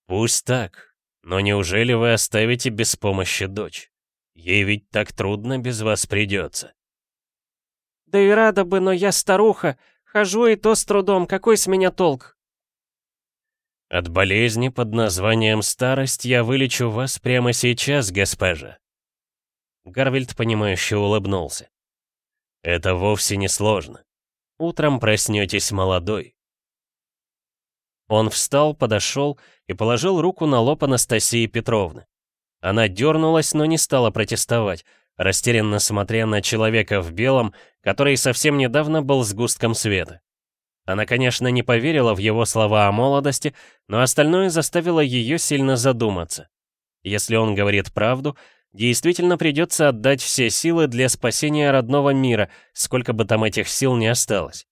«Пусть так, но неужели вы оставите без помощи дочь? Ей ведь так трудно без вас придется». Да и рада бы, но я старуха. Хожу и то с трудом. Какой с меня толк? От болезни под названием старость я вылечу вас прямо сейчас, госпожа. Гарвильд, понимающе улыбнулся. Это вовсе не сложно. Утром проснетесь молодой. Он встал, подошел и положил руку на лоб Анастасии Петровны. Она дернулась, но не стала протестовать, растерянно смотря на человека в белом, который совсем недавно был сгустком света. Она, конечно, не поверила в его слова о молодости, но остальное заставило ее сильно задуматься. Если он говорит правду, действительно придется отдать все силы для спасения родного мира, сколько бы там этих сил не осталось.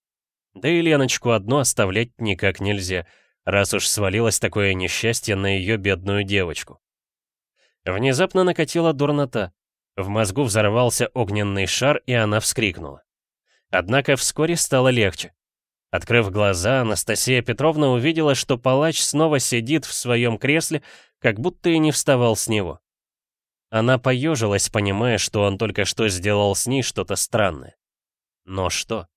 Да и Леночку одну оставлять никак нельзя, раз уж свалилось такое несчастье на ее бедную девочку. Внезапно накатила дурнота. В мозгу взорвался огненный шар, и она вскрикнула. Однако вскоре стало легче. Открыв глаза, Анастасия Петровна увидела, что палач снова сидит в своем кресле, как будто и не вставал с него. Она поежилась, понимая, что он только что сделал с ней что-то странное. Но что?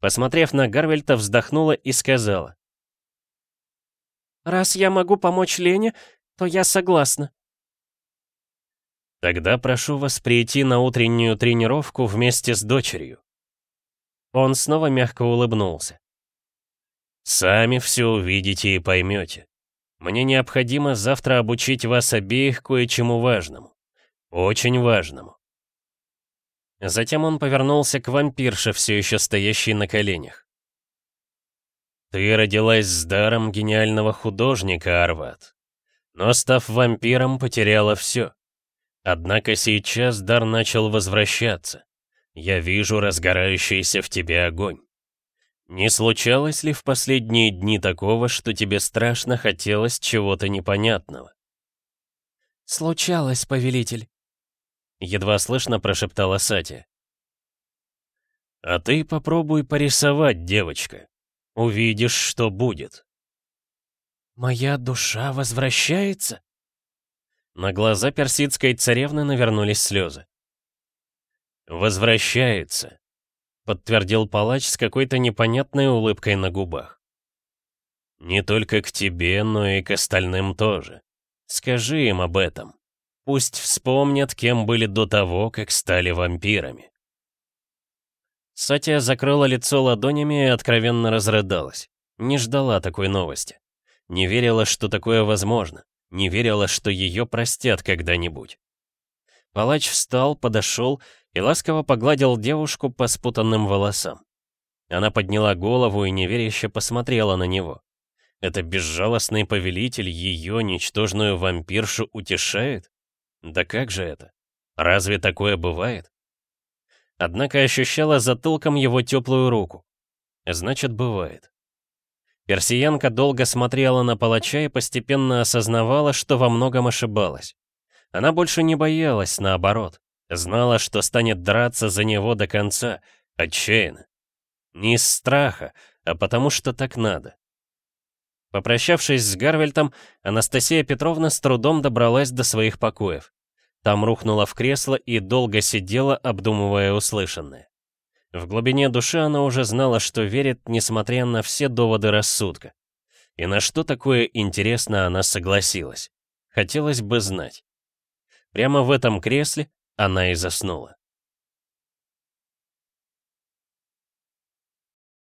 Посмотрев на Гарвельта, вздохнула и сказала. «Раз я могу помочь Лене, то я согласна. Тогда прошу вас прийти на утреннюю тренировку вместе с дочерью. Он снова мягко улыбнулся. Сами все увидите и поймете. Мне необходимо завтра обучить вас обеих кое-чему важному. Очень важному. Затем он повернулся к вампирше, все еще стоящей на коленях. Ты родилась с даром гениального художника, Арват. Но став вампиром, потеряла все. Однако сейчас дар начал возвращаться. Я вижу разгорающийся в тебе огонь. Не случалось ли в последние дни такого, что тебе страшно хотелось чего-то непонятного? «Случалось, повелитель», — едва слышно прошептала Сати. «А ты попробуй порисовать, девочка. Увидишь, что будет». «Моя душа возвращается?» На глаза персидской царевны навернулись слезы. «Возвращается», — подтвердил палач с какой-то непонятной улыбкой на губах. «Не только к тебе, но и к остальным тоже. Скажи им об этом. Пусть вспомнят, кем были до того, как стали вампирами». Сатия закрыла лицо ладонями и откровенно разрыдалась. Не ждала такой новости. Не верила, что такое возможно. Не верила, что ее простят когда-нибудь. Палач встал, подошел и ласково погладил девушку по спутанным волосам. Она подняла голову и неверяще посмотрела на него. Это безжалостный повелитель ее, ничтожную вампиршу, утешает? Да как же это? Разве такое бывает? Однако ощущала затылком его теплую руку. Значит, бывает. Персиянка долго смотрела на палача и постепенно осознавала, что во многом ошибалась. Она больше не боялась, наоборот. Знала, что станет драться за него до конца, отчаянно. Не из страха, а потому что так надо. Попрощавшись с Гарвельтом, Анастасия Петровна с трудом добралась до своих покоев. Там рухнула в кресло и долго сидела, обдумывая услышанное. В глубине души она уже знала, что верит, несмотря на все доводы рассудка. И на что такое интересно она согласилась? Хотелось бы знать. Прямо в этом кресле она и заснула.